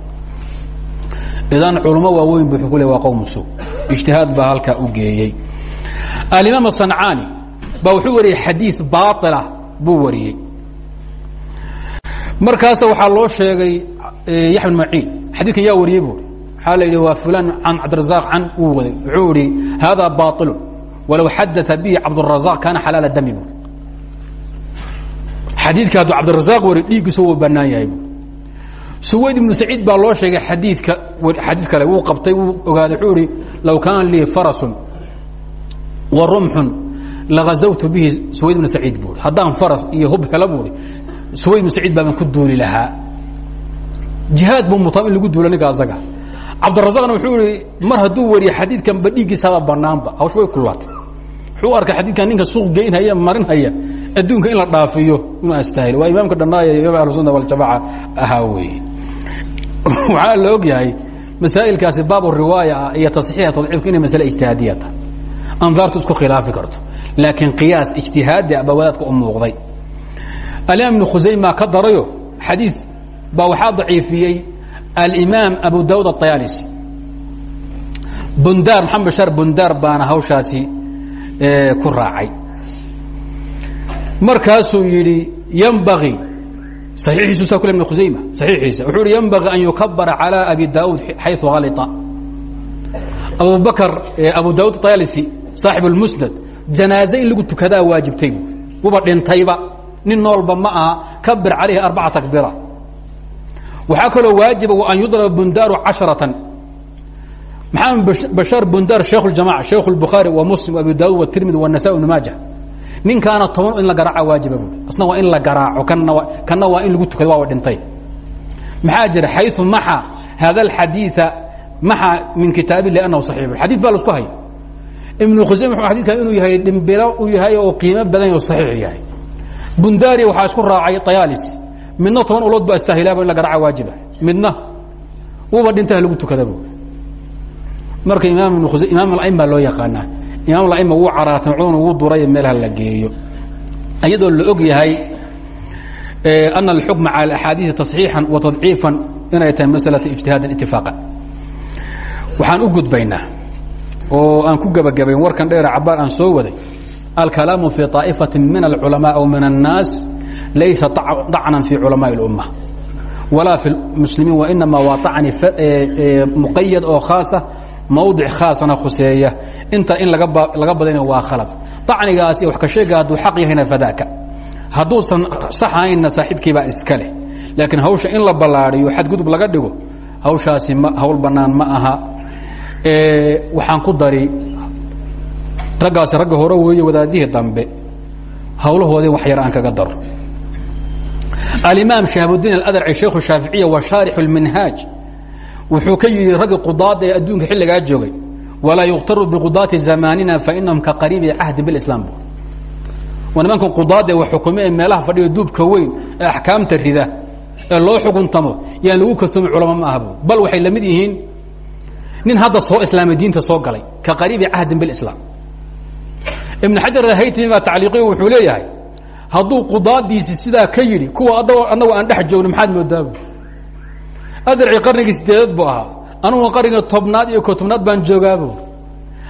Idan culummo waaweyn bu ku le waa qowmu suu ijtihaad baa halkaa u geeyey. Alimaam asancaani baa wuxuu wariyey xadii baailah buu wariyey. Markaasa waxaa loo sheegay yaxya bn maciin xadiidkan yaa wariyey buui waxaa la yidhi waa fulan can cabdirazaq can wuu waday. Wuxuu ihi hada baailu walow xadaa bihi cabdurazaq kaana xalaala dami buui xadiidka hadduu cabdirazaq wari dhiiggiisu wuu banaan yahay buui suwayd ibnu saciid baa loo sheegay xadiidka xadiid kale wuu qabtay wuu ogaaday. Wuxuu ihi low kaana lii farasun wa rumxun lagazawtu bihi suwayd ibnu saciid buui haddaan faras iyo hub helo buui suwayd ibnu saciid baaban ku duuli lahaa jihaad buu mutaa in lagu duulo ninka asaga. Cabdirazaqna wuxuu ihi mar hadduu wariye xadiidkanba dhiiggiisaba banaanba hawsh way kulaatay wuxuu arkay xadiidkan ninka suuq geynhaya marinhaya adduunka in la dhaafiyo inuu astahil waa imaamka dhannaaya imaam ahlusunna waljamaca ahaa weeye. Waxaa la og yahay masaa'ilkaasi baabu riwaaya ah iyo tasxiixa tadciifku inay masale ijtihaadiya tahay. Andaartu isku khilaafi karto laakiin qiyaas ijtihaadi ah baa wadaadka u muuqday. Alimaam ibnu khusayma ka darayo xadiid baa waxaa daciifiyey alimaam abu daawud aطayaalisi bundaar maxamed bashaar bundaar baana hawshaasi ku raacay markaasuu yidhi ymbaغii صaxiixiisu sa kule ibn khusayma صaxiixiisa wuxuu hi ymbaغi an yukabara calى abi daawud xayثu halطa abu bakr abu daawud طayalisi saaxib اlmusnad janaaze in lagu tukadaa waajibtay bu wuba dhintayba nin noolba ma aha kabir calayhi arbaca takbira waxaa kaloo waajiba an yudraba bundaaru caشharaةa maxamed bashaar bundar sheekh اjamaca sheekh اbukhaari wa muslim abu daawud wtirmidi wالnasa ibn maaja ninkaana toban in la garaaca waajiba bu asna waa in la garaaco kana kana waa in lagu tukado waa dhintay maxaa jira xayu maxa hada اxadiiثa maxa min kitaab ilah anahu صaxiix xadii baa lasku haya ibnu khusayma wuxuu xadidkan inuu yahay dhimbilo uu yahay oo qiimo badan oo saxiix yahay bundaari waxaa isku raacay طayaalisi midna toban ulood ba istaahilab in la garaca waajiba. Midna. Wuba dhintaha lagu tukada marka imaam imaam aim baa loo yaqaanaa. Imaam aim wuu caraatay cudna wuu duray meelaha la geeyo. Iyadoo la og yahay eh, ana alxukma cala axaadiii tasxiixan wa tadciifan inay tahay maslata ijtihaadan itifaaqan waxaan u gudbaynaa oo aan ku gebagabayn warkan dheera aan soo waday alkalaamu fii طaa'ifati min alculamaa aw min annaas laysa acnan fii culamaa اlumma walaa fi muslimiin wainamaa waa acni muqayad oo khaasa mawdic khaasana khuseeya inta in laga badina waa khalad acnigaasi wax ka sheega hadduu xaq yahayna fadaaka hadduusan saxaynna saaxiibkiibaa iska leh laakiin hawsha in la ballaariyo xadgudub laga dhigo hawshaasi hawl bannaan ma aha waxaan ku dari raggaasi ragga hore weeye wadaadihii dambe hawlahoodii wax yar aan kaga daro alimaam shahbuddiin aladrci sheekhu shaaficiya wa shaarixu اlminhaaj wuxuu ka yidhi raggi qudaada ee adduunka xilligaa joogay walaa yuktaru biqudaati zamaanina fainahum ka qariibi cahdi bilislaam waa nimankan qudaada wa xukume ee meelaha fadhiyo duubka weyn ee axkaamta rida ee loo xukuntamo yaan lagu kalsoomay culamo ma aha bu bal waxay la mid yihiin nin hadda soo islaamay diinta soo galay ka qariibi cahdin bilislaam. Ibnu xajar alhaytimi baa tacliiqiy wuxuu leeyahay hadduu qudaadiisi sidaa ka yidhi kuwa annagu aan dhex joogno maxaad moodaabu adarci qarnigii sideedaad buu ahaa. Anugu qarniga tobnaad iyo ko tobnaad baan joogaabu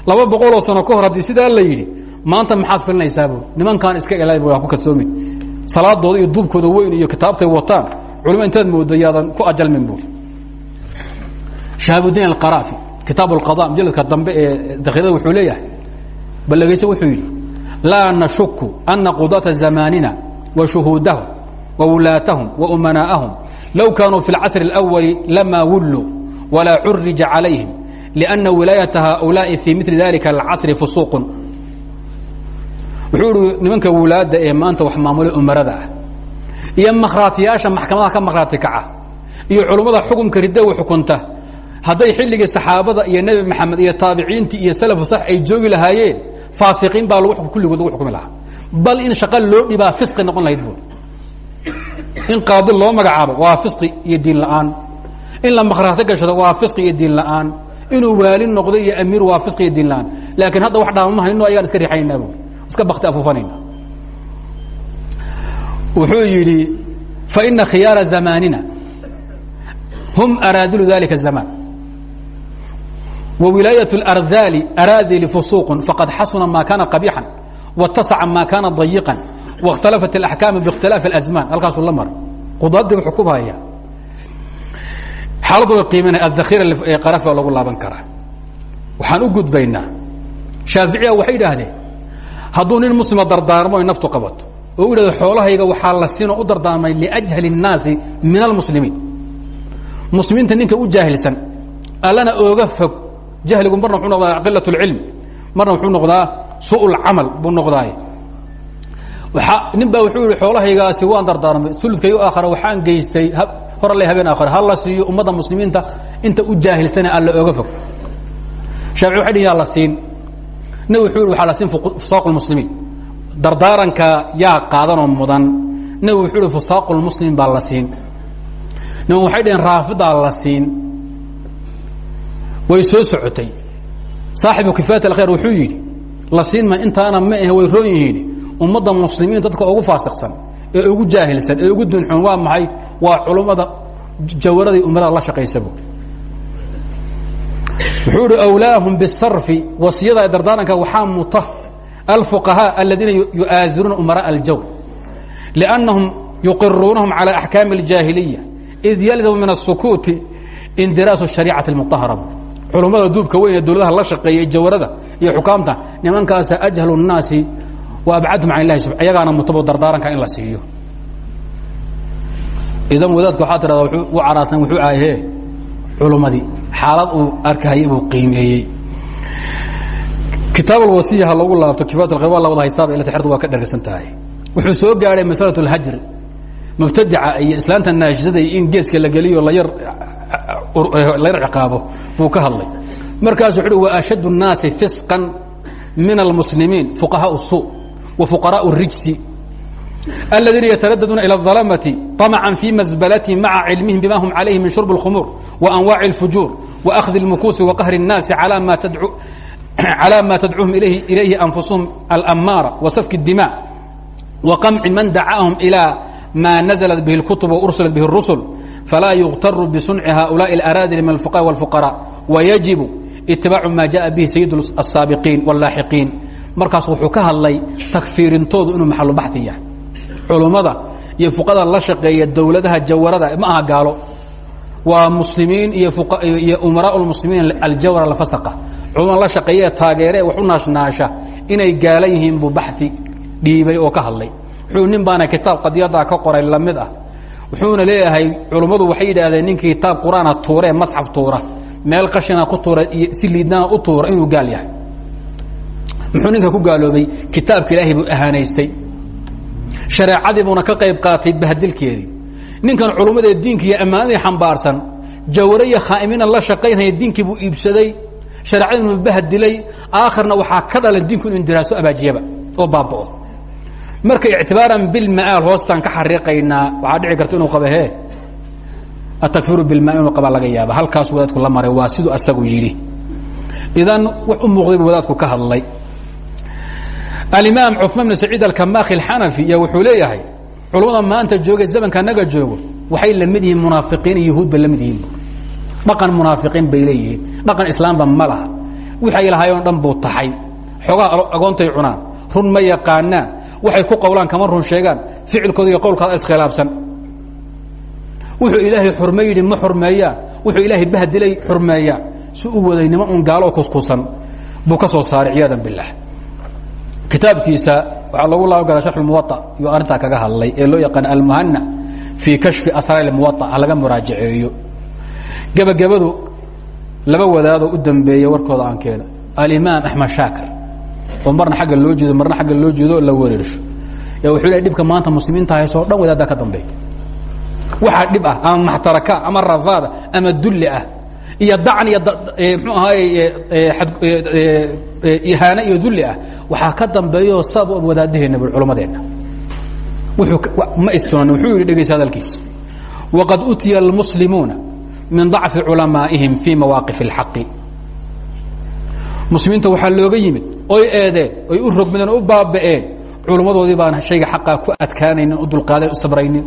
laba boqoloo sano ka hor haddii sidaa la yidhi maanta maxaad filinaysaabuu nimankaan iska ilay bu ku kadsoomi salaadooda iyo duubkooda weyn iyo kitaabtay wataan. Culimo intaad moodo yaadan ku ajalmin buuri shahaabudiin alqaraafi kitaab alqada mujaladka dambe ee dakhirada wuxuu leeyahay. Ballageyse wuxuu yidhi laa nashuku ana qudaata zamaanina wa shuhuudahum wa wulaatahum wa umanaa'ahum low kaanuu fi اlcasr اlأwali lama wulluu walaa curija calayhim liأnna wilaayata haؤulaaءi fii mili dalika اlcasri fusuuqun wuxuu ihi nimanka wulaadda ee maanta wax maamulay umarada ah iyo makhraatiyaasha maxkamadaha ka makhraati kaca iyo culummada xukumka ridawa xukunta hadday xilligii saxaabada iyo nebi maxamed iyo taabiciintii iyo salafu sax ay joogi lahaayeen faasiqiin baa kulligood lagu xukumi lahaa. Bal in shaqa loo dhibaa fisqi noqon lahayd buuri in qaadi loo magacaabo waa fisqi iyo diin la'aan. In la makhraati gashado waa fisqi iyo diin la'aan. Inuu waali noqdo iyo amiir waa fisqi iyo diin la'aan. Laakiin hadda wax dhaama ma hayno ayagaan iska riixaynaa buuri iska bakti afuufanayna wuxuu yidhi faina khiyaara zamaanina hum araadilu dalika الzamaan وwilaayaة اأrdaali araadili fusuuq faqad xasuna ma kana qabيixا wاtasaca ma kana ضayiqا واkhtalafat الأحkaam bاkhtilaafi الأزmaan halkaasuu la maray qudaadiga xukumhaya xaaladooda qiimanaya adakhiira qaraf baa lagu laaban karaa waxaan u gudbaynaa shaaficiya waxay idhaahdeen hadduu nin muslima dardaarmo ay naftu qabato oo u yidhahdo xoolahayga waxaa la siinoo u dardaarmay liأjhal الnaasi min almuslimiin muslimiinta ninka u jaahilsan allana ooga fog jahligu marna wuxuu noqdaa qila اlcilm marna wuxuu noqdaa su camal buu noqdaay nin baa wuxuu yihi xoolahaygaasi waan dardaarmay uludkay aakhara waxaan geystay hor alle habeen aakhare ha la siiyo ummadda muslimiinta inta u jaahilsane alla oga fog. Shaafici waxay dhihin yaa la siin. Nin wuxuu yihi waxaa la siin fusaaq lmuslimiin dardaaranka yaa qaadanoo mudan. Nin wuxuu yihi fusaaq lmuslim baa la siin. Nin waxay dhihin raafidaa la siin way soo socotay saaxibu kifaayat alkhayr wuxuu yidhi la siin ma intaana ma ahe way roon yihiin ummadda muslimiin dadka ugu faasiqsan ee ugu jaahilsan ee ugu dunxun waa maxay waa culummada jawaraday umarada la shaqaysabo wuxuu ihi أwlaahum bالsarfi wasiyada dardaaranka waxaa muta alfuqahاء aladiina yu'aaziruuna umaraء اljawr لأnnahum yuqiruunahum calى أxkaami الjaahiliya id yalzamu min الsukuuti indiraasu الشhariicaةi الmuطahara culummada duubka weyn ee dowladaha la shaqeeya jawarada iyo xukaamta nimankaasa ajhalu الnaasi wa abcadhum can ilahi ayagaana mutabo dardaaranka in la siiyo idan wadaadka waxaa tirada u caraatan wuxuu ahaye culummadii xaalad uu arkahayay buu qiimeeyey kitaab alwasiya ha lagu laabto kifaat alkhayr waa labada haystaaba ila xertu waa ka dhergsan tahay wuxuu soo gaadhay masalatu اlhajr mubtadica iyo islaanta naashisada in geeska la geliyo layar layar ciqaabo buu ka hadlay markaasu wuxu uhi wa ashad الnaasi fisqan min almuslimiin fuqahaء الsu wa fuqaraء الrijsi الذiina yترددوna إلى الظلمة طمعا في مزبلتهم مع علمهم بma هم عليه من شرب الخمور وأنواع الفجور وأخذ المكوس وقهر الناس على ما تدعوهم إليه أنفسهم الأمارة وسفك الدماء وقمع من دعاهم إلى ما نزلت به الكتب وأرسلت به الرسل فلا يغتر بصنع هؤلاء الأراذل من الفقهاء والفقراء ويجب اتباع ما جاء به سيد السابقين واللاحقين markaas wuxuu ka hadlay takfiirintoodu inuu maxalu baxi yahay culummada iyo fuqada la shaqeeya dowladaha jawarada ma aha gaalo waa muslimiin iyo iyo umaraa lmuslimiin aljawra alfasaqa culumada la shaqeeye taageere wax u naashnaasha inay gaala yihiin buu baxi dhiibay oo ka hadlay wuxuu nin baana kitaab qadiyaddaa ka qoray la mid ah. Wuxuuna leeyahay culummadu waxay yidhaahdeen ninkii kitaab qur'aana masxaf tuura. Meel qashina ku tuura si liidnana u tuura inuu gaal yahay. Muxuu ninka ku gaaloobay? Kitaabka ilaahay buu ahaanaystay. Shareecadii buuna ka qayb qaatay bahdilkeedii. Ninkan culummadee diinka iyo ammaanadii xambaarsan jawre iyo la shaqaynaya diinkii buu iibsaday. Shareecadii inuu bahdilay. Aakhirna waxaa ka dhalan diinku inu indiraaso abaajiyaba oo baaba'o marka ictibaaran bilma'aal hoostaan ka xariiqaynaa waxaa dhici karta inuu qaba he atakfiru bilmaa inuu qaba laga yaaba halkaas wadaadku la maray waa siduu asagu yidhi. Idan wax u muuqday buu wadaadku ka hadlay. Alimaam cuثmaan bn saciid alkamaakhi اlxanafi ya wuxuu leeyahay culammada maanta jooga zamanka naga joogo waxay la mid yihiin munaafiqiin iyo yahuud bay la mid yihiin. Dhaqan munaafiqiin bay leeyihiin. Dhaqan islaamba ma laha. Waxay lahaayeen o dhan buu taxay xoogaha agoontay cunaan run ma yaqaanaan waxay ku qowlaan kama run sheegaan. Ficilkooda iyo qowlkaada iskhilaafsan wuxuu ilaahay xurme yidhi ma xurmeeyaan wuxuu ilaahay bahdilay xurmeeyaan si u wadaynimo un gaaloo kuskusan buu ka soo saaray ciyaadan bilah kitaabkiisa waxaa lagu laaban karaa sharx muwaطa iyuu arrintaa kaga hadlay ee loo yaqaan almuhana fii kashfi asraar muwaطa ha laga muraajaceeyo. Gebagabadu laba wadaadoo u dambeeya warkooda aan keeno. Alimaam axmed shaakir oo marna agga loo jeedo marna agga loo jeedo la wereersho ya wuxuu le dhibka maanta muslimiinta haysoo dhan wadaaddaa ka dambeeya waxaa dhib ah ama maxtaraka ama rafaada ama dulli ah iyo dacan iyo mxuu ahaay ihaane iyo dulli ah waxaa ka dambeeyo sabab wadaadaheenna bui culummadeenna ma istoonin wuxuu yidhi dhegaysa hadalkiisa waqad utiya almuslimuuna min ضacfi culamaa'ihim fii mawaaqif اlxaqi muslimiinta waxaa looga yimid oy eedeen oy u rogmadeen o u baaba'een culummadoodii baan shayga xaqaa ku adkaanaynin u dulqaadayn u sabraynin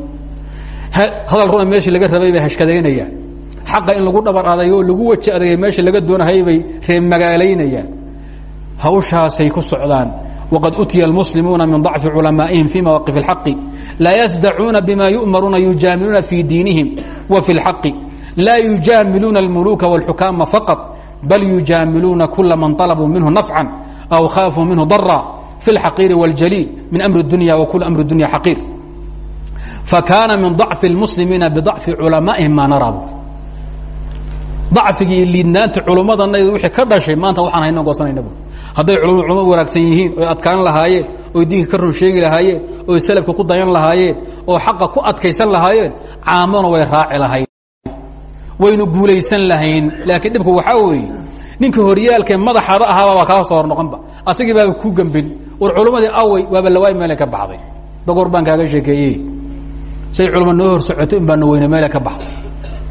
hadal runa meeshii laga rabay bay hashkadaynayaan xaqa in lagu dhabar adayo oo lagu waji adagay meeshii laga doonahayay bay reemagaalaynayaan hawshaasay ku socdaan waqad utiya almuslimuuna min ضacfi culamaa'ihim fii mawaaqif اlxaqi laa yasdacuuna bima yu'maruuna yujaamiluuna fii diinihim wa fi اlxaqi laa yujaamiluuna اlmuluka wاlxukaama faqط bal yujaamiluuna kula man طalabuu minhu nafcan aw khaafuu minhu dara fi اlxaqiiri wاljaliil min amri اdunya wakula amri اdunya xaqiir fakaana min ضacfi اlmuslimiina biضacfi culamaa'ihim maa nara dacfigii iyo liidnaanta culummadanayda wixii ka dhashay maanta waxaan hayno goosanayna bu hadday culumadu culumad wanaagsan yihiin oy adkaan lahaayeen oy diinka ka run sheegi lahaayeen oy salafka ku dayan lahaayeen oo xaqa ku adkaysan lahaayeen caamona way raaci lahayn waynu guulaysan lahayn. Laakiin dhibku waxaa weeye ninka horyaalkee madaxaada ahaaba waa kala soo hor noqonba asagii baaba ku gembin war culummadii awey waaba lawaay meele ka baxday. Dagoor baan kaaga sheekeeyey. Say culumma noo hor socoto in baana weyne meele ka baxday.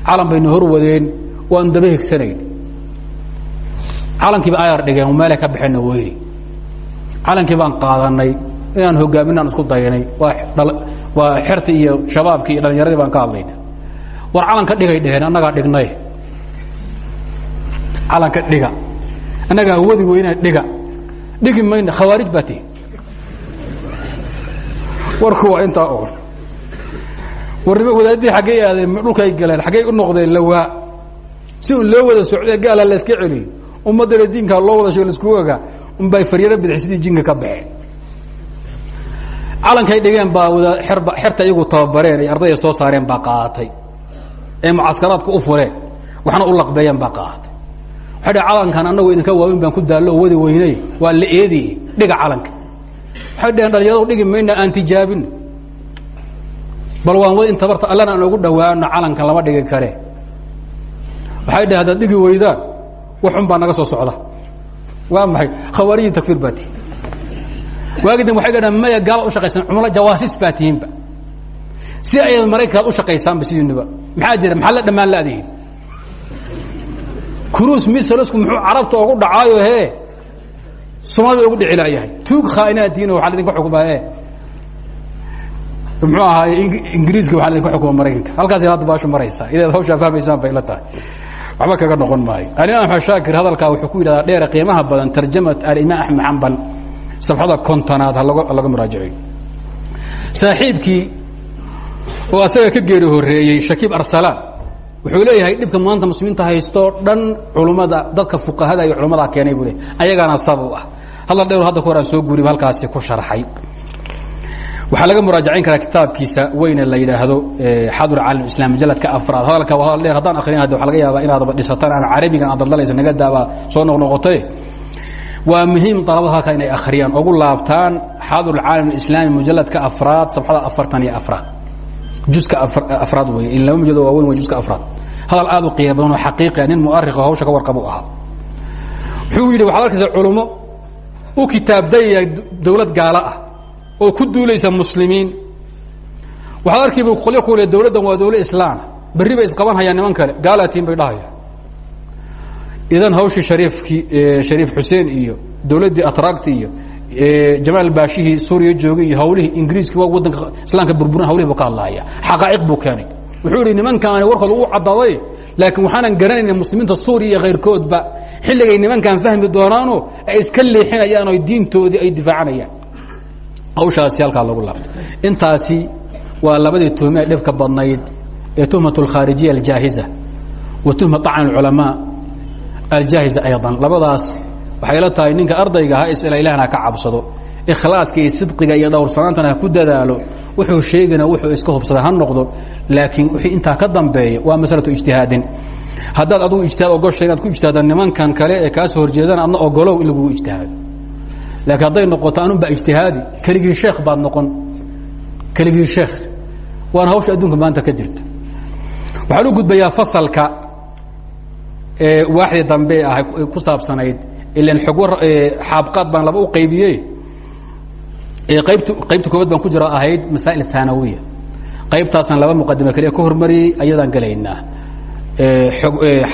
Calan baynu hor wadeen waan daba higsanayn. Calankiiba ayar dhigeen meele ka baxeenna weyni. Calankii baan qaadanay inaan hogaaminaan isku dayanay waa xertii iyo shabaabkii iyo dhalinyaradii baan ka hadlayna war calanka dhigay dheheen annagaa dhignay. Calanka dhiga. Annagaa wadi weyna dhiga. Dhigi mayna khawaarij baa tihi warku waa intaa oo warnimo wadaadii xaggay aadeen dhulkay galeen xaggay u noqdeen lawaa si un loo wada socday gaala la iska celiyo ummaddana diinka loo wada shego la isku ogaa unbay faryaro bidixsidii jinka ka baxeen. Calankay dhigeen baa wada erba xerta iyagu tababareen ay ardayda soo saareen baa qaatay ee mucaskaraadka u fureen waxna u laqbeeyeen baa qaatay. Waxay dh calankan annagu idinka waaweyn baan ku daallo wadi weynay waa la eediye dhiga calanka. Waxay dheheen dhalinyaradu dhigi mayna aan tijaabin. Bal waan wad in tabarta allana aan ugu dhowaano calankan lama dhigi kare. Waxay dheh hadaad dhigi weydaan waxun baa naga soo socda. Waa maxay? Khawaariji takfiir baa tihin waagi dambe waxay gadhaan maya gaala u shaqaysan cumulo jawaasis baa tihiinba si ayaad maraykankaad u shaqaysaanba sidiinuba maxaa jira? Maxaa la dhammaan laadihiin cruis misalsku muxuu carabta ogu dhacaayo hee soomaalida ogu dhici laayahay tuug khaainaad tihiin waxaa laidinka xukumaa e muxuu ahaaye ingiriiska waxaa laidinka xukuma maraykanka. Halkaasay hadda baashu maraysaa. Inaad hawshaa fahmaysaan bay la tahay. Waxba kaga noqon maayo. Alimaam axmed shaakir hadalkaa wuxuu ku yidhahdaa dheere qiimaha badan tarjamat alimaam axmed cambal safxada kontonaad ha laga muraajaciyo. Saaxiibkii oo asaga ka geeri horeeyey shakiib arsalaan wuxuu leeyahay dhibka maanta muslimiinta haysto dhan culummada dadka fuqahada iyo culummadaa keenay buu le ayagaana sabab ah. Hadal dheer hadda ku hor aan soo guuriba halkaasi ku sharxay. Waxaa laga muraajacayn karaa kitaabkiisa weyne la yidhaahdo xadur caalam islam majaladka afraad. Hadalka waa hadal dheer haddaan akrin hadda waxa laga yaabaa inaadba dhisataan aan carabigan aad daldalaysa naga daabaa soo noqnoqotay. Waa muhiim dalabada halkaa inay akhriyaan. Ugu laabtaan xadur caalam islaami mujaladka afraad sabxada afartan iyo afraad juska afraad wey in laba mujallad waaweyn wey juska afraad. Hadal aad u qiimo badan oo xaqiiqia nin mu'arikho hawsha ka warqabu ahaa. Wuxuu yidhi waxaad arkaysa culummo u kitaabdayaya dawlad gaalo ah oo ku duulaysa muslimiin. Waxaad arkiiba qolyo ku le dawladdan waa dawla islaama berri bay isqaban hayaan niman kale. Gaalatiin bay dhahayaan idan hawshii shariifkii shariif xuseen iyo dawladdii atraagti iyo jamaal baashihii suuriya joogay iyo hawlihii ingiriiski waa waddanka islaamka burburan hawlihi buu ka hadlahaya xaqaa'iq buu keenay. Wuxuu idhi nimankaani warkooda u caddaaday laakiin waxaanan garanayna muslimiinta suuriya iyo khayrkoodba. Xilligay nimankan fahmi doonaano ay iska leexinayaan oo diintoodii ay difaacanayaan hawshaasi halkaa lagu laabtay. Intaasi waa labadii tuhme ee dhibka badnayd ee tuhmat alkhaarijiya aljaahiza wa tuhmat acn alculamaa aljaahiza aydan labadaas waxay la tahay ninka ardayga ha isla ilahna ka cabsado. Ikhlaaska iyo sidqiga iyo dhowrsanaantana ha ku dadaalo. Wuxuu sheegana wuxuu iska hubsaday ha noqdo. Laakiin wixii intaa ka dambeeya waa masalatu ijtihaadin. Haddaad adugu ijtihaad ogoshay inaad ku ijtihaada nimankan kale ee kaa soo horjeedana adna ogolow in lagugu ijtihaado. Laakiin hadday noqoto anunba ijtihaadi keligii sheekh baad noqon. Keligii sheekh. Waana hawsha adduunka maanta ka jirta. Waxaan u gudbayaa fasalka waaxdii dambe ah ku saabsanayd ilan xaabqaad baan laba u qaybiyey. Qaybta qaybta koobaad baan ku jira ahayd masaa'il thaanawiya. Qaybtaasaan laba muqadime keliya ka hormariyey ayadaan gelaynaa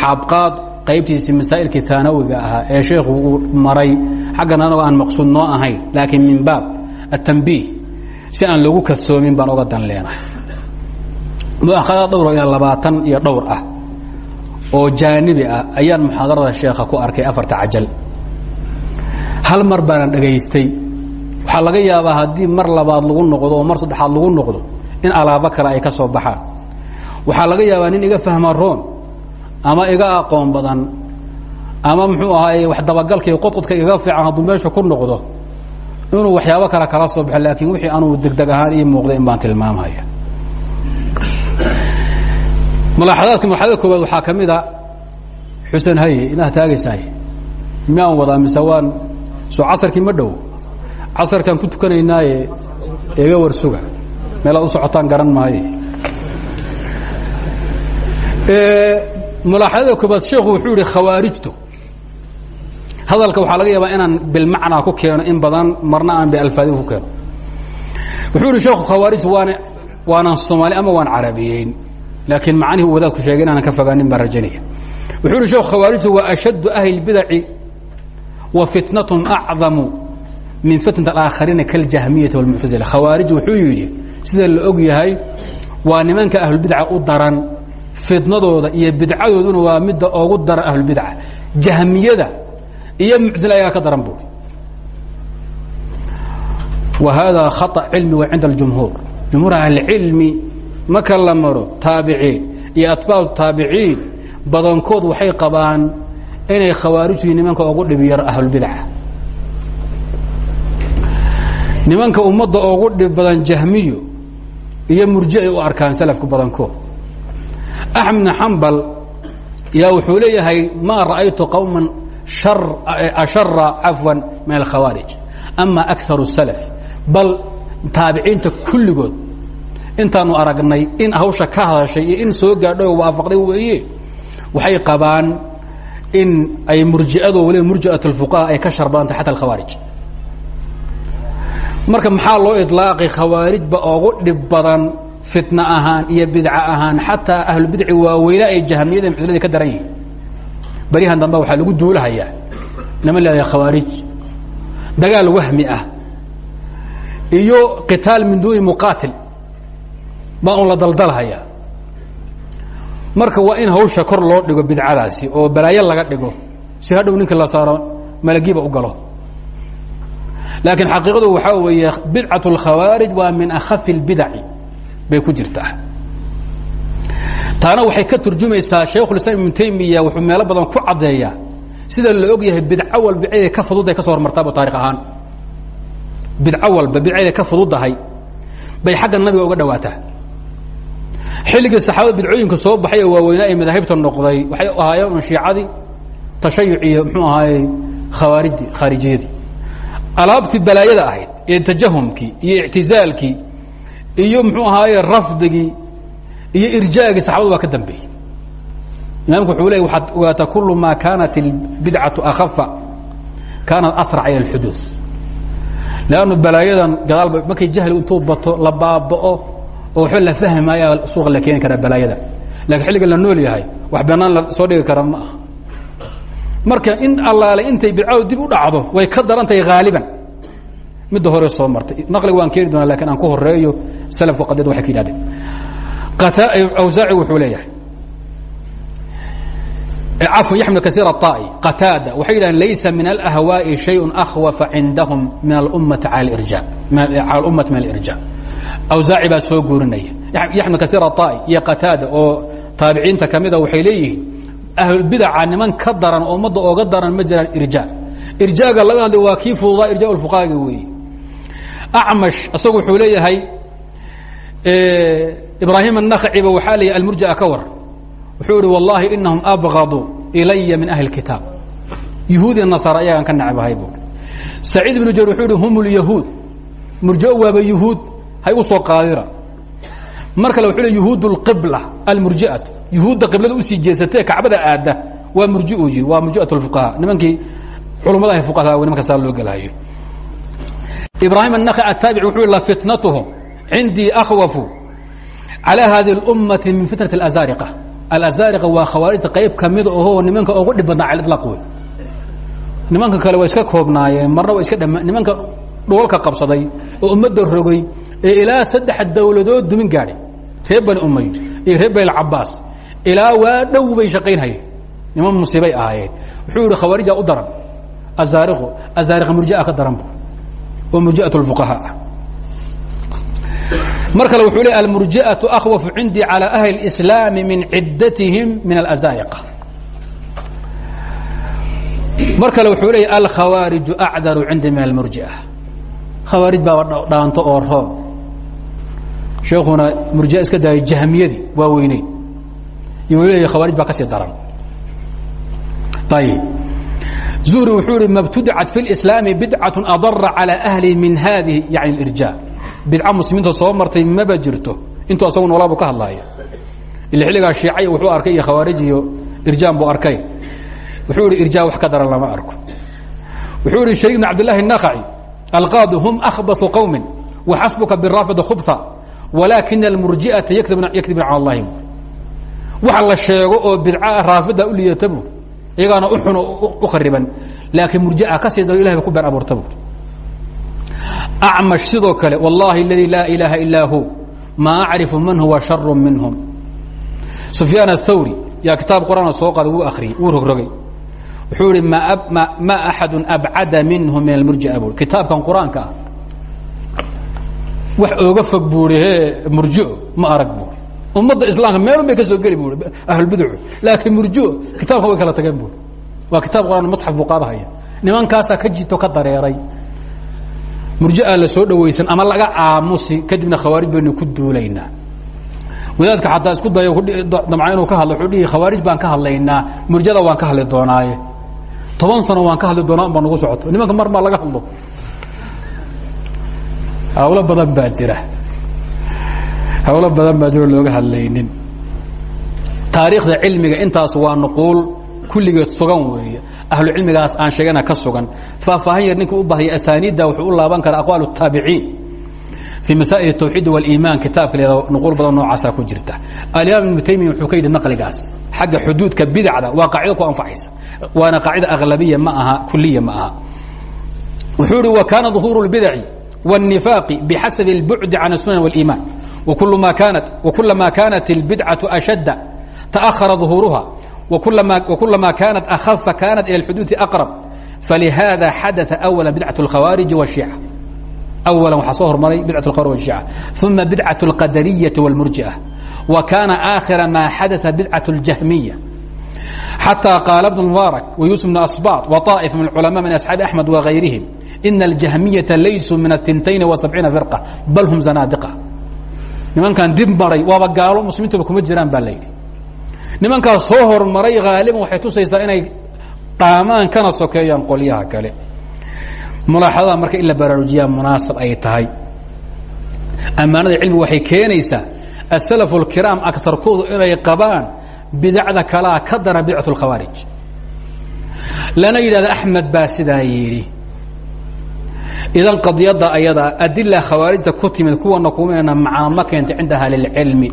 xaabqaad qaybtiisi masaa'ilkii thaanawiga ahaa ee sheekhu uu maray xaggan anagoo aan maqsuud ahayn laakiin min baab atambiih si aan lagu kadsoomin baan oga dan leenahay muakhadaad dhowr ilaa labaatan iyo dhowr ah oo jaanibi ah ayaan muxaadarada sheekha ku arkay afarta cajal hal mar baanan dhegaystay. Waxaa laga yaabaa haddii mar labaad lagu noqdo mar saddexaad lagu noqdo in alaabo kale ay ka soo baxaan. Waxaa laga yaabaa nin iga fahma ama iga aqoon badan ama muxuu ahaay wax dabagalka iyo qodqodka iga fiican hadduu meesha ku noqdo inuu waxyaabo kale kala soo baxo laakiin wixii anuu degdeg ahaan ii muuqday in baan tilmaamhaya mulaaxadaadka marxalada koobaad waxaa ka mid a xuseen haye inaad taagaysahay. Miyaan wadaa mise waan soo casarkii ma dhow? Casarkaan ku tukanaynaaye eega war suga. Meelaad u socotaan garan maaye. Mulaaxadada koobaad sheekhu wuxuu yihi khawaarijtu. Hadalka waxaa laga yaabaa inaan bilmacnaa ku keeno in badan marna aan bialfaadi ku keeno. Wuxuu yihi sheekhu khawaarijtu waan waanaan soomaali ama waan carabiyeyn laakiin macnihii u wadaadku sheegay inaanan ka fogaanin baan rajanaya wuxuu yihi sheekhu khawaarijtu waa ashaddu ahli اlbidaci wa fitnatun acdamu min fitnat alaakhariina kaاljahmiyati wاlmuctazila khawaarij wuxuu yidhi sida la og yahay waa nimanka ahlulbidca u daran fitnadooda iyo bidcadooduna waa midda ogu daran ahlulbidca jahmiyada iyo muctazila ayaa ka daran buuri wa hada khaطأ cilmi wa cinda اljumhuur jumhuur ahlicilmi marka la maro taabiciin iyo atbaacu taabiciin badankood waxay qabaan inay khawaarijtu nimanka ugu dhibiyar ahlulbidca nimanka ummadda ugu dhib badan jahmiyo iyo murji ay u arkaan salafku badankood. Axmed bn xambal yaa wuxuu leeyahay maa ra'aytu qowma ashara cafwan min alkhawaarij ama akaru الsalaf bal taabiciinta kulligood intaanu aragnay in hawsha ka hadashay iyo in soo gaadho waafaqday weeye. Waxay qabaan in ay murjiado waliba murjiat اlfuqaha ay ka sharbanta xata alkhawaarij. Marka maxaa loo iطlaaqay khawaarijba ogu dhib badan fitna ahaan iyo bidca ahaan xataa ahlubidci waaweyne ay jahmiyada muctazilada ka daran yihiin. Baryahan dambe waxaa lagu duulahayaa. Niman leedahay khawaarij. Dagaal wahmi ah. Iyo qitaal min duuni muqaatil baa un la daldalhaya marka waa in hawsha kor loo dhigo bidcadaasi oo balaayo laga dhigo si hadhow ninka la saaro malagiiba u galo. Laakiin xaqiiqadu waxaa weeye bidcat اlkhawaarij waa min akhafi اlbidaci bay ku jirtaa taana waxay ka turjumaysaa shaykhulislaam ibnu taymiya wuxuu meelo badan ku caddeeyaa sida la og yahay bidco walba ciday ka fududday ka soo hormartaaba taarikh ahaan. Bidco walba bidcday ka fududdahay bay xagga nabiga uga dhawaataa xilligii saxaabada bidcooyinka soo baxay ee waaweynaa ee madaahibta noqday waxay ahaayeen un shiicadii tashayuc iyo muxuu ahaayey khawaarijdi khaarijiyadii alaabtii balaayada ahayd ee tajahumkii iyo ictizaalkii iyo muxuu ahaaye rafdigii iyo irjaagii saxabadu waa ka dambeeyey imaamku wuxuu leey waxaad ogaataa kulu maa kaanat اlbidcaةu akhafa kaanat asrac ilى اlxuduuث lannu balaayadan gadaalba markay jahli intuu bato la baaba'o oo waxba la fahmi maayaa suuqa la keeni karaa balaayada lakiin xilligan la nool yahay wax banaan la soo dhigi kara ma aha marka in allaale intay bidcadu dib u dhacdo way ka daran tahay haaliban midda hore soo martay naqliga waan keeni doonaa lakin aan ku horeeyo salafku qadiyada waxay ka yidhahdeen awsaaci wuxuu leeyahay cafwan yaxmil kaiir aلطa'i qataada waxay yidhahdeen laysa min alahwaaءi shayء akhwafa cindahum min alummati cala اlirja cala اlummati min alirja awsaaci baa soo guurinaya. Yaxmed kaiir aai iyo qataada oo taabiciinta kamida waxay leeyihiin ahlulbidaca niman ka daran oo ummadda ooga daran ma jiraan irjaa irjaaga laga hadlay waa kii fududaa irja fuqahaga weeye. Acmash isagu wuxuu leeyahay ibraahim anakciba waxaa leeyahy almurjia ka war. Wuxuu ihi wallaahi inahum abqadu ilaya min ahli kitaab yahuud iyo nasaara ayagaan ka necbahay bu saciid ibnu jawr wuxuu ihi hum lyahuud murjao waaba yahuud hay u soo qaadira mar kale wuxuu hi yuhuud اlqibla almurjiatu yuhuudda qiblada usii jeesatee kacbada aadda waa murjiu yiri waa murjiat اlfuqaha nimankii culumadaha fuqaha nimanka saa loo gelhayo ibraahim الnakci ataabici wuxuu hi lafitnatuhum cindii akhwafu calى hadi اlummati min fitnat اlazariqa alazariqa waa khawaarijta qayb kamida ohoo nimanka ugu dhib badnaa cala iطlaaq wey nimanka kale waa iska koobnaayeen marna waa iska dhama nimanka dhoolka absaday oo ummadda rogay ee ilaa saddex dawladood dumin gaadhay. Reer bani umay iyo reer bani cabaas ilaa waa dhow bay shaqaynhayeen niman musiibay ahaayeen. Wuxuu yihi khawaarija u daran. Azaariu azaari murjia ka daran bu oo murjiat fuqahaa. Ah mar kale wuxuu le almurjiatu akhwafu cindii calى ahli اslaami min ciddatihim min alazaa'iqa mar kale wuxuu leya alkhawaariju acdaru cindi min almurjia khawaarij baaba dhaanto oo roob sheekuna murjia iska daayay jahmiyadii waa weyneyn iyo u leeya khawaarij baa ka sii daran ayib zuhri wuxuu ihi mabtudicat fi اlإslaami bidcaة adara calى ahli min hadihi yani اlirja bidca muslimiinta soo martay maba jirto intuu asagu noolaabu ka hadlaaya ila xilligaa shiicay wuxuu arkay iyo khawaarij iyo irjaan buu arkay wuxuu ihi irjaa wax ka daran lama arko wuxuu ihi shariik bn cabdillahi الnakhaci alqaadi hum ahbau qowmi waxasbuka biraafid khubha walaakina almurjiata yakdibuna cala allahim waxa la sheego oo bidca raafida u liidatabo iyagaana u xuno u khariban laakiin murjia ka siida ilahay ba ku been abuurtabo acmash sidoo kale wallaahi aladii laa ilaaha illaa hu maa acrifu man huwa sharu minhum sufyaan athawri yaa kitaab qur'aana soo qaaday wuu akhriyey wuu rogrogay wuxuu ihi ma axadu abcada minhu min almurjia bu kitaabkan qur'aanka ah. Wax ooga fog buui murjio ma arag bu ummadda islaamka meelun bay ka soo geli bu ahlulbidcu laakiin murjio kitaabkan way kala tageen bu waa kitaab quraan masxaf buu qaadahaya. Nimankaasaa ka jito ka dareeray. Murjiaa la soo dhawaysan ama laga aamusi kadibna khawaarij baynu ku duulaynaa. Wadaadka xataa isku dayo damca inuu ka hadlo wuxuu dhihi khawaarij baan ka hadlaynaa murjada waan ka hadli doonaaye toban sano waan ka hadli doonaa unbaa nagu socoto. Nimanka mar maa laga hadlo. Hawlo badan baa jira. Hawlo badan baa jiro looga hadlaynin. Taariikhda cilmiga intaas waa nuquul kulligeed sugan weeye. Ahlu cilmigaas aan sheegana ka sugan. Faahfaahan yar u baahaya asaaniidda wuxuu u laaban karaa aqwaal الtaabiciin fii masaa'il الtawxiid wاliimaan kitaabka leeda nuquul badan noocaasaa ku jirta alimaam ibnu taymiya wuxuu ka yidhi naqligaas xagga xuduudka bidacda waa qaacida ku anfacaysa waana qaacida aglabiya ma aha kuliya ma aha wuxuu ihi wa kaana ظuhuur الbidaci والنفاق بحسب البعد عن السنن والإيمان وكلما كانت وكلما كانت البدعة أشد تأخر ظهورها وكلما, وكلما كانت أخف كانت إلى الحدوث أقرب فلهذا حدث أولا بدعة الخوارج والشيعة أولا waxaa soo hormaray bidcaة الkhawar والشhiiعة ثuma bidcaة الqadرية والmurjiئة wa kaana aakhira maa xadaa bidcaة اljahmiya xatىa qaala bn mubaarak wayusuf bn asbaط وطaئif min اculama min asxaabi axmed وغayrihim ina اljahmiyaةa laysuu min الtintayn وسabciina firqa bal hum zanaadiqa nimankan dib maray waaba gaalo muslimiintaba kuma jiraan baa layidhi nimankaas soo hormaray haaliban waxay tusaysaa inay dhaamaan kana sokeeyaan qolyaha kale mulaaxadada marka in la baraarujiyaa munaasab ay tahay ammaanada cilmigu waxay keenaysaa asalaf اlkiraam agtarkoodu inay qabaan bidacda kalaa ka dara bidcat اlkhawaarij lana yidhahda axmed baa sidaa yidhi idan qadiyadda ayada adila khawaarijta ku timid kuwana kumana macna ma keenta cinda ahli اlcilmi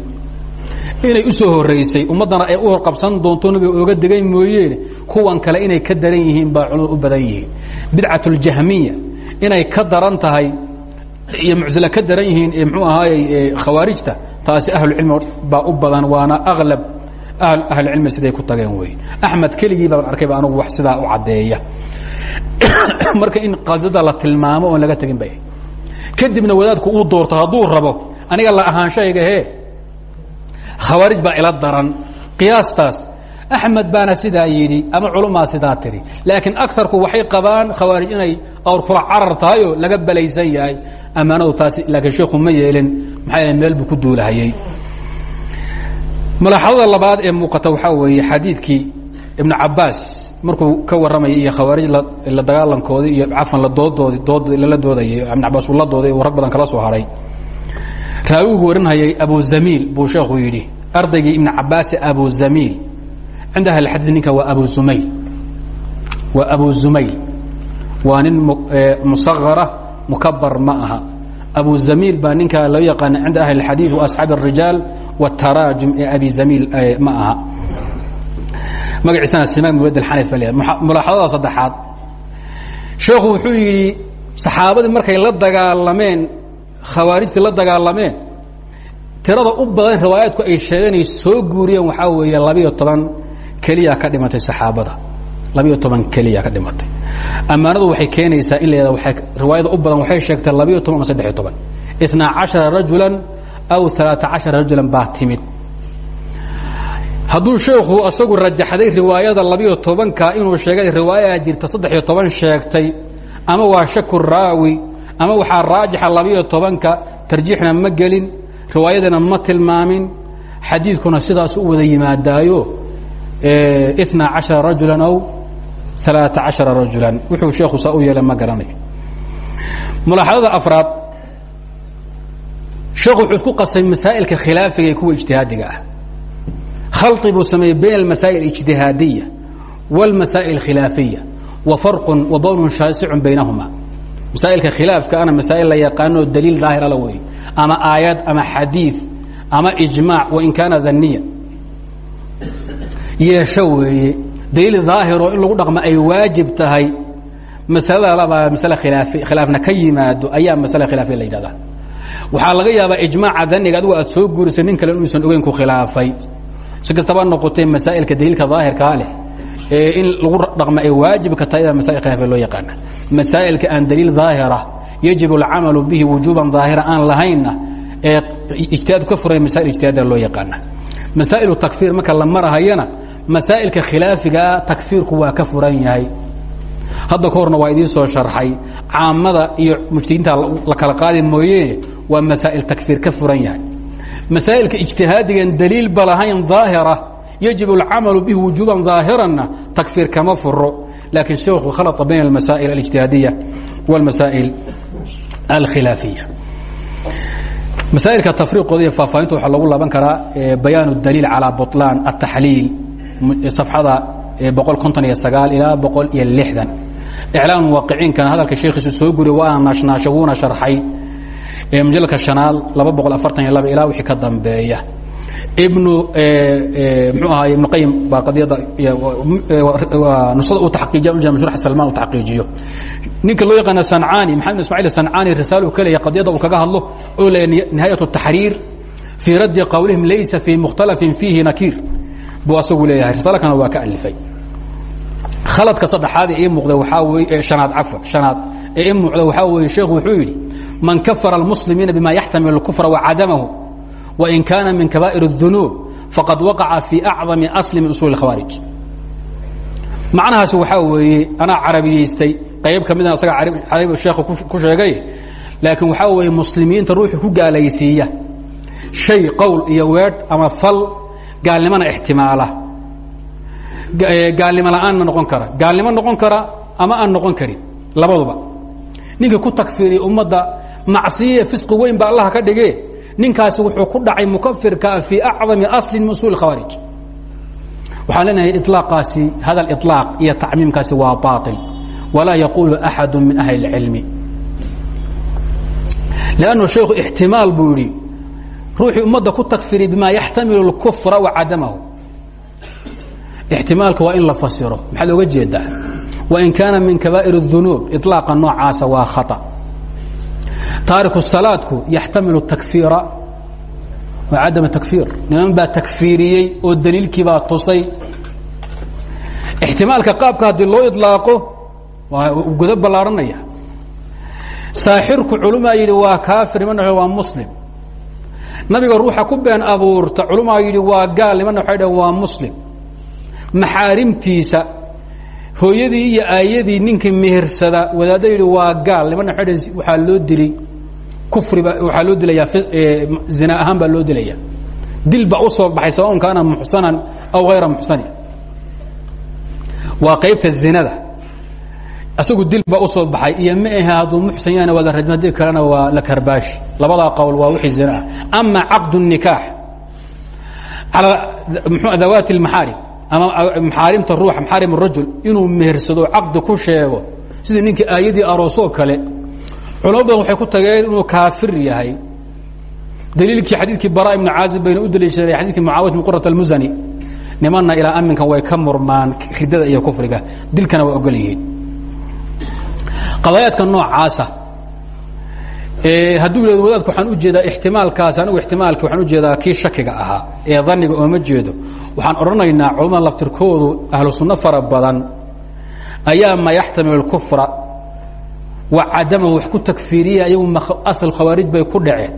inay u soo horeysay ummaddana ay u horqabsan doonto nabiga ooga degay mooyeene kuwan kale inay ka daran yihiin baa culimadu u badan yihiin. Bidcat اljahmiya inay ka daran tahay iyo muctila ka daran yihiin mxuu ahaayey khawaarijta taasi ahlucilmi baa u badan waana aklab ahlucilmi siday ku tageen wey. Axmed keligii baan arkayba anugu wax sidaa u caddeeya. Marka in qadiyada la tilmaamo oon laga tegin bay. Kadibna wadaadku uu doorto hadduu rabo aniga la ahaanshaygahe khawaarij baa ila daran. Qiyaastaas axmed baana sidaa yidhi ama culumaa sidaa tiri. Laakiin agarku waxay qabaan khawaarij inay awrkula carar tahay oo laga balaysan yahay. Ammaanadu taasi laakiin sheekhu ma yeelin maxaa meel ku duulahayey malaaxadada labaad ee muuqata waxaa weeye xadiidkii ibnu cabaas markuu ka warramayay iyo khawaarij la dagaalankoodii iyo cafan la doodoodi dood lala doodayay ibn cabaas uu la dooday uu rag badan kala soo haray raawigu warinhayay abu zamiil buu sheekhu yidhi ardaygii ibn cabaasi abu zamiil cinda ahli xadiid ninka waa abu zumayl waa abu zumayl waa nin musagara mukabar ma aha abu zamiil baa ninka loo yaqaana cinda ahli اxadiid wa asxaabi الrijaal wاtaraajum ee abi zamiil ma aha magaciisana simaan muwad alxanif ba leeyahay mulaaxadada saddexaad sheekhu wuxuu yidhi saxaabadii markay la dagaalameen khawaarijtii la dagaalameen tirada u badan riwaayaadku ay sheegeen soo guuriyeen waxaa weeye labiyo toban ka dhimatay saxaabada. Labiyo toban ka dhimatay. Ammaanadu waxay keenaysaa in la waay riwaayada u badan waxay sheegtay labiyo toban ama saddexiyo toban. Itnaa cashara rajulan aw alaaa cashara rajulan baa timid. Sheekhu asagu rajaxday riwaayada labiyo tobanka inuu sheegay riwaayaa jirta saddexiyo toban sheegtay ama waa shaku raawi ama waxaa raajixa labiyo tobanka tarjiixna ma gelin riwaayadana ma tilmaamin xadiidkuna sidaas u wada yimaadaayo ina caشhara rajula aw alaaثa caشhara rajula wuxuu sheekhu saa u yeela ma garanayo mulaaxadada afraad sheekhu wuxuu isku qasay masaa'ilka khilaafiga ee kuwa ijtihaadiga ah khalطi buu sameeyey bayn almasaa'il الاجtihaadiya wاlmasaa'il اkhilaafiya wa farqu wa bawnun shaasicun baynahuma masaailka khilaafka ana masaa'il la yaqaanoo daliil daahira la weeye ama aayad ama xadiid ama ijmaac wain kaana daniya yeesho weeye daliil daahiroo in lagu dhaqmo ay waajib tahay masalada labaa masale khilaafi khilaafna ka ayaa masale khilaafiya la yidhahdaa waxaa laga yaabaa ijmaaca daniga adigu soo guurisay nin kale inuusan ogeyn ku khilaafay si noqotee masaa'ilka daliilka daahirkaa leh in lagu dhaqmo ay waajibka tahay baa masail khilaafiya loo yaqaana masaa'ilka aan daliil daahira yajib alcamalu bihi wujuuban daahira aan lahaynna ee ijtihaad ka furay masail ijtihaada loo yaqaana masaa'ilu takfiir marka la marahayana masaa'ilka khilaafigaa takfiirku waa ka furan yahay. Hadda ka horna waa idiin soo sharxay. Caamada iyo mujtahidiinta la kala qaadi mooyeene waa masaa'il takfiir ka furan yahay. Masaa'ilka ijtihaadigan daliilba lahayn daahira yajib alcamalu bihi wujuuban daahiranna takfiir kama furo laakiin sheekhu khalطa bayna almasaa'il alijtihaadiya wاlmasaa'il alkhilaafiya masaailka tafriiqooda iyo faahfaahinta waxaa lagu laban karaa bayaan اdaliil calى buطlaan الtaxliil safxada boqol konton iyo sagaal ilaa boqol iyo lixdan iclaam muwaqiciinkana hadalka sheekhiisu soo guriy waana naashnaasho wuuna sharxay mujalladka shanaad laba boqol afartan iyo laba ilaa wixii ka dambeeya ibnu mxuu ahaay ibnu qayim baa qadiyadda nusada uu taqiijiya ujeeda mashruxa salmaan uu taqiijiyo ninka loo yaqaana sancaani maxamed ismaciil sancaani risaal uu ka leeyahay qadiyadda uu kaga hadlo oo leeyahay nihaayat الtaxriir fii raddi qowlihim laysa fii mukhtalafin fiihi nakiir buu asagu leeyahay risaalkana waa ka alifay khaladka saddexaad ee ii muuqda waxaa weye shanaad cafwan shanaad ee ii muuqda waxaa weeye sheekhu wuxuu yidhi man kafara almuslimiina bima yaxtamilu اlkufra wacadamahu wain kaana min kabaa'ir الdunuub faqad waqaca fii acdami asli min usuuli اkhawaarij macnahaasi waxaa weeye anaa carabiyaystay qayb ka midna asaga carabi sheekhu ku sheegay laakiin waxaa weeye muslimiinta ruuxu ku gaalaysiiya shay qowl iyo weedh ama fal gaalnimana ixtimaala gaalnimo la'aanna noqon kara gaalnimo noqon kara ama aan noqon karin labaduba ninkii ku takfiiriya ummadda macsiye fisqi weyn ba allah ka dhige ninkaasi wuxuu ku dhacay mukafirka fii acdami asli min usuul khawaarij waxaan leenahay ilaaqaasi hadal ilaaq iyo tacmiimkaasi waa baail walaa yaquulu axadu min ahli اlcilmi lannu shaykhu ixtimaal buu yidhi ruuxii ummadda ku takfiriy bima yaxtamilu اlkufra wa cadamahu ixtimaalka waa in la fasiro maxaad oga jeedaa wain kaana min kabaa'ir الdunuub iطlaaqa noocaasa waa khaطأ taariku salaadku yaxtamilu takfiira wa cadam takfiir. Niman baa takfiiriyey oo daliilkii baa tusay. Ixtimaalka qaabka haddii loo iطlaaqo waa godo ballaaranaya. Saaxirku culumaa yidhi waa kaafir nimanna waa muslim. Nabiga ruuxa ku been abuurta culumaa yidhi waa gaal nimanna waxay dhahn waa muslim. Maxaarimtiisa hooyadii iyo aayadii ninkii mehersada wadaadda yidhi waa gaal nimanna waxay dhahn waxaa loo dilay kufriba waxaa loo dilayaa zina ahaan baa loo dilaya dil baa u soo baxay sawaun kaana muxsanan aw hayra muxsani waa qaybta zinada asagu dil baa u soo baxay iyo ma ahe hadduu muxsan yahna waa la rajmi haddii kalena waa la karbaashi labadaa qowl waa wixii zina ah ama caqd الnikaax calى mxu dawaati اlmaxaarim ama maxaarimta ruuxa maxaarim الrajul inuu mehersado caqdi ku sheego sidii ninkii aayadii aroosoo kale. Culamo waxay ku tageen inuu kaafir yahay. Daliilkii xadiidkii bara ibnu caazib bayna u daliishaday xadidkii mucaawiyat bin qurat almusani nimanna ilaa aminkan way ka murmaan ridada iyo kufriga dilkana waa ogol yihiin. Qadaayaadka noocaasa hadduu yihahdo wadaadku waxaan u jeedaa ixtimaalkaas anigu ixtimaalki waxaan u jeedaa kii shakiga ahaa ee daniga ooma jeedo. Waxaan odhanaynaa culamada laftirkoodu ahlu sunno fara badan. Ayaa ma yaxtamilu اlkufra wa cadamahu wax ku takfiiriya ayagu asl khawaarij bay ku dhaceen.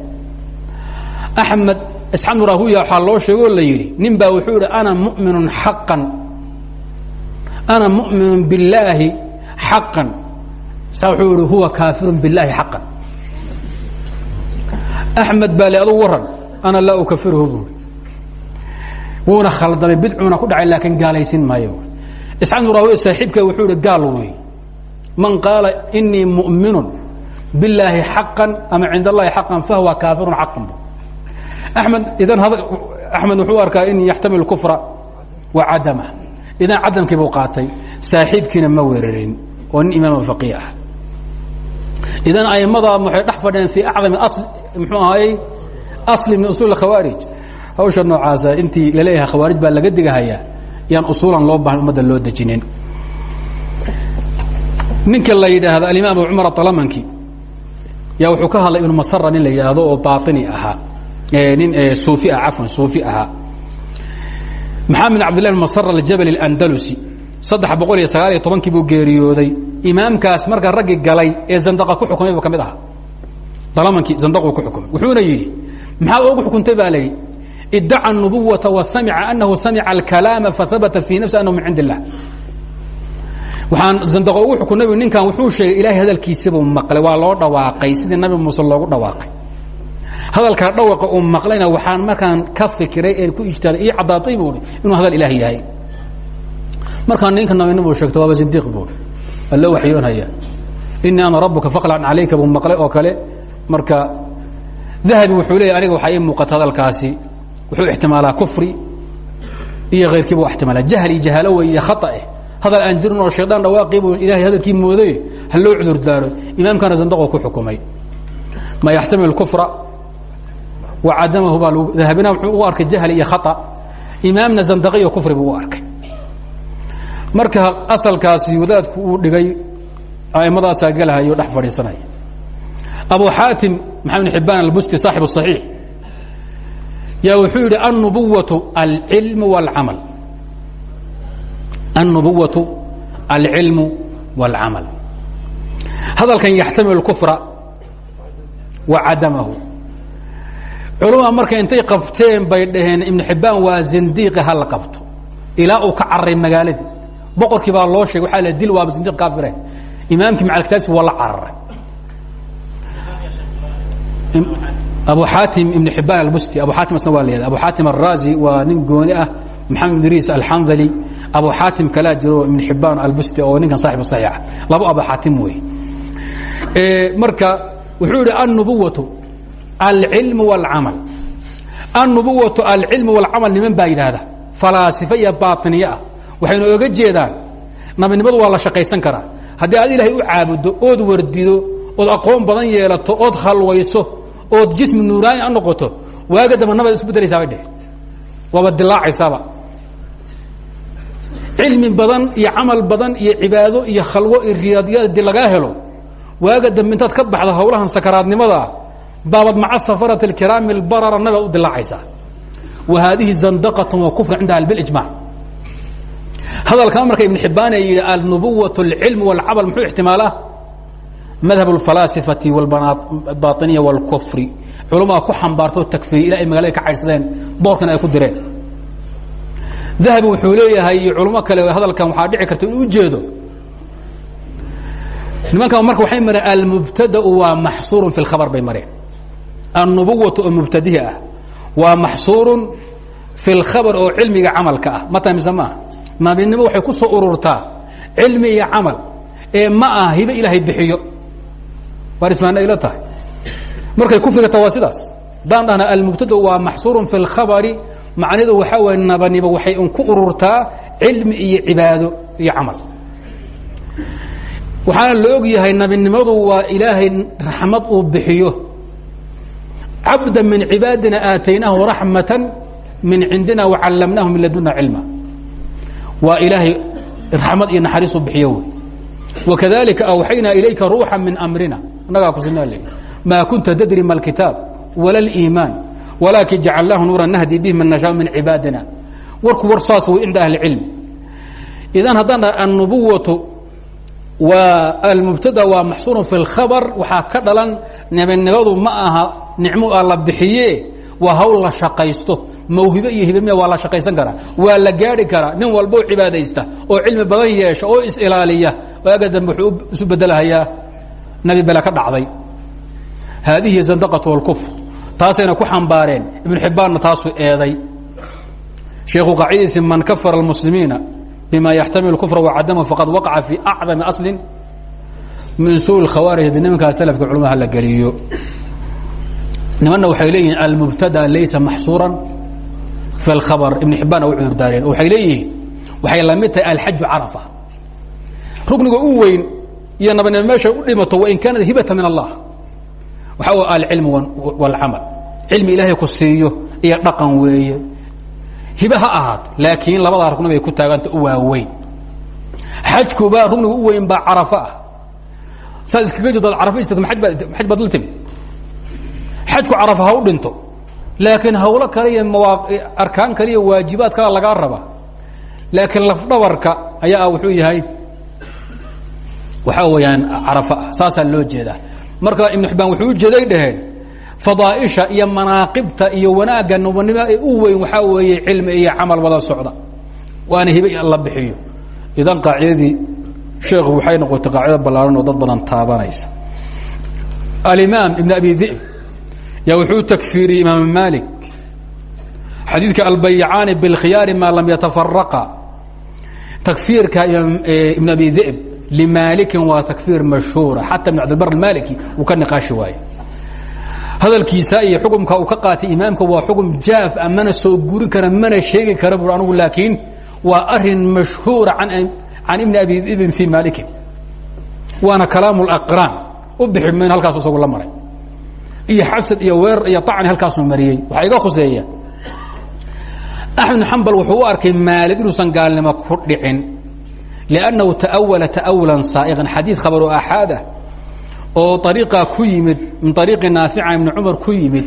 Axmed isxaaq bn rahuya waxaa loo sheegoo la yidhi nin baa wuxuu idhi ana muminun xaqan. Ana mu'minun billaahi xaqan. Saa wuxuu ihi huwa kaafirun billaahi xaqan axmed baa le adugu warran ana laa ukafirhu buui wuuna khaldamay bidcuuna ku dhacay laakiin gaalaysin maayo. Isxaaq rahuya saaxiibka wuxuu ihi gaal wey man qaala inii mu'minun billaahi xaqan ama cind allahi xaqan fahuwa kaafirun xaqan amed idan axmed wuxuu arkaa in yaxtamil kufra wa cadama. Idan cadamkii buu qaatay saaxiibkiina ma weerarin oo nin imaam faqiih ah idan aimada waxay dhex fadheen fii acdami asl muxuu ahaayey asli min usuul khawaarij hawsha noocaasa intii la leeyahay khawaarij baa laga digahayaa yaan usuulan loo baahan ummadda loo dejinin. Ninka la yidhaahdo alimaam abu cumar alamanki yaa wuxuu ka hadlay ibnu masara nin la yidhaahdo oo baaini ahaa. Nin suufi ah cafwan suufi ahaa. Maxamed cabdillah bn masar aljabal اlandalusi saddex boqol iyo sagaal iyo tobankii buu geeriyooday imaamkaas marka raggi galay ee zandaqa ku xukumayba ka mid aha dalamankii zandaquu ku xukumay. Wuxuuna yidhi maxaad ugu xukuntay? baa layidhi iddaca nubuwata wa samica anahu samica alkalaama fahabata fii nafsi annahu min cindi illah waxaan zandaqo ugu xukunnay ninkan wuxuu sheegay ilaahay hadalkiisibuu maqlay waa loo dhawaaqay sidii nabi muuse loogu dhawaaqay. Hadalkaa dhawaqa uu maqlayna waxaan markaan ka fikiray een ku ijtihaaday ii caddaatay buuhi inuu hadal ilaah yahay. Markaan ninka nabinim sheegta waaba zindiiq buuhi waa loo waxyoonhaya inii ana rabuka faqlan calayka buu maqlay oo kale. Marka dahabi wuxuu leeyahy aniga waxaa ii muuqata hadalkaasi wuxuu ixtimaalaa kufri iyo khayrkii buu ixtimaala jahl iyo jahaalo wey iyo khata eh. Hadal aan jirin oo shaydaan dhawaaqii buu ilahay hadalkii mooday ha loo cudur daaro imaamkana zandaqoo ku xukumay. Ma yaxtamil kufra? Cadamahu baa dahabina wuxuu u arkay jahl iyo khaa imaamna zandaqi iyo kufri buu u arkay marka asalkaasi wadaadku uu dhigay a'imadaasaa gelahayo dhex fadhiisanaya abu xaatim maxamed bn xibaan albusti saaxib الصaxiix yaa wuxuu yidhi annubuwatu alcilmu wاlcamal annubuwatu alcilmu wاlcamal hadalkan yaxtamil kufra wa cadamahu culama marka intay qabteen bay dhaheen ibnu xibbaan waa zindiiqi ha la qabto ilaa uu ka cararay magaaladii boqorkii baa loo sheegay waxaa la dil waaba zindiiq kaafire imaamkii macalkitaabkiis waa la cararay. Abu xaatim ibn xibbaan albusti abu xaatim asna waa leedahay abu xaatim araazi waa nin gooni ah maxamed idriis alxandali abu xaatim kalaa jiro ibn xibbaan albusti oo ninkan saaxibu saxiixa. Labo abu xaatim wey. Marka wuxuu yidhi annubuwatu alcilmu wاlcamal annubuwatu alcilmu wاlcamal niman baa yidhaahda. Falaasife iyo baatiniye ah waxaynu oga jeedaan nabinimadu waa la shaqaysan karaa. Haddii aad ilaahay u caabudo ood wardido ood aqoon badan yeelato ood khalwayso ood jismi nuuraani a noqoto waaga damba nabaad isu bedelaysaa bay dheh. Waaba dilaacaysaaba cilmi badan iyo camal badan iyo cibaado iyo khalwo iyo riyaadiyaad di lagaa helo waaga dambe ka baxdo hawlahan sakaraadnimadaa baabad maca safarati اlkiraami اlbarara nabaad u dilaacaysaa wa haadihi zandaqatun wa kufrun cinda ahli bilijmac hadalkan marka ibn xibbaan ee yidhi alnubuwaة اlcilm wاlcamal muxuu ixtimaalaa madhab اlfalaasifati wاlbaطiniya wاlkufri culamaa ku xambaartoo takfiriy ila ay magalada ka caydsadeen boorkan ay ku direen dahabi wuxuu leeyahay iyo culamo kale hadalkan waxaa dhici karta in u jeedo nimankan marka waxay mareen almubtadau waa maxsuurun fi اlkhabar bay mareen annubuwatu oo mubtadihi ah waa maxsuurun fi اlkhabar oo cilmiga camalka ah ma tahay mise maaha nabinimo waxay ku soo ururtaa cilmi iyo camal ee ma ah hibe ilaahay bixiyo. Waar ismaana ila tahay? Markay kufrigata waa sidaas. Daan dhahna almubtadau waa maxsuurun fi اlkhabari macnidu waxaa waye nabanimo waxay ku ururtaa cilmi iyo cibaado iyo camal. Waxaana la og nabinimadu waa ilaahay raxmad uu bixiyo. Cabda min cibaadina aataynaahu raxmata min cindina wacallamnaahu min laduna cilma waa ilaahay raxmad iyo naxariis uu bixiyo wey. Wakadalika awxaynaa ilayka ruuxa min amrina. Inagaa kusinaa le maa kunta tadri ma alkitaab wala اliimaan walaakin jacalnaahu nuura nahdi bih man nashaa min cibaadina. Warku war saas wey cinda ahli cilm idan haddaan annubuwatu waa almubtada waa maxsuurun fi اlkhabr waxaa ka dhalan nebinimadu ma aha nicmo alla bixiye waa hawl la shaqaysto. Mawhibo iyo hibamiya waa la shaqaysan karaa. Waa la gaari karaa. Nin walboo cibaadaysta oo cilmi badan yeesha oo is-ilaaliya waaga dambe wuxuu isu bedelahayaa. Nabi bele ka dhacday. Haadihi zandaqatu walkufr taasayna ku xambaareen. Ibnu xibbaanna taasuu eeday. Sheikhu qaacidiisi man kafara almuslimiina bima yaxtamilu kufra wacadamahu faqad waqaca fii acdami aslin min suu khawaarij nimankaa salafka culamaha la geliyo nimanna waxay leeyihiin almubtada laysa maxsuuran fi اlkhabr ibn xibbaanna u cudurdaareen waxay leeyihiin waxay la mid tahay alxaju carafa. Rukniga u weyn iyo nabanimo meeshay u dhimato wain kaanat hibata min allah. Waxaa alcilm wاlcamal cilmi ilaahay ku siiyo iyo dhaqan weeye. Hibe ha ahaato laakiin labadaa rukni bay ku taaganta u waaweyn. Xajkuba rukniga u weyn baa carafo ah. Saad iskaga jirto ad carafo istagto aj baad la timid xajku carafa ha u dhinto laakiin hawlo kale iyo mawaa arkaan kale iyo waajibaad kala lagaa raba laakiin lafdhabarka ayaa ah wuxuu yahay waxaa weeyaan carafa ah saasaa loo jeedaa. Marka ibnu xibaan wuxuu u jeeday dhaheen fadaaisha iyo manaaqibta iyo wanaagga nubanimo ee u weyn waxaa weeye cilmi iyo camal wada socda. Waana hibe la bixiyo. Idan qaacidadii sheekhu waxay noqotay qaacida ballaaran oo dad badan taabanaysa. Alimaam ibn abi dib yaa wuxuu takfiiriyey imaam maalik. Xadiidka albayacaani biاlkhiyaari maa lam yatafaraqa takfiirka ibn abi dib limaalikin waa takfiir mashhuura. Xata ibn cabdilbar almaliki wuu ka niqaashi waaye. Hadalkiisa iyo xukumka uu ka qaatay imaamka waa xukum jaaf a mana soo gurin kara mana sheegi kara bur anugu laakiin waa arrin mashhuura can ibni abi ibn fi malikin waana kalaam اlaqraan u bixi mayno halkaasu isagu la maray iyo xasad iyo weerar iyo acni halkaasuu mariyey. Waxaa iga khuseeya. Axmed bn xambal wuxuu u arkay maalig inuusan gaalnimo ku dhicin liannahu ta'awala ta'awulan saa'iqan. Xadiid khabaru axaadah oo ariiqaa ku yimid min ariiqi naafica ibni cumar ku yimid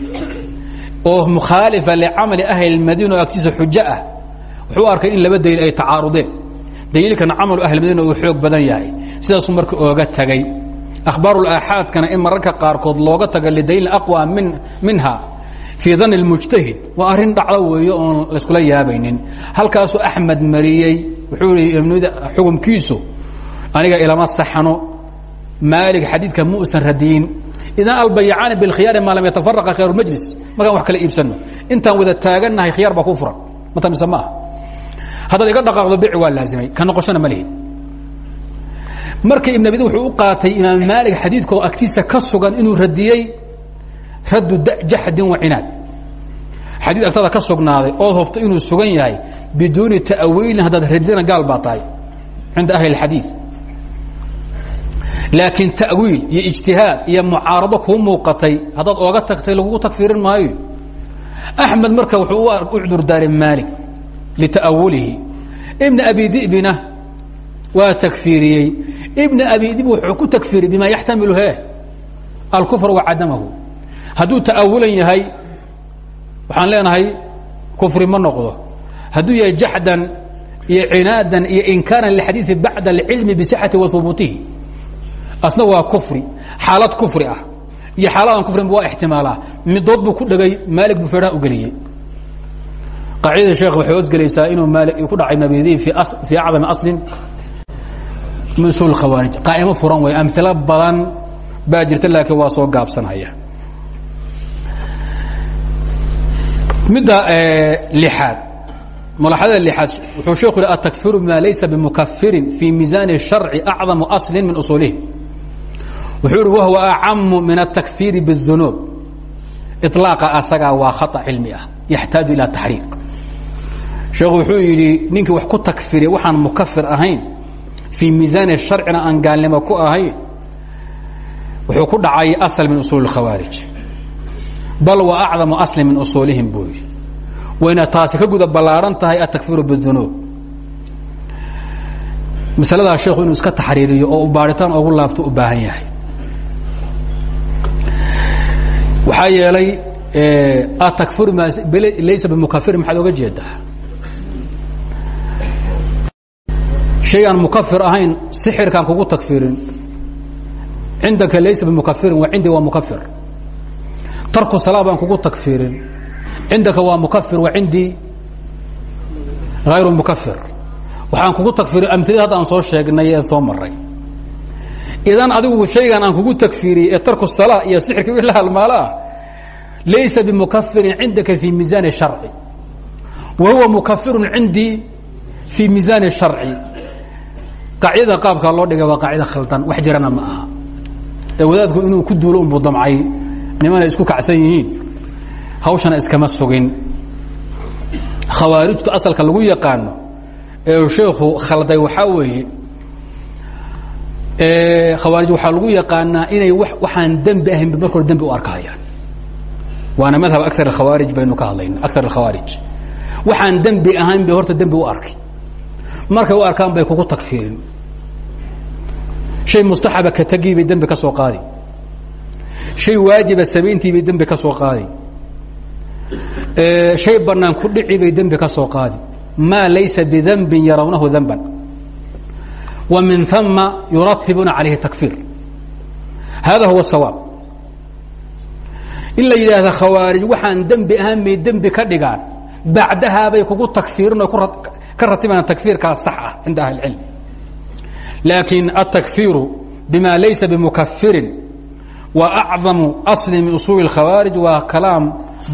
oo mukhaalifa licamali ahli اmadiina oo agtiisa xujo ah wuxuu arkay in laba daliil ay tacaarudeen. Daliilkana camalu ahli madiina uu xoog badan yahay sidaasuu marka ooga tegey akhbaaru aaxaadkana in mararka qaarkood looga tago lidaliilin aqwa min minha fii dan اlmujtahid waa arrin dhacdo weeye oon layskula yaabaynin halkaasuu axmed mariyey wuxuu i xukumkiisu aniga ilama saxno maalig xadiidka muusan radiyin idan albayacaani bilkhiyaari maa lam yatafaraqa khayr اmajlis markaan wax kala iibsanno intaan wada taagannahay khiyaar baa kuu furan mata mise maaha haddaad iga dhaqaaqdo bici waa laazimay ka noqoshona ma lihid marka ibn abid wuxuu u qaatay imaam maalig xadiidkoo agtiisa ka sugan inuu radiyey raddu jaxdin wa cinaad. Xadiid agtada ka sugnaaday ood hobto inuu sugan yahay biduuni ta'wiilin haddaad radidana gaal baa tahay cinda ahli اxadiid laakiin iyo ijtihaad iyo mucaarado kuu muuqatay haddaad ooga tagtay lagugu tagfiirin maayo. Axmed marka wuxuu u cudurdaaray maalig lita'awulihi ibna abi dibina waa takfiiriyey. Ibna abi dib ku takfiiriyey bima yaxtamilu he wa cadamahu hadduu ta'awulan yahay waxaan leenahay kufri ma noqdo. Hadduu yahay jaxdan iyo cinaadan iyo inkaaran lixadiiثi bacda اlcilmi bisixati wa hubuutihi asna waa kufri xaalad kufri ah. Iyo xaaladan kufrinba waa ixtimaalaa. Midood buu ku dhegay maalig buu feedhaha u geliyey. Qaacidada sheekh waxay hoosgelaysaa inuu maali ku dhacay mabidi fii acdami aslin min usuul khawaarij qaa'imo furan wey amilo badan baa jirta laakiin waa soo gaabsanaya midda lixaad mulaxadada lixaad wuxuu sheeku yihi atakfiru bima laysa bimukafirin fii miisaani الsharci acdamu aslin min usuulihi wuxuu ihi wahwa acamu min atakfiiri bالdunuub iطlaaqa asagaa waa khaطa cilmi ah yaxtaaju ilaa taxriiq sheekhu wuxuu yidhi ninkii wax ku takfiriya waxaan mukafir ahayn fii miisaani sharcina aan gaalnimo ku ahayn wuxuu ku dhacay asl min usuul اkhawaarij bal wa acdamu asli min usuulihim buu yidhi. Wayna taasi guda ballaaran atakfiru bidunuub masaladaa sheekhu inuu iska taxriiriyo oo u baaritaan ogu laabto u baahan yahay. Waxaa yeelay atakfiru laysa bimukafiri maxaad oga jeedaa shay aan mukafir ahayn sixirkaan kugu takfirin cindaka laysa bimukafirin wa cindii waa mukafir tarku salaa baan kugu takfirin cindaka waa mukafir wa cindii hayru mukafir waxaan kugu takfirin amilada hadda aan soo sheegnay ee soo maray idan adigu shaygan aan kugu takfiriyey ee tarku salaa iyo sixirka wii la halmaalo ah laysa bimukafirin cindaka fii miisaani sharci wa huwa mukafirun cindii fii miisaani sharci qaacidada qaabkaa loo dhigay waa qaacida khaldan wax jirana ma aha. Ee wadaadku inuu ku duulo unbuu damcay nimana isku kacsan yihiin hawshana iskama sugin. Khawaarijtu asalka lagu yaqaano ee sheekhu khalday waxaa weeye khawaarij waxaa lagu yaqaanaa inay waxaan dembi ahayn marka hore dembi u arkayaan waana madhab aar akhawaarij baynu ka hadlayna aar akhawaarij waxaan dembi ahayn bay horta dembi u arkay markay u arkaan bay kugu tagfiirin. Shay mustaxaba ka tagii bay dembi ka soo qaadi. Shay waajiba samayntii bay dembi ka soo qaadi. Shay bannaan ku dhici bay dembi ka soo qaadi. Maa laysa bidembin yarawnahu denban wa min ثama yuratibuna calayhi takfiir. Hada huwa sawaab in la yidhaahda waxaan dembi ahaan may dembi ka dhigaan. Bacdahaabay kugu takfiirin oo ka ratibana takfiirkaa sax ah cinda ahli اcilm laakiin atakfiiru bima laysa bimukafirin wa acdamu asli min usuuli اkhawaarij waa kalaam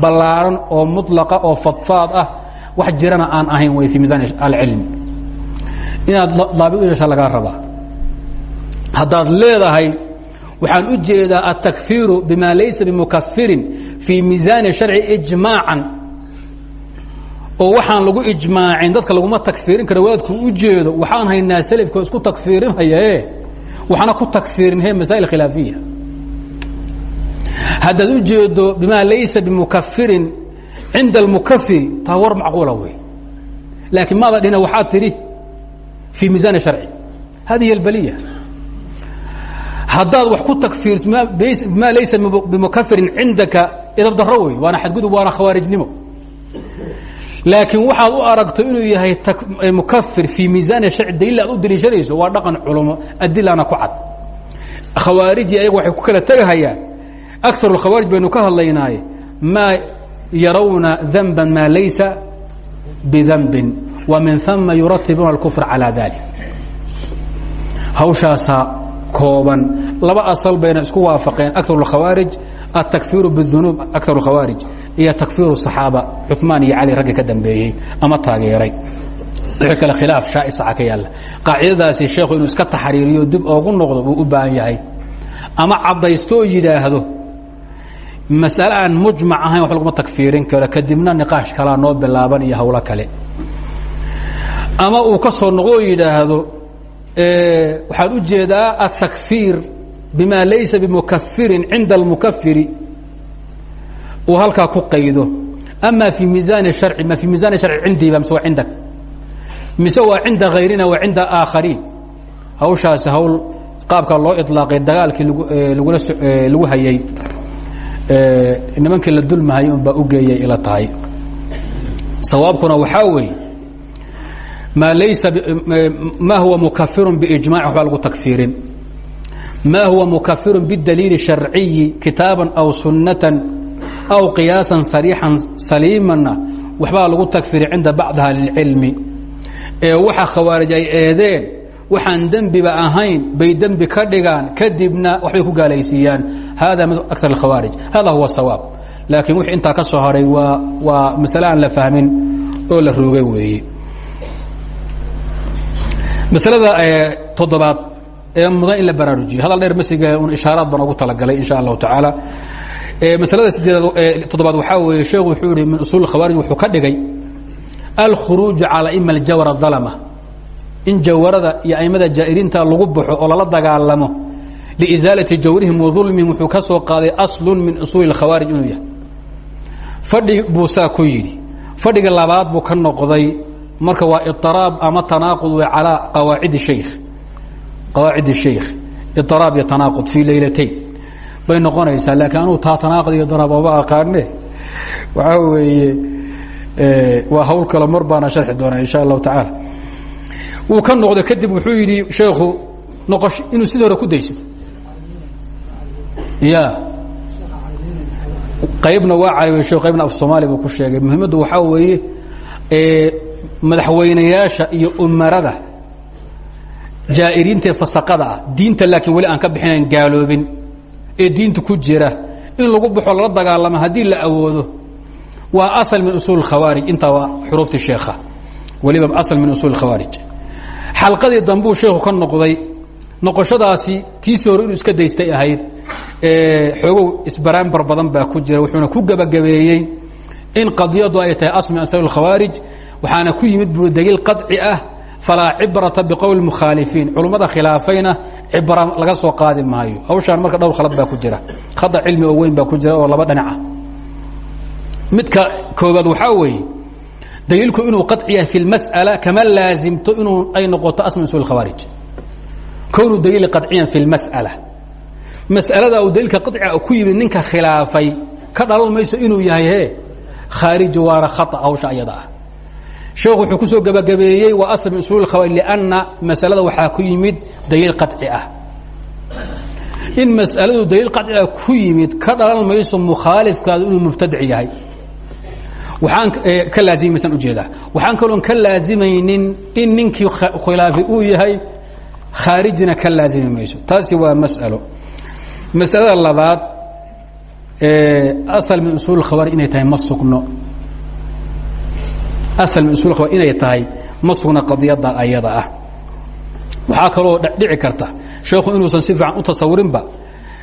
ballaaran oo mulaqa oo fadfaad ah. Wax jirana aan ahayn wey fii miisaan alcilmi inaad daabi u yeesha lagaa rabaa. Haddaad leedahay waxaan u jeedaa atakfiiru bima laysa bimukafirin fii miisaani sharci ijmaacan oo waxaan lagu ijmaacin dadka laguma takfiirin kara waadku u jeedo waxaan haynaa selafka isku takfiirinhayae waxna ku takfiirinhe masaa'il khilaafiya. Haddaad u jeedo bima laysa bimukafirin cinda almukafiri taa macquula wey. Laakiin maada dhina waxaad tidhi fii miisaan sharci. Hadihi albaliya. Haddaad wax ku takfiirso bima laysa bimukafirin cindaka idab daro wey waana xadgudub waana khawaarijnimo laakiin waxaad u aragto inuu yahay mukafir fii miisaan sharci daliil aad u daliishanayso waa dhaqan culumo adilana ku cad khawaarijii ayaga waxay ku kala tegahayaan aar اkhawaarij baynu ka hadlaynaaye maa yarawna danba maa laysa bidanbin wa min ثama yuratibuna اlkufr calى dalik hawshaasaa kooban laba asal bayna isku waafaqeen akar اkhawaarij atakfiiru bاdunuub akar اkhawaarij iyo takfiir الصaxaaba cuثmaan iyo cali ragga ka dambeeyey ama taageeray wixii kale khilaaf shaa'isaca ka yaalla qaacidadaasi sheekhu inuu iska taxriiriyo dib oogu noqdo buu u baahan yahay ama caddaysto oo yidhaahdo masale aan mujmac ahayn wax laguma takfiirin karo kadibna niqaash kalaa noo bilaaban iyo hawlo kale ama uu ka soo noqdo oo yidhaahdo waxaan u jeedaa atakfiir bima laysa bimukafirin cinda almukafiri uu halkaa ku qaydo. Ama fii miisaan harci ma fii miisaan harci cindiiba mise waa cindak? Mise waa cinda hayrina wa cinda aakhariin hawshaasi hawl qaabka loo iطlaaqay dagaalkii lagula lagu hayay nimankii la dulmahayay un baa u geeyay ila tahay. Sawaabkuna waxaa weeye ma laysa ma huwa mukafiru biijmac waxbaa lagu takfiirin ma huwa mukafiru bidaliili sharciyi kitaaban aw sunnatan aw qiyaasan sariixan saliimanna waxbaa lagu takfiri cinda bacdi ahli اlcilmi ee waxa khawaarij ay eedeen waxaan dembiba ahayn bay dembi ka dhigaan kadibna waxbay ku gaalaysiiyaan hada mid akar اkhawaarij hada huwa sawaab laakiin wixii intaa ka soo haray waa waa masale aan la fahmin oo la roogay weeye masalada toddobaad mudan in la baraarujiyo. Hadal dheer masiga un ishaaraad baan ugu talagalay insha allahu tacaala. Masalada sideedaad toddobaad waxaa weeye sheekhu wuxuu yihi min usuul khawaarij wuxuu ka dhigay alkhuruuju calaa ima aljawar adalama. In jawarada iyo aimada jaa'iriinta lagu baxo oo lala dagaalamo liisaalati jawrihim wa dulmihim wuxuu ka soo qaaday aslun min usuuli اkhawaarij inuu yahay. Fadhi buu saa ku yidhi. Fadhiga labaad buu ka noqday marka waa iطiraab ama tanaaqud w calaa qawaacid shaykh qawaacid الshaykh iطiraab iyo tanaaqud fii leylatayn bay noqonaysaa laakiin anugu taa tanaaqud iyo daraab ooma aqaane waxaa weeye waa hawl kale mar baana sharxi doonaa insha allahu tacaala wuu ka noqday kadib wuxuu yidhi sheekhu noqosh inuu sidii hore ku daysto ya qaybna waa cali shekh qaybna af soomaali buu ku sheegay muhiimaddu waxaa weeye madaxweynayaasha iyo umarada jaa'iriinta ee fasaqada ah diinta laakiin weli aan ka bixinayn gaaloobin ee diinta ku jira. In lagu baxo lala dagaalamo haddii la awoodo waa asal min usuul khawaarij. Intaa waa xuruuftii sheekha. Weliba asal min usuul khawaarij. Xalqadii dambuu sheekhu ka noqday noqoshadaasi tiisii hore inuu iska daystay ahayd xoogow isbaraambar badan baa ku jira wuxuuna ku gebagabeeyey in qadiyadu ay tahay asl min asal khawaarij waxaana ku yimid buu daliil qaطci ah falaa cibrata biqowl mukhaalifiin culummada khilaafayna cibra laga soo qaadi maayo hawshaan marka dhowr khalad baa ku jira khada cilmi oo weyn baa ku jira oo laba dhinac ah midka koobaad waxaa weeye daliilku inuu qaciya fi اlmas'ala kama laasimto inuu ay noqoto asma su khawaarij kownu daliili qaciyan fi اlmas'ala mas'alada uu daliilka qaciga ku yimid ninka khilaafay ka dhalan mayso inuu yahay he khaariji waana khata hawsha ayada ah sheekhu wuxuu ku soo gebagabeeyey waa asl min usuul khawaarij lianna masalada waxaa ku yimid daliil qaطci ah. In mas'aladu daliil qaطciga ku yimid ka dhalan mayso mukhaalifkaadu inuu mubtadic yahay. Waxaan ka laazimaysan u jeedaa waxaan kaloon ka laazimaynin in ninkii khilaafay uu yahay khaarijina ka laazimi mayso. Taasi waa mas'alo. Masalada labaad asal min usuul khawaarij inay tahay ma sugno asal mas'uulka waa inay tahay ma sugna ayada ah. Waxaa kaloo dhici karta sheekhu inuusan si fiican u tasawirinba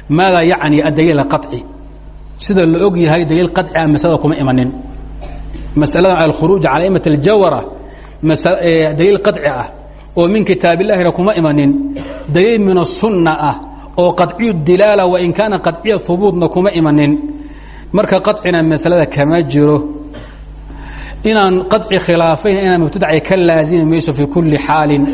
maadaa yacni adaliila qaci sida la og yahay daliil qaci a ah masalada kuma imanin. Masaladan alkhuruuj cala imat aljawara daliil qaci ah oo min kitaabillahina kuma imanin. Daliil min asunna ah oo qaciyu dilaala wain kaana qaciya hubuutna kuma imanin. Marka qacina masalada kama jiro inaan qaطci khilaafayn inaan mubtadacay ka laazimi mayso fii kulli xaalin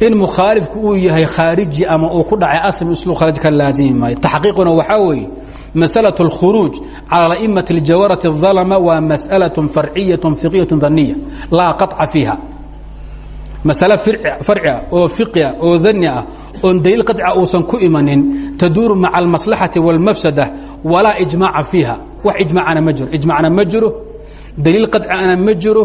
in mukhaalifku uu yahay khaariji ama uu ku dhacay asl islu khaarij ka laazimi maayo taxqiiquna waxaa weeye masأlaة الkhuruuج calى aئmaة اljawaraة الظalma waa masأlaة farciyaة fiqhiyaة daniya laa qaطca fiiha masale farci ah oo fiqi ah oo dani ah oon daliil qaطca uusan ku imanin taduuru maca اlmaslaxaةi wاlmafsada walaa ijmaaca fiiha wax ijmaacana ma jiro ijmacna ma jiro daliil qadcana ma jiro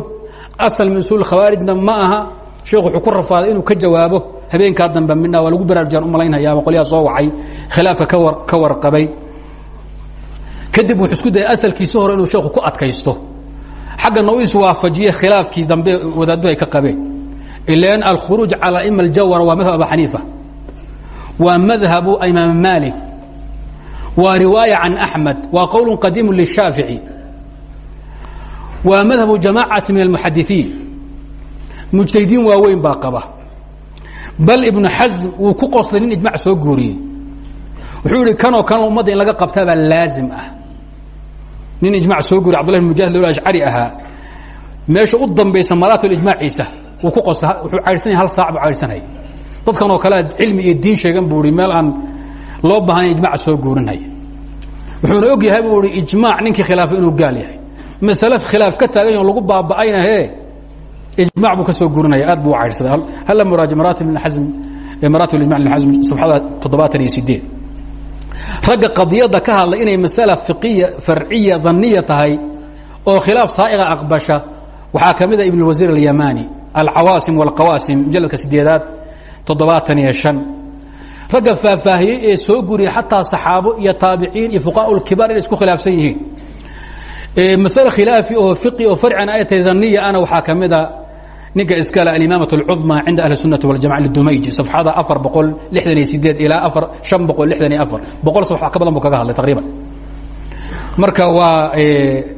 asal min usuul khawaarijna ma aha sheekhu wuxuu ku rafaaday inuu ka jawaabo habeenkaa dambe midna waa lagu baraarujaan u malaynaya ama qolyaha soo wacay khilaafka ka warqabay kadib wuxuu isku dayay asalkiisi hore inuu sheekhu ku adkaysto xaggana u iswaafajiye khilaafkii dambe wadaaddu ay ka qabeen ilan alkhuruuj calى ima اljawara waa madhab aba xaniifa waa madhabu imaam maalik waa riwaaya can axmed waa qowl qadiimu lishaafici waa madhabu jamaacati min almuxadisiin mujtahidiin waaweyn baa qaba. Bal ibnu xasm wuu ku qoslay nin ijmac soo guuriyey. Wuxuu ihi kanoo kan ummadda in laga qabtaabaa laazim ah. Nin ijmac soo guuriy abdullah bn mujahid lol ashcari ahaa meesha u dambaysa maraatib ijmaaciisa wuu ku qoslay wuxuu caydhsanaya hal saac buu caydhsanaya dadkan oo kalea cilmi iyo diin sheegan buu ihi meel aan loo baahnayn ijmac soo guurinaya wuxuuna og yahay buu ihi ijmaac ninkii khilaafay inuu gaal yahay masale khilaaf ka taagan yaho lagu baaba'ayna he ijmac buu ka soo guurinaya aad buu u caydhsaday halla muraaji maraatib ibn xasm maraatib ijmac ibn xasm safxada toddobaatan iyo sideed ragga qadiyadda ka hadlay inay masala fiqiya farciya daniya tahay oo khilaaf saaiqa aqbasha waxaa ka mid a ibn wasiir alyamani alcawaasim wاlqawaasim mujaladka sideedaad toddobaatan iyo شhan ragga faahfaahiyey ee soo guriyay xataa saxaabo iyo taabiciin iyo fuqaء اkibaar inay isku khilaafsan yihiin masale khilaafi oo fiqi oo farcina ay tahay daniya ana waxaa ka mida ninka iskale alimaamaة اlcudma cinda ahli الsunaةi waljamac dumayji safxada afar boqol lixdan iyo sideed ilaa afar شhan boqol lixdan iyo afar boqol safx ka badan bu kaga hadlay taqriiban marka waa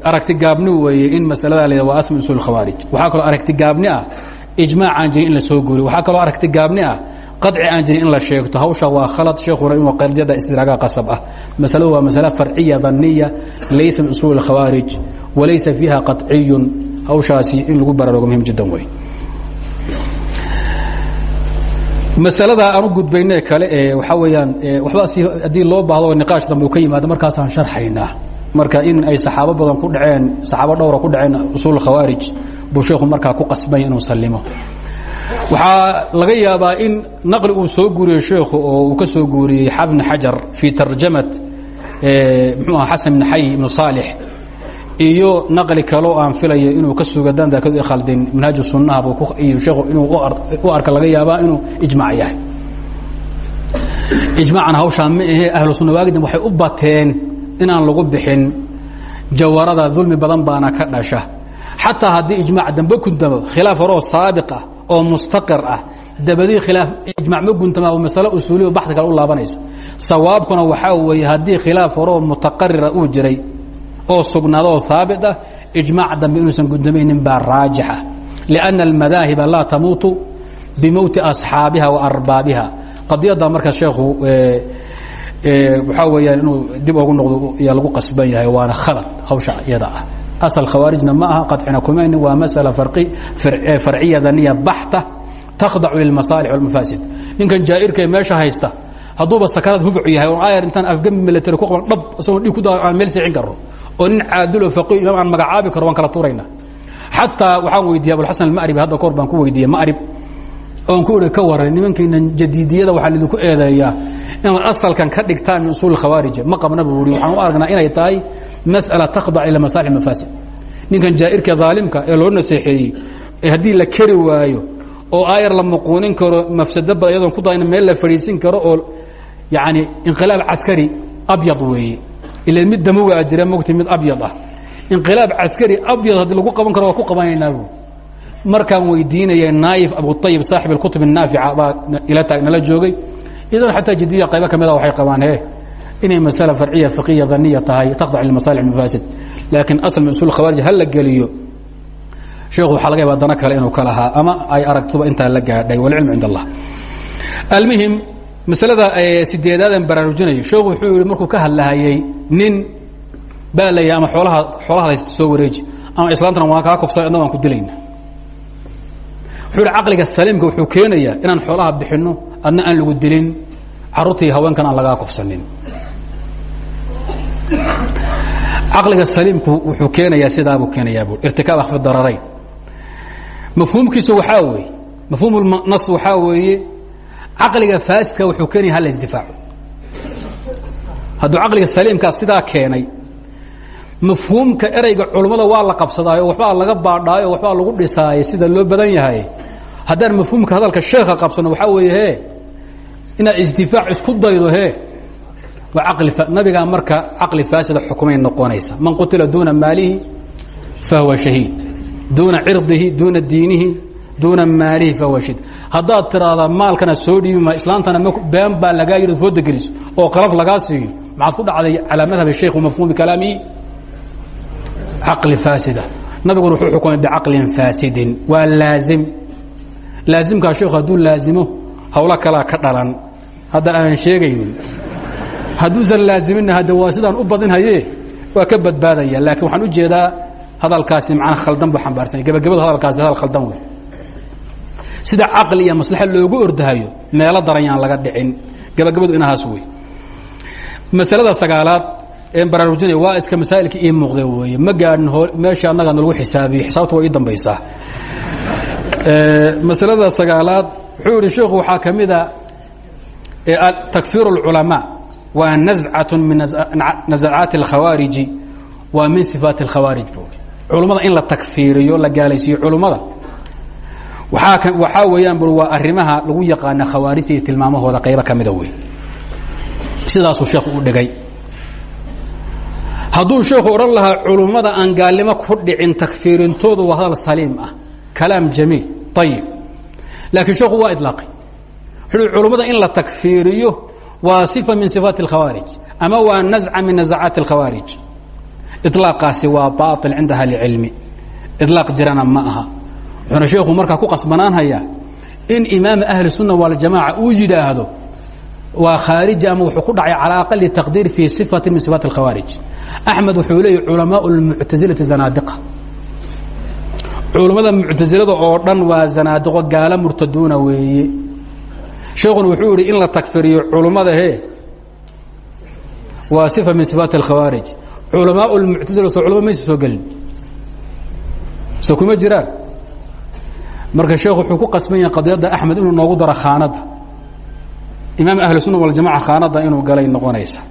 aragti gaabni weeye in masalada la waa asmi usul khawaarij waxaa kaloo aragti gaabni ah ijmaac aan jirin in la soo guuriyo waxaa kaloo aragti gaabni ah qaci aan jirin in la sheegto hawsha waa khalad sheekuna inuu qadiyada istidraaga qasab ah. Masaladu waa masale farciya daniya laysa min usuul اkhawaarij walaysa fiiha qaطciyun hawshaasi in lagu baraarugo muhiim jiddan wey masalada aan u gudbayne kale ee waxaa weeyaan waxba si haddii loo baahdo niqaash dambe uu ka yimaado markaasaan sharxaynaa. Marka in ay saxaabo badan ku dhaceen saxaabo dhowra ku dhaceen usuul khawaarij buu sheekhu markaa ku qasbanya inuu sallimo waxaa laga yaabaa in naqli uu soo guuriyey sheekhu oo uu ka soo guuriyey xabn xajar fii tarjamat mxuu aha xasan bn xay ibnu saalix iyo naqli kaloo aan filayo inuu ka suga dandakadu khaldin manhaaju sunnaha buu iyo sheekhu inuu u arka laga yaabaa inuu ijmaac yahay. Ijmaacan hawshaa ma ahe ahlu sunna waagidin waxay u bateen inaan lagu bixin jawarada dulmi badan baana ka dhasha. Xataa haddii ijmaac dambe guntamo khilaaf horoo saabiq ah oo mustaqir ah. Dabadii khilaaf ijmac ma guntama masale usuuliyo baxdi kale u laabanaysa. Sawaabkuna waxaa weeye haddii khilaaf horoo mutaqarira uu jiray oo sugnaado oo ah ijmaac dambe inuusan guntamaynin baa raajixa liأnna almadaahiba laa tamuutu bimowti asxaabiha wa arbaabiha. Qadiyadda markaas sheekhu waxaa weeyaan inuu dib ogu noqdo yaa lagu qasban yahay waana khalad hawsha iyada ah asal khawaarijna ma aha qaطcina kumayni waa masala farciya daniya baxta takhdacu lilmasaalix wاlmafaasid ninkan jaa'irka meesha haysta hadduuba sakaraad hubcu yahay oo ayar intaan afgembi milatary ku qaban dhab isagoo dhig ku da meel seexin karro oo nin caadilo faqiih imaam aan magacaabi karo waan kala tuurayna xataa waxaan weydiiyey abulxasan alma'ribi hadda kahor baan ku weydiiyey ma'rib oon ku ihi ka waran nimankaynan jadiidiyada waxaa lidinku eedeeyaa inaad asalkan ka dhigtaan min usuul ma qabna buu waxaan u aragnaa inay tahay mas'ala takhdac ila masaalix mafaasid ninkan jaa'irka daalimka ee loo naseexeeyey ee haddii la keri waayo oo aayar la muquunin karo mafsado bada iyadoon ku dayna meel la fadhiisin karo oo yani inqilaab caskari abyad weeye ila mid damowa a jira mogta mid abyad ah inqilaab caskari abyad haddii lagu qaban karo waa ku qabanaynaabu markaan weydiinaya naayif abuayib saaxib اkutub الnaafica baa ila taag nala joogay idan xataa jadiya qaybo ka mida waxay qabaan he inay masale farciya fiqiya daniya tahay takhdac limasaalix mafaasid laakiin asl min usul khawaarij ha la geliyo sheekhu waxaa laga yaba dano kale inuu ka lahaa ama ay aragtuba intaa la gaadhay walcilmu cind allah. Almuhim masalada sideedaadan baraarujinayo sheekhu wuxuu yihi markuu ka hadlahayey nin baa layahy ama oolaha xoolahada soo wareeji ama islaantana waan kaa kufsan adna waan ku dilayna wuxuu yihi caqliga saliimka wuxuu keenayaa inaan xoolaha bixinno adna aan lagu dilin carruurta iyo haweenkan aan lagaa kufsanin caqliga saliimku wuxuu keenayaa sidaabuu keenayaa bu irtikaab akhfi dararayn mafhuumkiisu waxaa weeye mafhuum nas waxaa weeye caqliga faasidka wuxuu keenaya hala isdifaaco hadduu caqliga saliimkaa sidaa keenay mafhuumka ereyga culummada waa la qabsadaayo waxbaa laga baadhaayo waxbaa lagu dhisaayay sida loo badan yahay. Haddaan mafhuumka hadalka sheekha qabsano waxaa weeye he inaad isdifaac isku daydo he nabigaa marka caqli faasida xukumay noqonaysa. Man qutila duuna maalihi fahuwa shahiid. Duuna cirdihi duuna diinihi duuna maalihi fahuwa shahiid. Haddaad tiraahdaa maalkana soo dhiibima islaantana been baa lagaa yidhi fooda geliso oo qalaf lagaa siiyo. Maxaad ku dhacday calaa madhabi shaykh wamafhuumi kalaamihi caqli faasida nabiguna wuxuu xukumay bicaqlin faasidin. Waa laazim. Laazimkaa sheekhu hadduu laazimo hawlo kalaa ka dhalan. Hadda aan sheegaynin hadduusan laaziminna hadde waa sidaan u badinhaye waa ka badbaadaya. Laakiin waxaan u jeedaa hadalkaasi macna khaldan buu xambaarsanya gebagabadu hadalkaasi hadal khaldan wey sida caqli iyo maslaxa loogu ordahayo meelo daran yaan laga dhicin. Gebagabadu inahaas wey masalada sagaalaad een baraarujinaya waa iska masaa'ilka ii muuqda weeye. Ma gaadhin meesha annaga nalagu xisaabiyo xisaabta waa ii dambaysaa. Masalada sagaalaad wuxuu yihi sheikhu waxaa ka takfiir اlculamaa waa nazcatu min nazacaati alkhawaariji waa min sifaati alkhawaarij buuri culummada in la takfiiriyo la gaalaysiiyo culummada waaa waxaa weeyaan bur waa arrimaha lagu yaqaana khawaarijta iyo tilmaamahooda qaybo ka mida wey sidaasuu sheekhu u dhigay. Hadduu sheekhu odhan lahaa culummada aan gaalnimo ku dhicin takfiirintoodu waa hadal saliim ah kalaam jamiil ayib laakiin sheekhu waa idlaaqay. Wuxuu uhi culummada in la takfiiriyo waa sifa min sifaati اlkhawaarij ama waa nazca min nazacaati اlkhawaarij ilaaqaasi waa baail cinda ahli cilmi ilaaq jirana ma aha wuxuuna sheekhu markaa ku qasbanaanhayaa in imaama ahli الsunna waljamaca uu yidhaahdo waa khaariji ama wuxuu ku dhacay calى aqali taqdiir fii صifati min sifaati اlkhawaarij axmed wuxuu leeyah culamaء اlmuctasilati zanaadiqa culummada muctasilada oo dhan waa zanaadiqo gaalo murtaduuna weeye sheekuna wuxuu ihi in la takfiriyo culummada he waa sifa min sifaati اlkhawaarij culamaa اlmuctasila soo culama maysa soo gelin so kuma jiraan marka sheekhu wuxuu ku qasban yahay qadiyadda axmed inuu noogu daro khaanadda imaam ahlu sunna waljamaca khaanadda inuu galay noqonaysa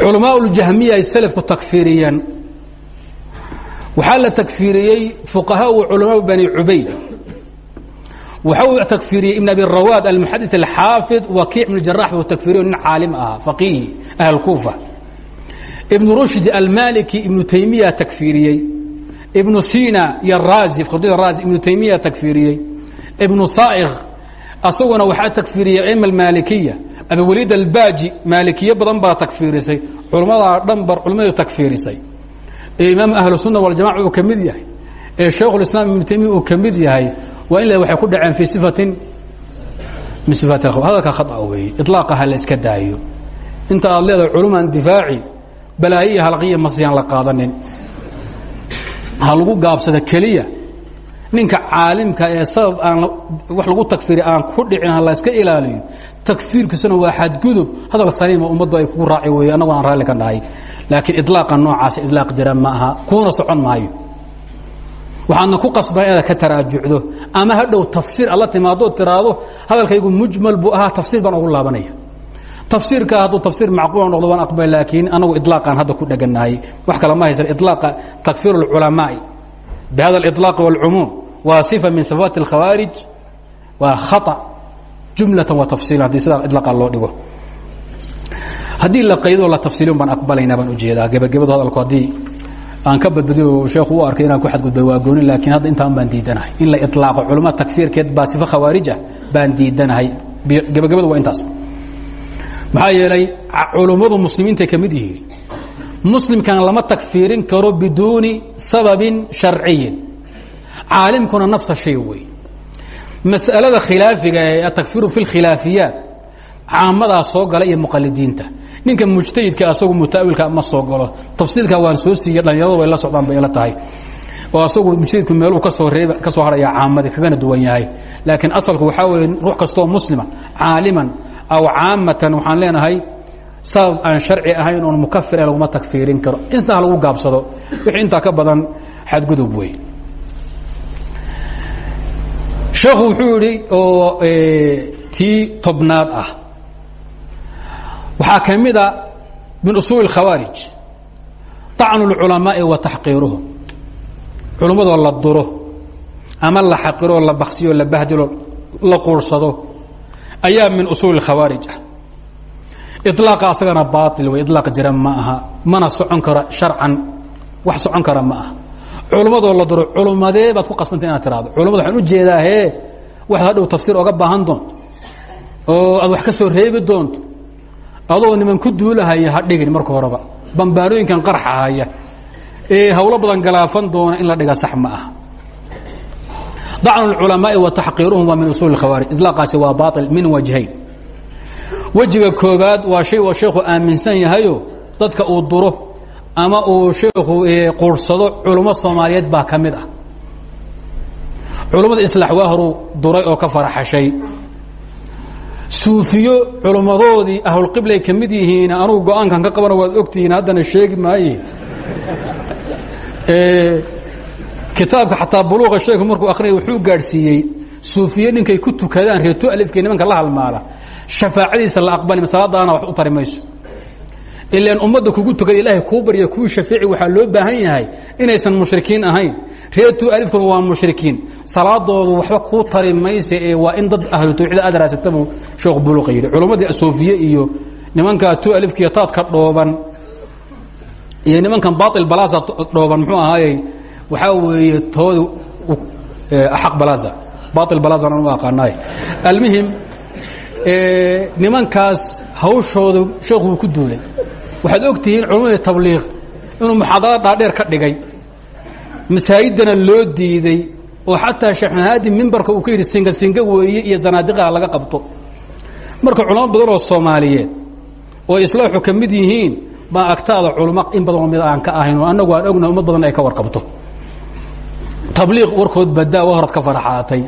culamaa اljahmiya ay selafku takfiiriyeen waxaa la takfiiriyey fuqahaau culamaau bani cubayd waxa uu takfiiriyey ibn abi rawaad almuxadid alxaafid wakiic ibn jarax buu takfiriyo nin caalim ahaa faqiihi ahl kuufa. Ibnu rushd almaliki ibnu taymiya takfiiriyey ibnu sina iyo raazi khudid raazi ibnu taymiya takfiiriyey ibnu saa'ikh asaguna waxaa takfiiriyey cilm almaalikiya abiwaliid albaaji maalikiye badan baa takfiirisay culummadaa dhan bar culimmadu takfiirisay ee imaam ahlu sunna waljamaca uu ka mid yahay. Ee shaykhulislaam ibnu taymiya uu ka mid yahay waa in waxay ku dhaceen fii sifatin min sifaati hadalka khata weeye ilaaqaha la iska daayo. Inta aad leedahay culumaan difaaci balaayo iyo halqiya masiyaan la qaadanin. Ha lagu gaabsada keliya. Ninka caalimka ee sabab aan wax lagu takfiri aan ku dhicin ha la iska ilaaliyo. Takfiirkiisuna waa xadgudub. Hadal saliima ummaddu ay kugu raaci weeye annagoo aan raalli ka nahay. Laakiin ilaaqa noocaas ilaaq jiraan ma aha. Kuuna socon maayo waxaadna ku qasbaa inaad ka taraajucdo ama hadhow tafsiir alla timaadoo tiraahdo hadalkaygu mujmal buu ahaa tafsiir baan ugu laabanaya tafsiirka hadduu tafsiir macquula noqdo waan aqbal laakiin anagu iطlaaqaan hadda ku dhegannahay wax kale ma haysan iطlaaqa takfiir اlculamaa'i bihada اliطlaaq wاlcumuum waa sifa min sifaati اlkhawaarij waa khaطأ jumlatan wa tafsiilan haddii sidaa iطlaaqa loo dhigo haddii la qaydoo la tafsiiliyon baan aqbalaynaa baan ujeedaa gebagabadu hadalku haddii aan ka badbadiyo sheekhu u arkay inaan ku xadgudbay waa gooni laakiin hadda intaan baan diidanahay. In la iطlaaqo culama takfiirkeed baa sifa khawaarija baan diidanahay. Gebagabadu waa intaas. Maxaa yeelay culummadu muslimiintay ka mid yihiin. Muslimkan lama takfiirin karo biduuni sababin sharciyin. Caalimkuna nafsa shay wey mas'alada khilaafiga ee atakfiiru fi اlkhilaafiyaat caamadaa soo gala iyo muqalidiinta ninka mujtahidka asagu mutaawilka ma soo galo. Tafsiilka waan soo siiyey dhalinyaradu way la socdaan bay la tahay. Oo asagu mujtahidku meeluu ka soo reeb ka soo haraya caamadii kagana duwan yahay. Laakiin asalku waxaa weeye ruux kastoo muslima caaliman aw caamatan waxaan leenahay sabab aan sharci ahayn oon mukafir e laguma takfiirin karo. Intaa lagu gaabsado wixii intaa ka badan xadgudub wey sheekhu wuxuu yidhi oo tii tobnaad ah waxaa ka mida min usuuli اkhawaarij طacnu اlculamaaءi wa taxqiiruhum culummadoo la duro ama la xaqiro la baksiyo la bahdilo la quursado ayaa min usuuli اkhawaarij ah iطlaaqa asagana baail wey ilaaq jira ma aha mana socon karo sharcan wax socon kara ma aha culummadoo la duro culummadee baad ku qasbanta inaad tiraado culummada waxaan u jeedaa hee waxaad hadhow tafsiir oga baahan doonto oo aad wax ka soo reebi doonto adoo niman ku duulahaya ha dhigin marka horeba. Bambaanooyinkan qarxahaya ee hawlo badan galaafan doona in la dhiga sax aha. Dacnu اculamaai wa taxqiiruhum waa min usuul اkhawaarij ilaaqaasi waa baail min wajhayn. Wejiga koobaad waa shay oo sheekhu aaminsan yahayo dadka uu duro ama uu sheekhu quursado culummo soomaaliyeed baa ka ah. Culummada islaax waa horuu duray oo ka faraxashay suufiyo culummadoodii ahlulqiblay ka mid yihiin anugu go'aankan ka qabana waad ogtihiin haddana sheegi maaye kitaabka xataa buluuqa sheekhu markuu akhriyay wuxuu gaadhsiiyey suufiye ninkay ku tukadaan reeto alifkii nimanka la halmaala shafaacadiisa la aqbali salaadaana wax u tari mayso ilaan ummadda kugu tukada ilaahay kuu barya kuu shafeeci waxaa loo baahan yahay inaysan mushrikiin ahayn. Reetu alifkuna waa mushrikiin. Salaadoodu waxba kuu tari mayse ee waa in dad ahlu tawxiid aad raasatabu sheekh buluqa yidhi. Culummadii asoofiye iyo nimankaa tu alifkiiyo taadka dhooban iyo nimankan baail balasa dhooban muxuu ahaayey waxaa weeye tooda axaq balasa baail balasana u aqaanaay almuhim nimankaas hawshooda sheekhu wuu ku duulay waxaad og tihiin culammadii tabliiq inuu muxaadaro dhaadheer ka dhigay. Masaajidana loo diiday oo xataa sheekh mahaadi mimbarka uu ka yidhi singa singa weeye iyo zanaadiqaha laga qabto. Marka culamo badan oo soomaaliyeed oo islaaxu ka mid yihiin baa agtaada culamo in badanoo mid aan ka ahayn oo annagu aan ognahay ummad badan ay ka warqabto. Tabliiq warkood badaa wa horad ka faraxaatay.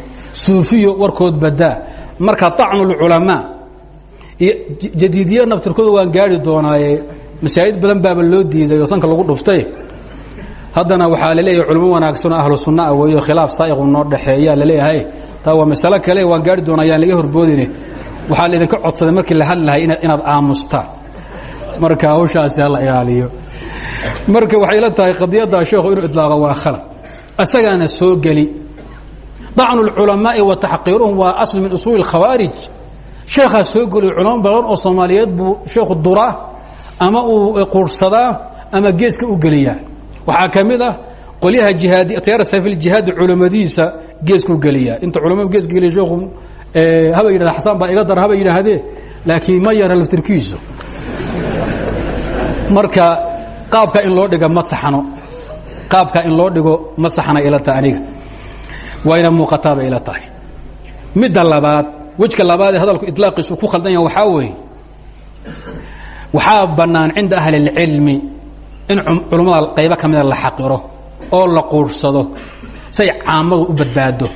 Suufiyo warkood badaa marka طacnu اculamaa jadiidiye naftirkooda waan gaari doonaaye masaajid badan baaba loo diiday oo sanka lagu dhuftay. Haddana waxaa la leeyahay culmo wanaagsanoo ahlu sunna ah weeyo khilaaf saa'iqu noo dhexeeyaa la leeyahay taa waa masalo kale waan gaari doonaa laga horboodine waxaa laydinka codsaday markii la hadlahay inaad aamusta. Marka hawshaasi hala ilaaliyo. Marka waxay la tahay qadiyaddaa sheekhu inuu idlaaqa waa khalad. Asagaana soo geli. Dacnu lculamaa'i wa taxqiiruhum waa aslu min usuuli اlkhawaarij sheekhaa soo geliyo culamo badan oo ama uu quurhsadaa ama geeska u geliyaa. Waxaa ka mid ah qolyaha jihaadi tayar sayfiljihaadi culamadiisa geeskuu geliyaa. Inta culamadu geeska geliya sheekhu haba yidhahda xasaan baa iga dara haba yidhaahdee? Laakiin ma yara laftirkiisu. Marka qaabka in loo dhiga ma saxno qaabka in loo dhigo ma saxna ila tahay aniga. Waa ina muuqataaba ila tahay. Midda labaad wejka labaad ee hadalku iطlaaqiisu ku khaldan yaha waxaa weeye waxaa bannaan cinda ahli اlcilmi in culummada qaybo ka mida la xaqiro oo la quursado say caamadu u badbaado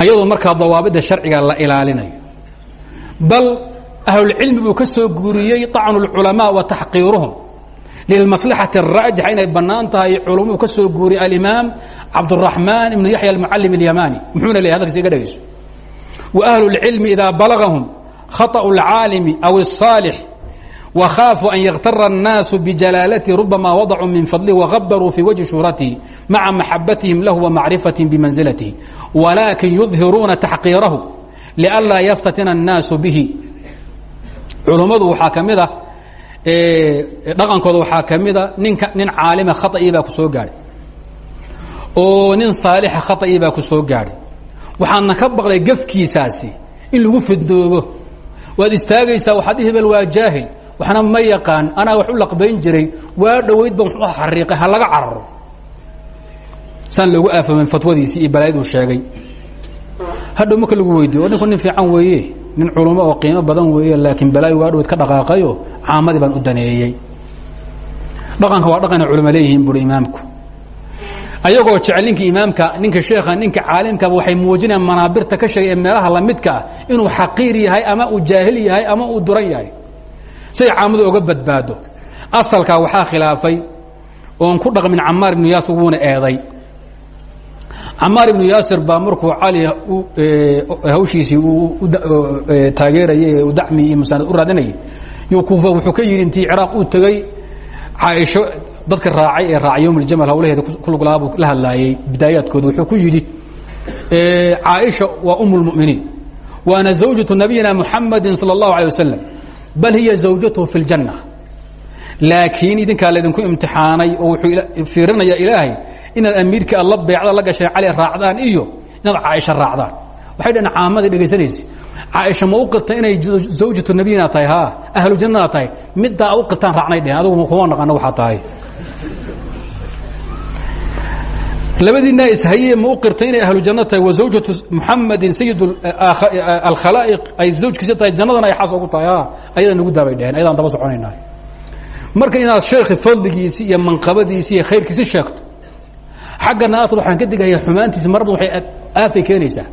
ayadoo markaa dawaabidda sharciga la ilaalinayo bal ahlulcilmi buu ka soo guuriyey طacnu اlculamaa wa taxqiiruhum lilmaslaxati الraajixa inay bannaan tahay culumuu ka soo guuriyey alimaam cabdالرaحmaan ibn yaحya almucalim اlyamani muxuuna ley hadalkiisa iga dhegayso وأhlu الcilmi إida balagahum khaطأu الcaalimi aw الصaalix وkhاafuu an ykhtara الnaasu bjalaalatihi rubama wadacuu min fadlihi وhabaruu fii wجhi shuhratihi maca maxabatihim lahu وmacrifatihim bimanزilatihi walaakin yudhiruuna taxqiirahu لأnlaa yaftatina الnaasu bihi culummadu waxaa ka mid a dhaqankooda waxaa ka mida ninka nin caalima khaطئii baa ku soo gaadhay oo nin saalixa khaطئii baa ku soo gaadhay waxaadna ka baqday gefkiisaasi in lagu fidoobo waad istaagaysaa waxaad hebel waa jaahil waxna ma yaqaan anaa wax u laqbayn jiray waa dhowayd ban wuxuu xariiqay ha laga cararo. Saan loogu aafamen fatwadiisii iyo balaayaduu sheegay. Hadhow marka lagu weydiyo ninku nin fiican weeye nin culummo oo qiimo badan weeye laakiin balaayo waa dhowayd ka dhaqaaqayo caamadii baan u daneeyey. Dhaqanka waa dhaqanay culimo leeyihiin buuri imaamku ayagoo jecel ninka imaamka ninka sheekha ninka caalimkaba waxay muujinayaan manaabirta ka sheegay ee meelaha lamidka ah inuu xaqiir yahay ama uu jaahil yahay ama uu duran yahay. Say caamadu oga badbaado. Asalkaa waxaa khilaafay oon ku dhaqmin camaar ibnu yaasir wuuna eeday. Camaar ibnu yaasir baa markuu cali hawshiisii taageerayay dacmi iyo musaanad u raadinayay yo kuufa wuxuu ka yidhi intii ciraaq uu tegey caaisho dadka raacay ee raacay yowm aljamal hawlaheeda kuluglahaa buu la hadlaayey bidaayaadkooda wuxuu ku yidhi caaisha waa um اlmuminiin waana zawjaةu nabiyina muxamadi salى اllahu alيه wasalam bal hiya zawjatuhu fi اljanna laakiin idinkaa laydinku imtixaanay oo wuxuu fiirinaya ilaahay inaad amiirkii alla beecda la gasheen cali raacdaan iyo inaad caaisha raacdaan waxay dhaheen caamadii dhegaysanaysa caaisha ma u qirta inay zawjatu nabiyina tahay ha ahlu jannada tahay middaa u qirtaan raacnay dheheen adugu kuma naqano waxaa tahay labadiina ishaye ma u qirtay inay ahlu janno tahay? Wa zawjatu muxamadin sayid alkhalaa'iq ay zawjkiisa tahay jannadana ay xaas ugu tahay. Ha ayada nagu daabay dheheen ayadaan daba soconaynaa marka inaad sheekhi fadligiisi iyo manqabadiisi iyo khayrkiisi sheegto xaggana aad waxaan ka digaya xumaantiisi marba waxay aafay keenaysaa.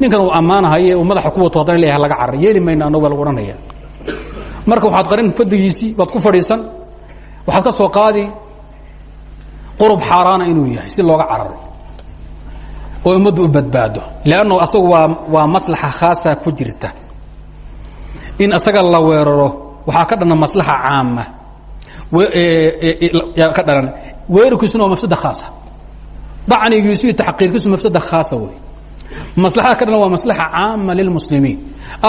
Ninkan uu ammaanahaye uu madaxa ku wato haddana leeyahay laga carar yeeli mayna annagu baa lagu odhanaya marka waxaad qarin fadligiisii baad ku fadhiisan. Waxaad ka soo qaadi qurub xaaraana inuu yahay si looga cararo oo ummaddu u badbaado. Leannu asagu waa waa maslaxa khaasa ku jirta. In asaga la weeraro waxaa ka dhana maslaxa caama. Ka dhalan weerarkiisuna waa mafsada khaasa. Dacnigiisu iyo taxqiirkiisu mafsada khaasa wey maslaxada ka dhalan waa maslaxa caama lilmuslimiin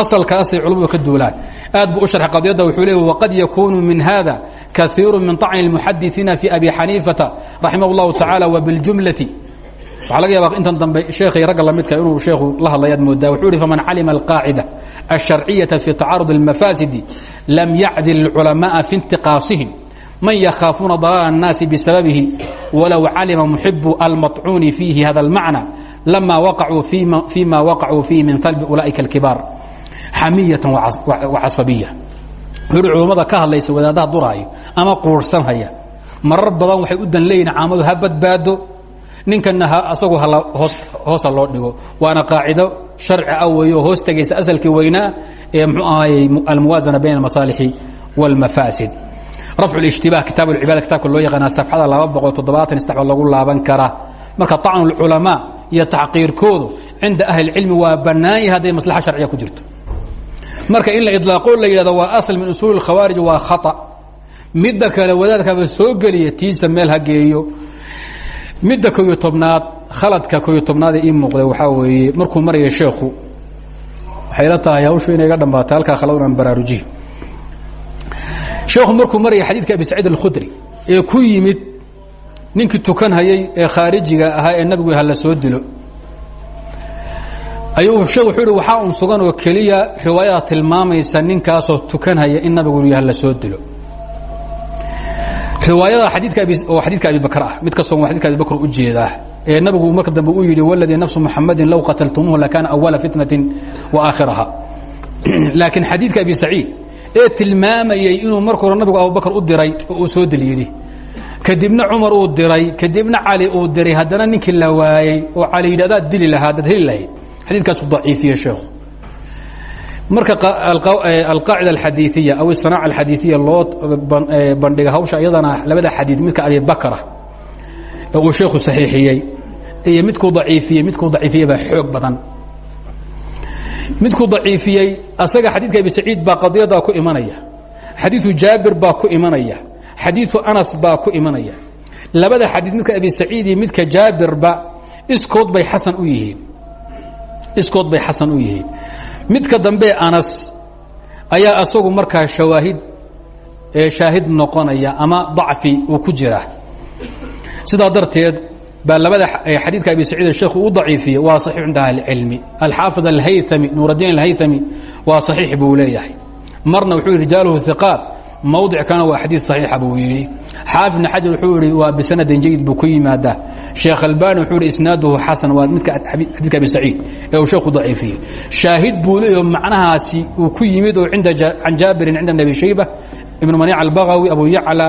asalkaasay culamadu ka duulaan aad buu u sharxay qadiyadda wuxuu leey waqad yakunu min hada kaiiru min طacni اlmuxadiثiina fi abi xaniifata raximah اllahu tacaala wabiاljumlati waxaa laga yaaba intan dambe sheekhay ragga lamidka inuu sheekhu la hadlayaad moodaa wuxuu ihi faman calima alqaacida الsharciyaةa fi tacaarud اlmafaasidi lam yacdil اlculamaءa fi اntiqaasihim man yakhaafuuna dalaal الnaasi bisababihi walow calima muxibu almaطcuuni fiihi hada اlmacna lama waqacuu fima waqacuu fiihi min halbi ulaaئika اlkibaar xamiyatan wacasabiya wuxuu hi culummada ka hadlaysa wadaadaha duraayo ama quursanhaya marar badan waxay u dan leeyihin caamadu ha badbaado ninkana asagu hoosa loo dhigo waana qaacido sharci ah weeyo hoos tegaysa asalkii weynaa ee mxuu ahaayey almuwaasana bayn almasaalixi wاlmafaasid rafcu ijtibah kitaab cibaada kitabka loo yaqaanaa safxada laba boqol toddobaatan saddex baa lagu laaban karaa marka tacnulculamaa iyo tacqiirkoodu cinda ahlilcilmi waa bannaan yahay hadday maslaxa sharciya ku jirto marka in la idlaaqoo la yidhahdo waa asal min usuuli lkhawaarij waa khata midda kale wadaadkaba soo geliya tiisa meel ha geeyo midda ko iyo tobnaad khaladka ko iyo tobnaad ee ii muuqda waxaa weeye markuu maraya sheekhu waxay la tahay hawshu inay ga dhambaato halkaa khaladun aan baraarujihi sheekhu markuu maraya xadiidka abi saciid alkhudri ee ku yimid ninkii tukanhayey ee khaarijiga ahaa ee nabigu hala soo dilo. Ayuu sheekh wuxuu ihi waxaa sugan oo keliya riwaayada tilmaamaysa ninkaasoo tukanhaya in nabigu hala soo dilo. Riwaayada xadiidka oo xadiidka abi bakr ah mid kastoo waa xadidka abi bakr u jeedaa ee nabigu marka dambe uu yidhi waladii nafsu muxamadin low qataltumuuhu lakaana awala fitnatin wa aakhiraha. Laakiin xadiidka abi saciid ee tilmaamayey inuu marka hore nabigu abubakr u diray uu soo dil yidhi kadibna cumar uu diray kadibna cali uu diray haddana ninkii la waayey oo cali yidhi adaad dili lahaa adaad heli lahayd. Xadiidkaasu daciifiye sheekhu. Marka alqaacida alxadiiiya aw isanaaca alxadiiiya loo bandhiga hawsha iyadana labada xadiid midka abi bakra ee uu sheekhu saxiixiyey iyo midkuu daciifiyey midkuu daciifiyey baa xoog badan midkuu daciifiyey asaga xadiidka abi saciid baa qadiyadaa ku imanaya xadiiu jaabir baa ku imanaya xadiiu anas baa ku imanaya. Labada xadiid midka abi saciid iyo midka jaabirba iskood bay xasan u yihiin. Iskood bay xasan u yihiin. Midka dambe anas ayaa asagu markaa shawaahid shaahid noqonaya ama dacfi uu ku jira. Sidaa darteed baa labada xadiidka abi saciid sheekhu u daciifiyey waa saxiix cinda ahli cilmi alxaafid alhayami nuuraddiin alhayami waa saxiix buu leeyahay. Marna wuxuu yidhi rijaaluhu hiqaat mawdic kana waa xadiid saxiixa buu yidhi. Xaafid ibn xajar wuxuu yihi waa bisanadin jayid buu ku yimaadaa. Sheekh albani wuxuu yihi isnaaduhu xasan. Waa midka xadiidka abi saciid ee uu sheekhu daciifiyey. Shaahid buu leeyaho macnahaasi uu ku yimid oo can jaabirin cinda abi shayba ibnu maniic albagawi abu yacla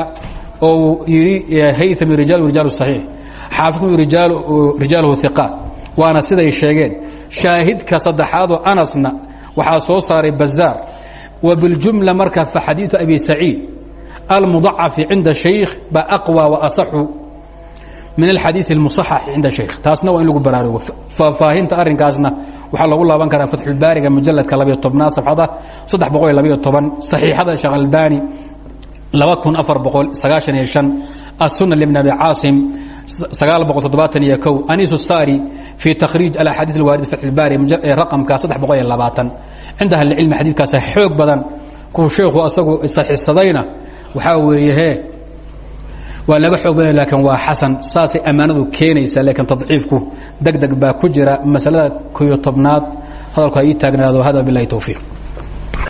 oo yidhi hayami rijaal rijaal saxiix xaafidku rijaaluhu hiqaat waana siday sheegeen shaahidka saddexaadoo anasna waxaa soo saaray bazaar وباljumla marka faxadiiثu abi saciid almuضacafi cinda shaykh ba aqwى وaصaxu min alxadiiث اlmuصaxax cinda sheikh taasna waa in lagu baraarugo faahfaahinta arrinkaasna waxaa loogu laaban karaa fatxulbaariga mujaladka labiyo tobnaad safxada saddex boqol iyo labiyo toban saxiixada sheekh albani laba kun afar boqol sagaashan iyo shan asuna bn abi caasim sagaal boqol toddobaatan iyo kow aniisu saari fii takhriij alaxaadiid alwaarid fatx ilbaari raqamka saddex boqol iyo labaatan. Cinda ahlicilmi xadiidkaas ah xoog badan kuu sheekhu asagu saxiixsadayna waxaa weeyehee waa laga xoog badan laakiin waa xasan. Saasay ammaanadu keenaysaa laakiin tadciifku deg deg baa ku jira masalada ko iyo tobnaad hadalku ha ii taagnaado hada bilahi towfiiq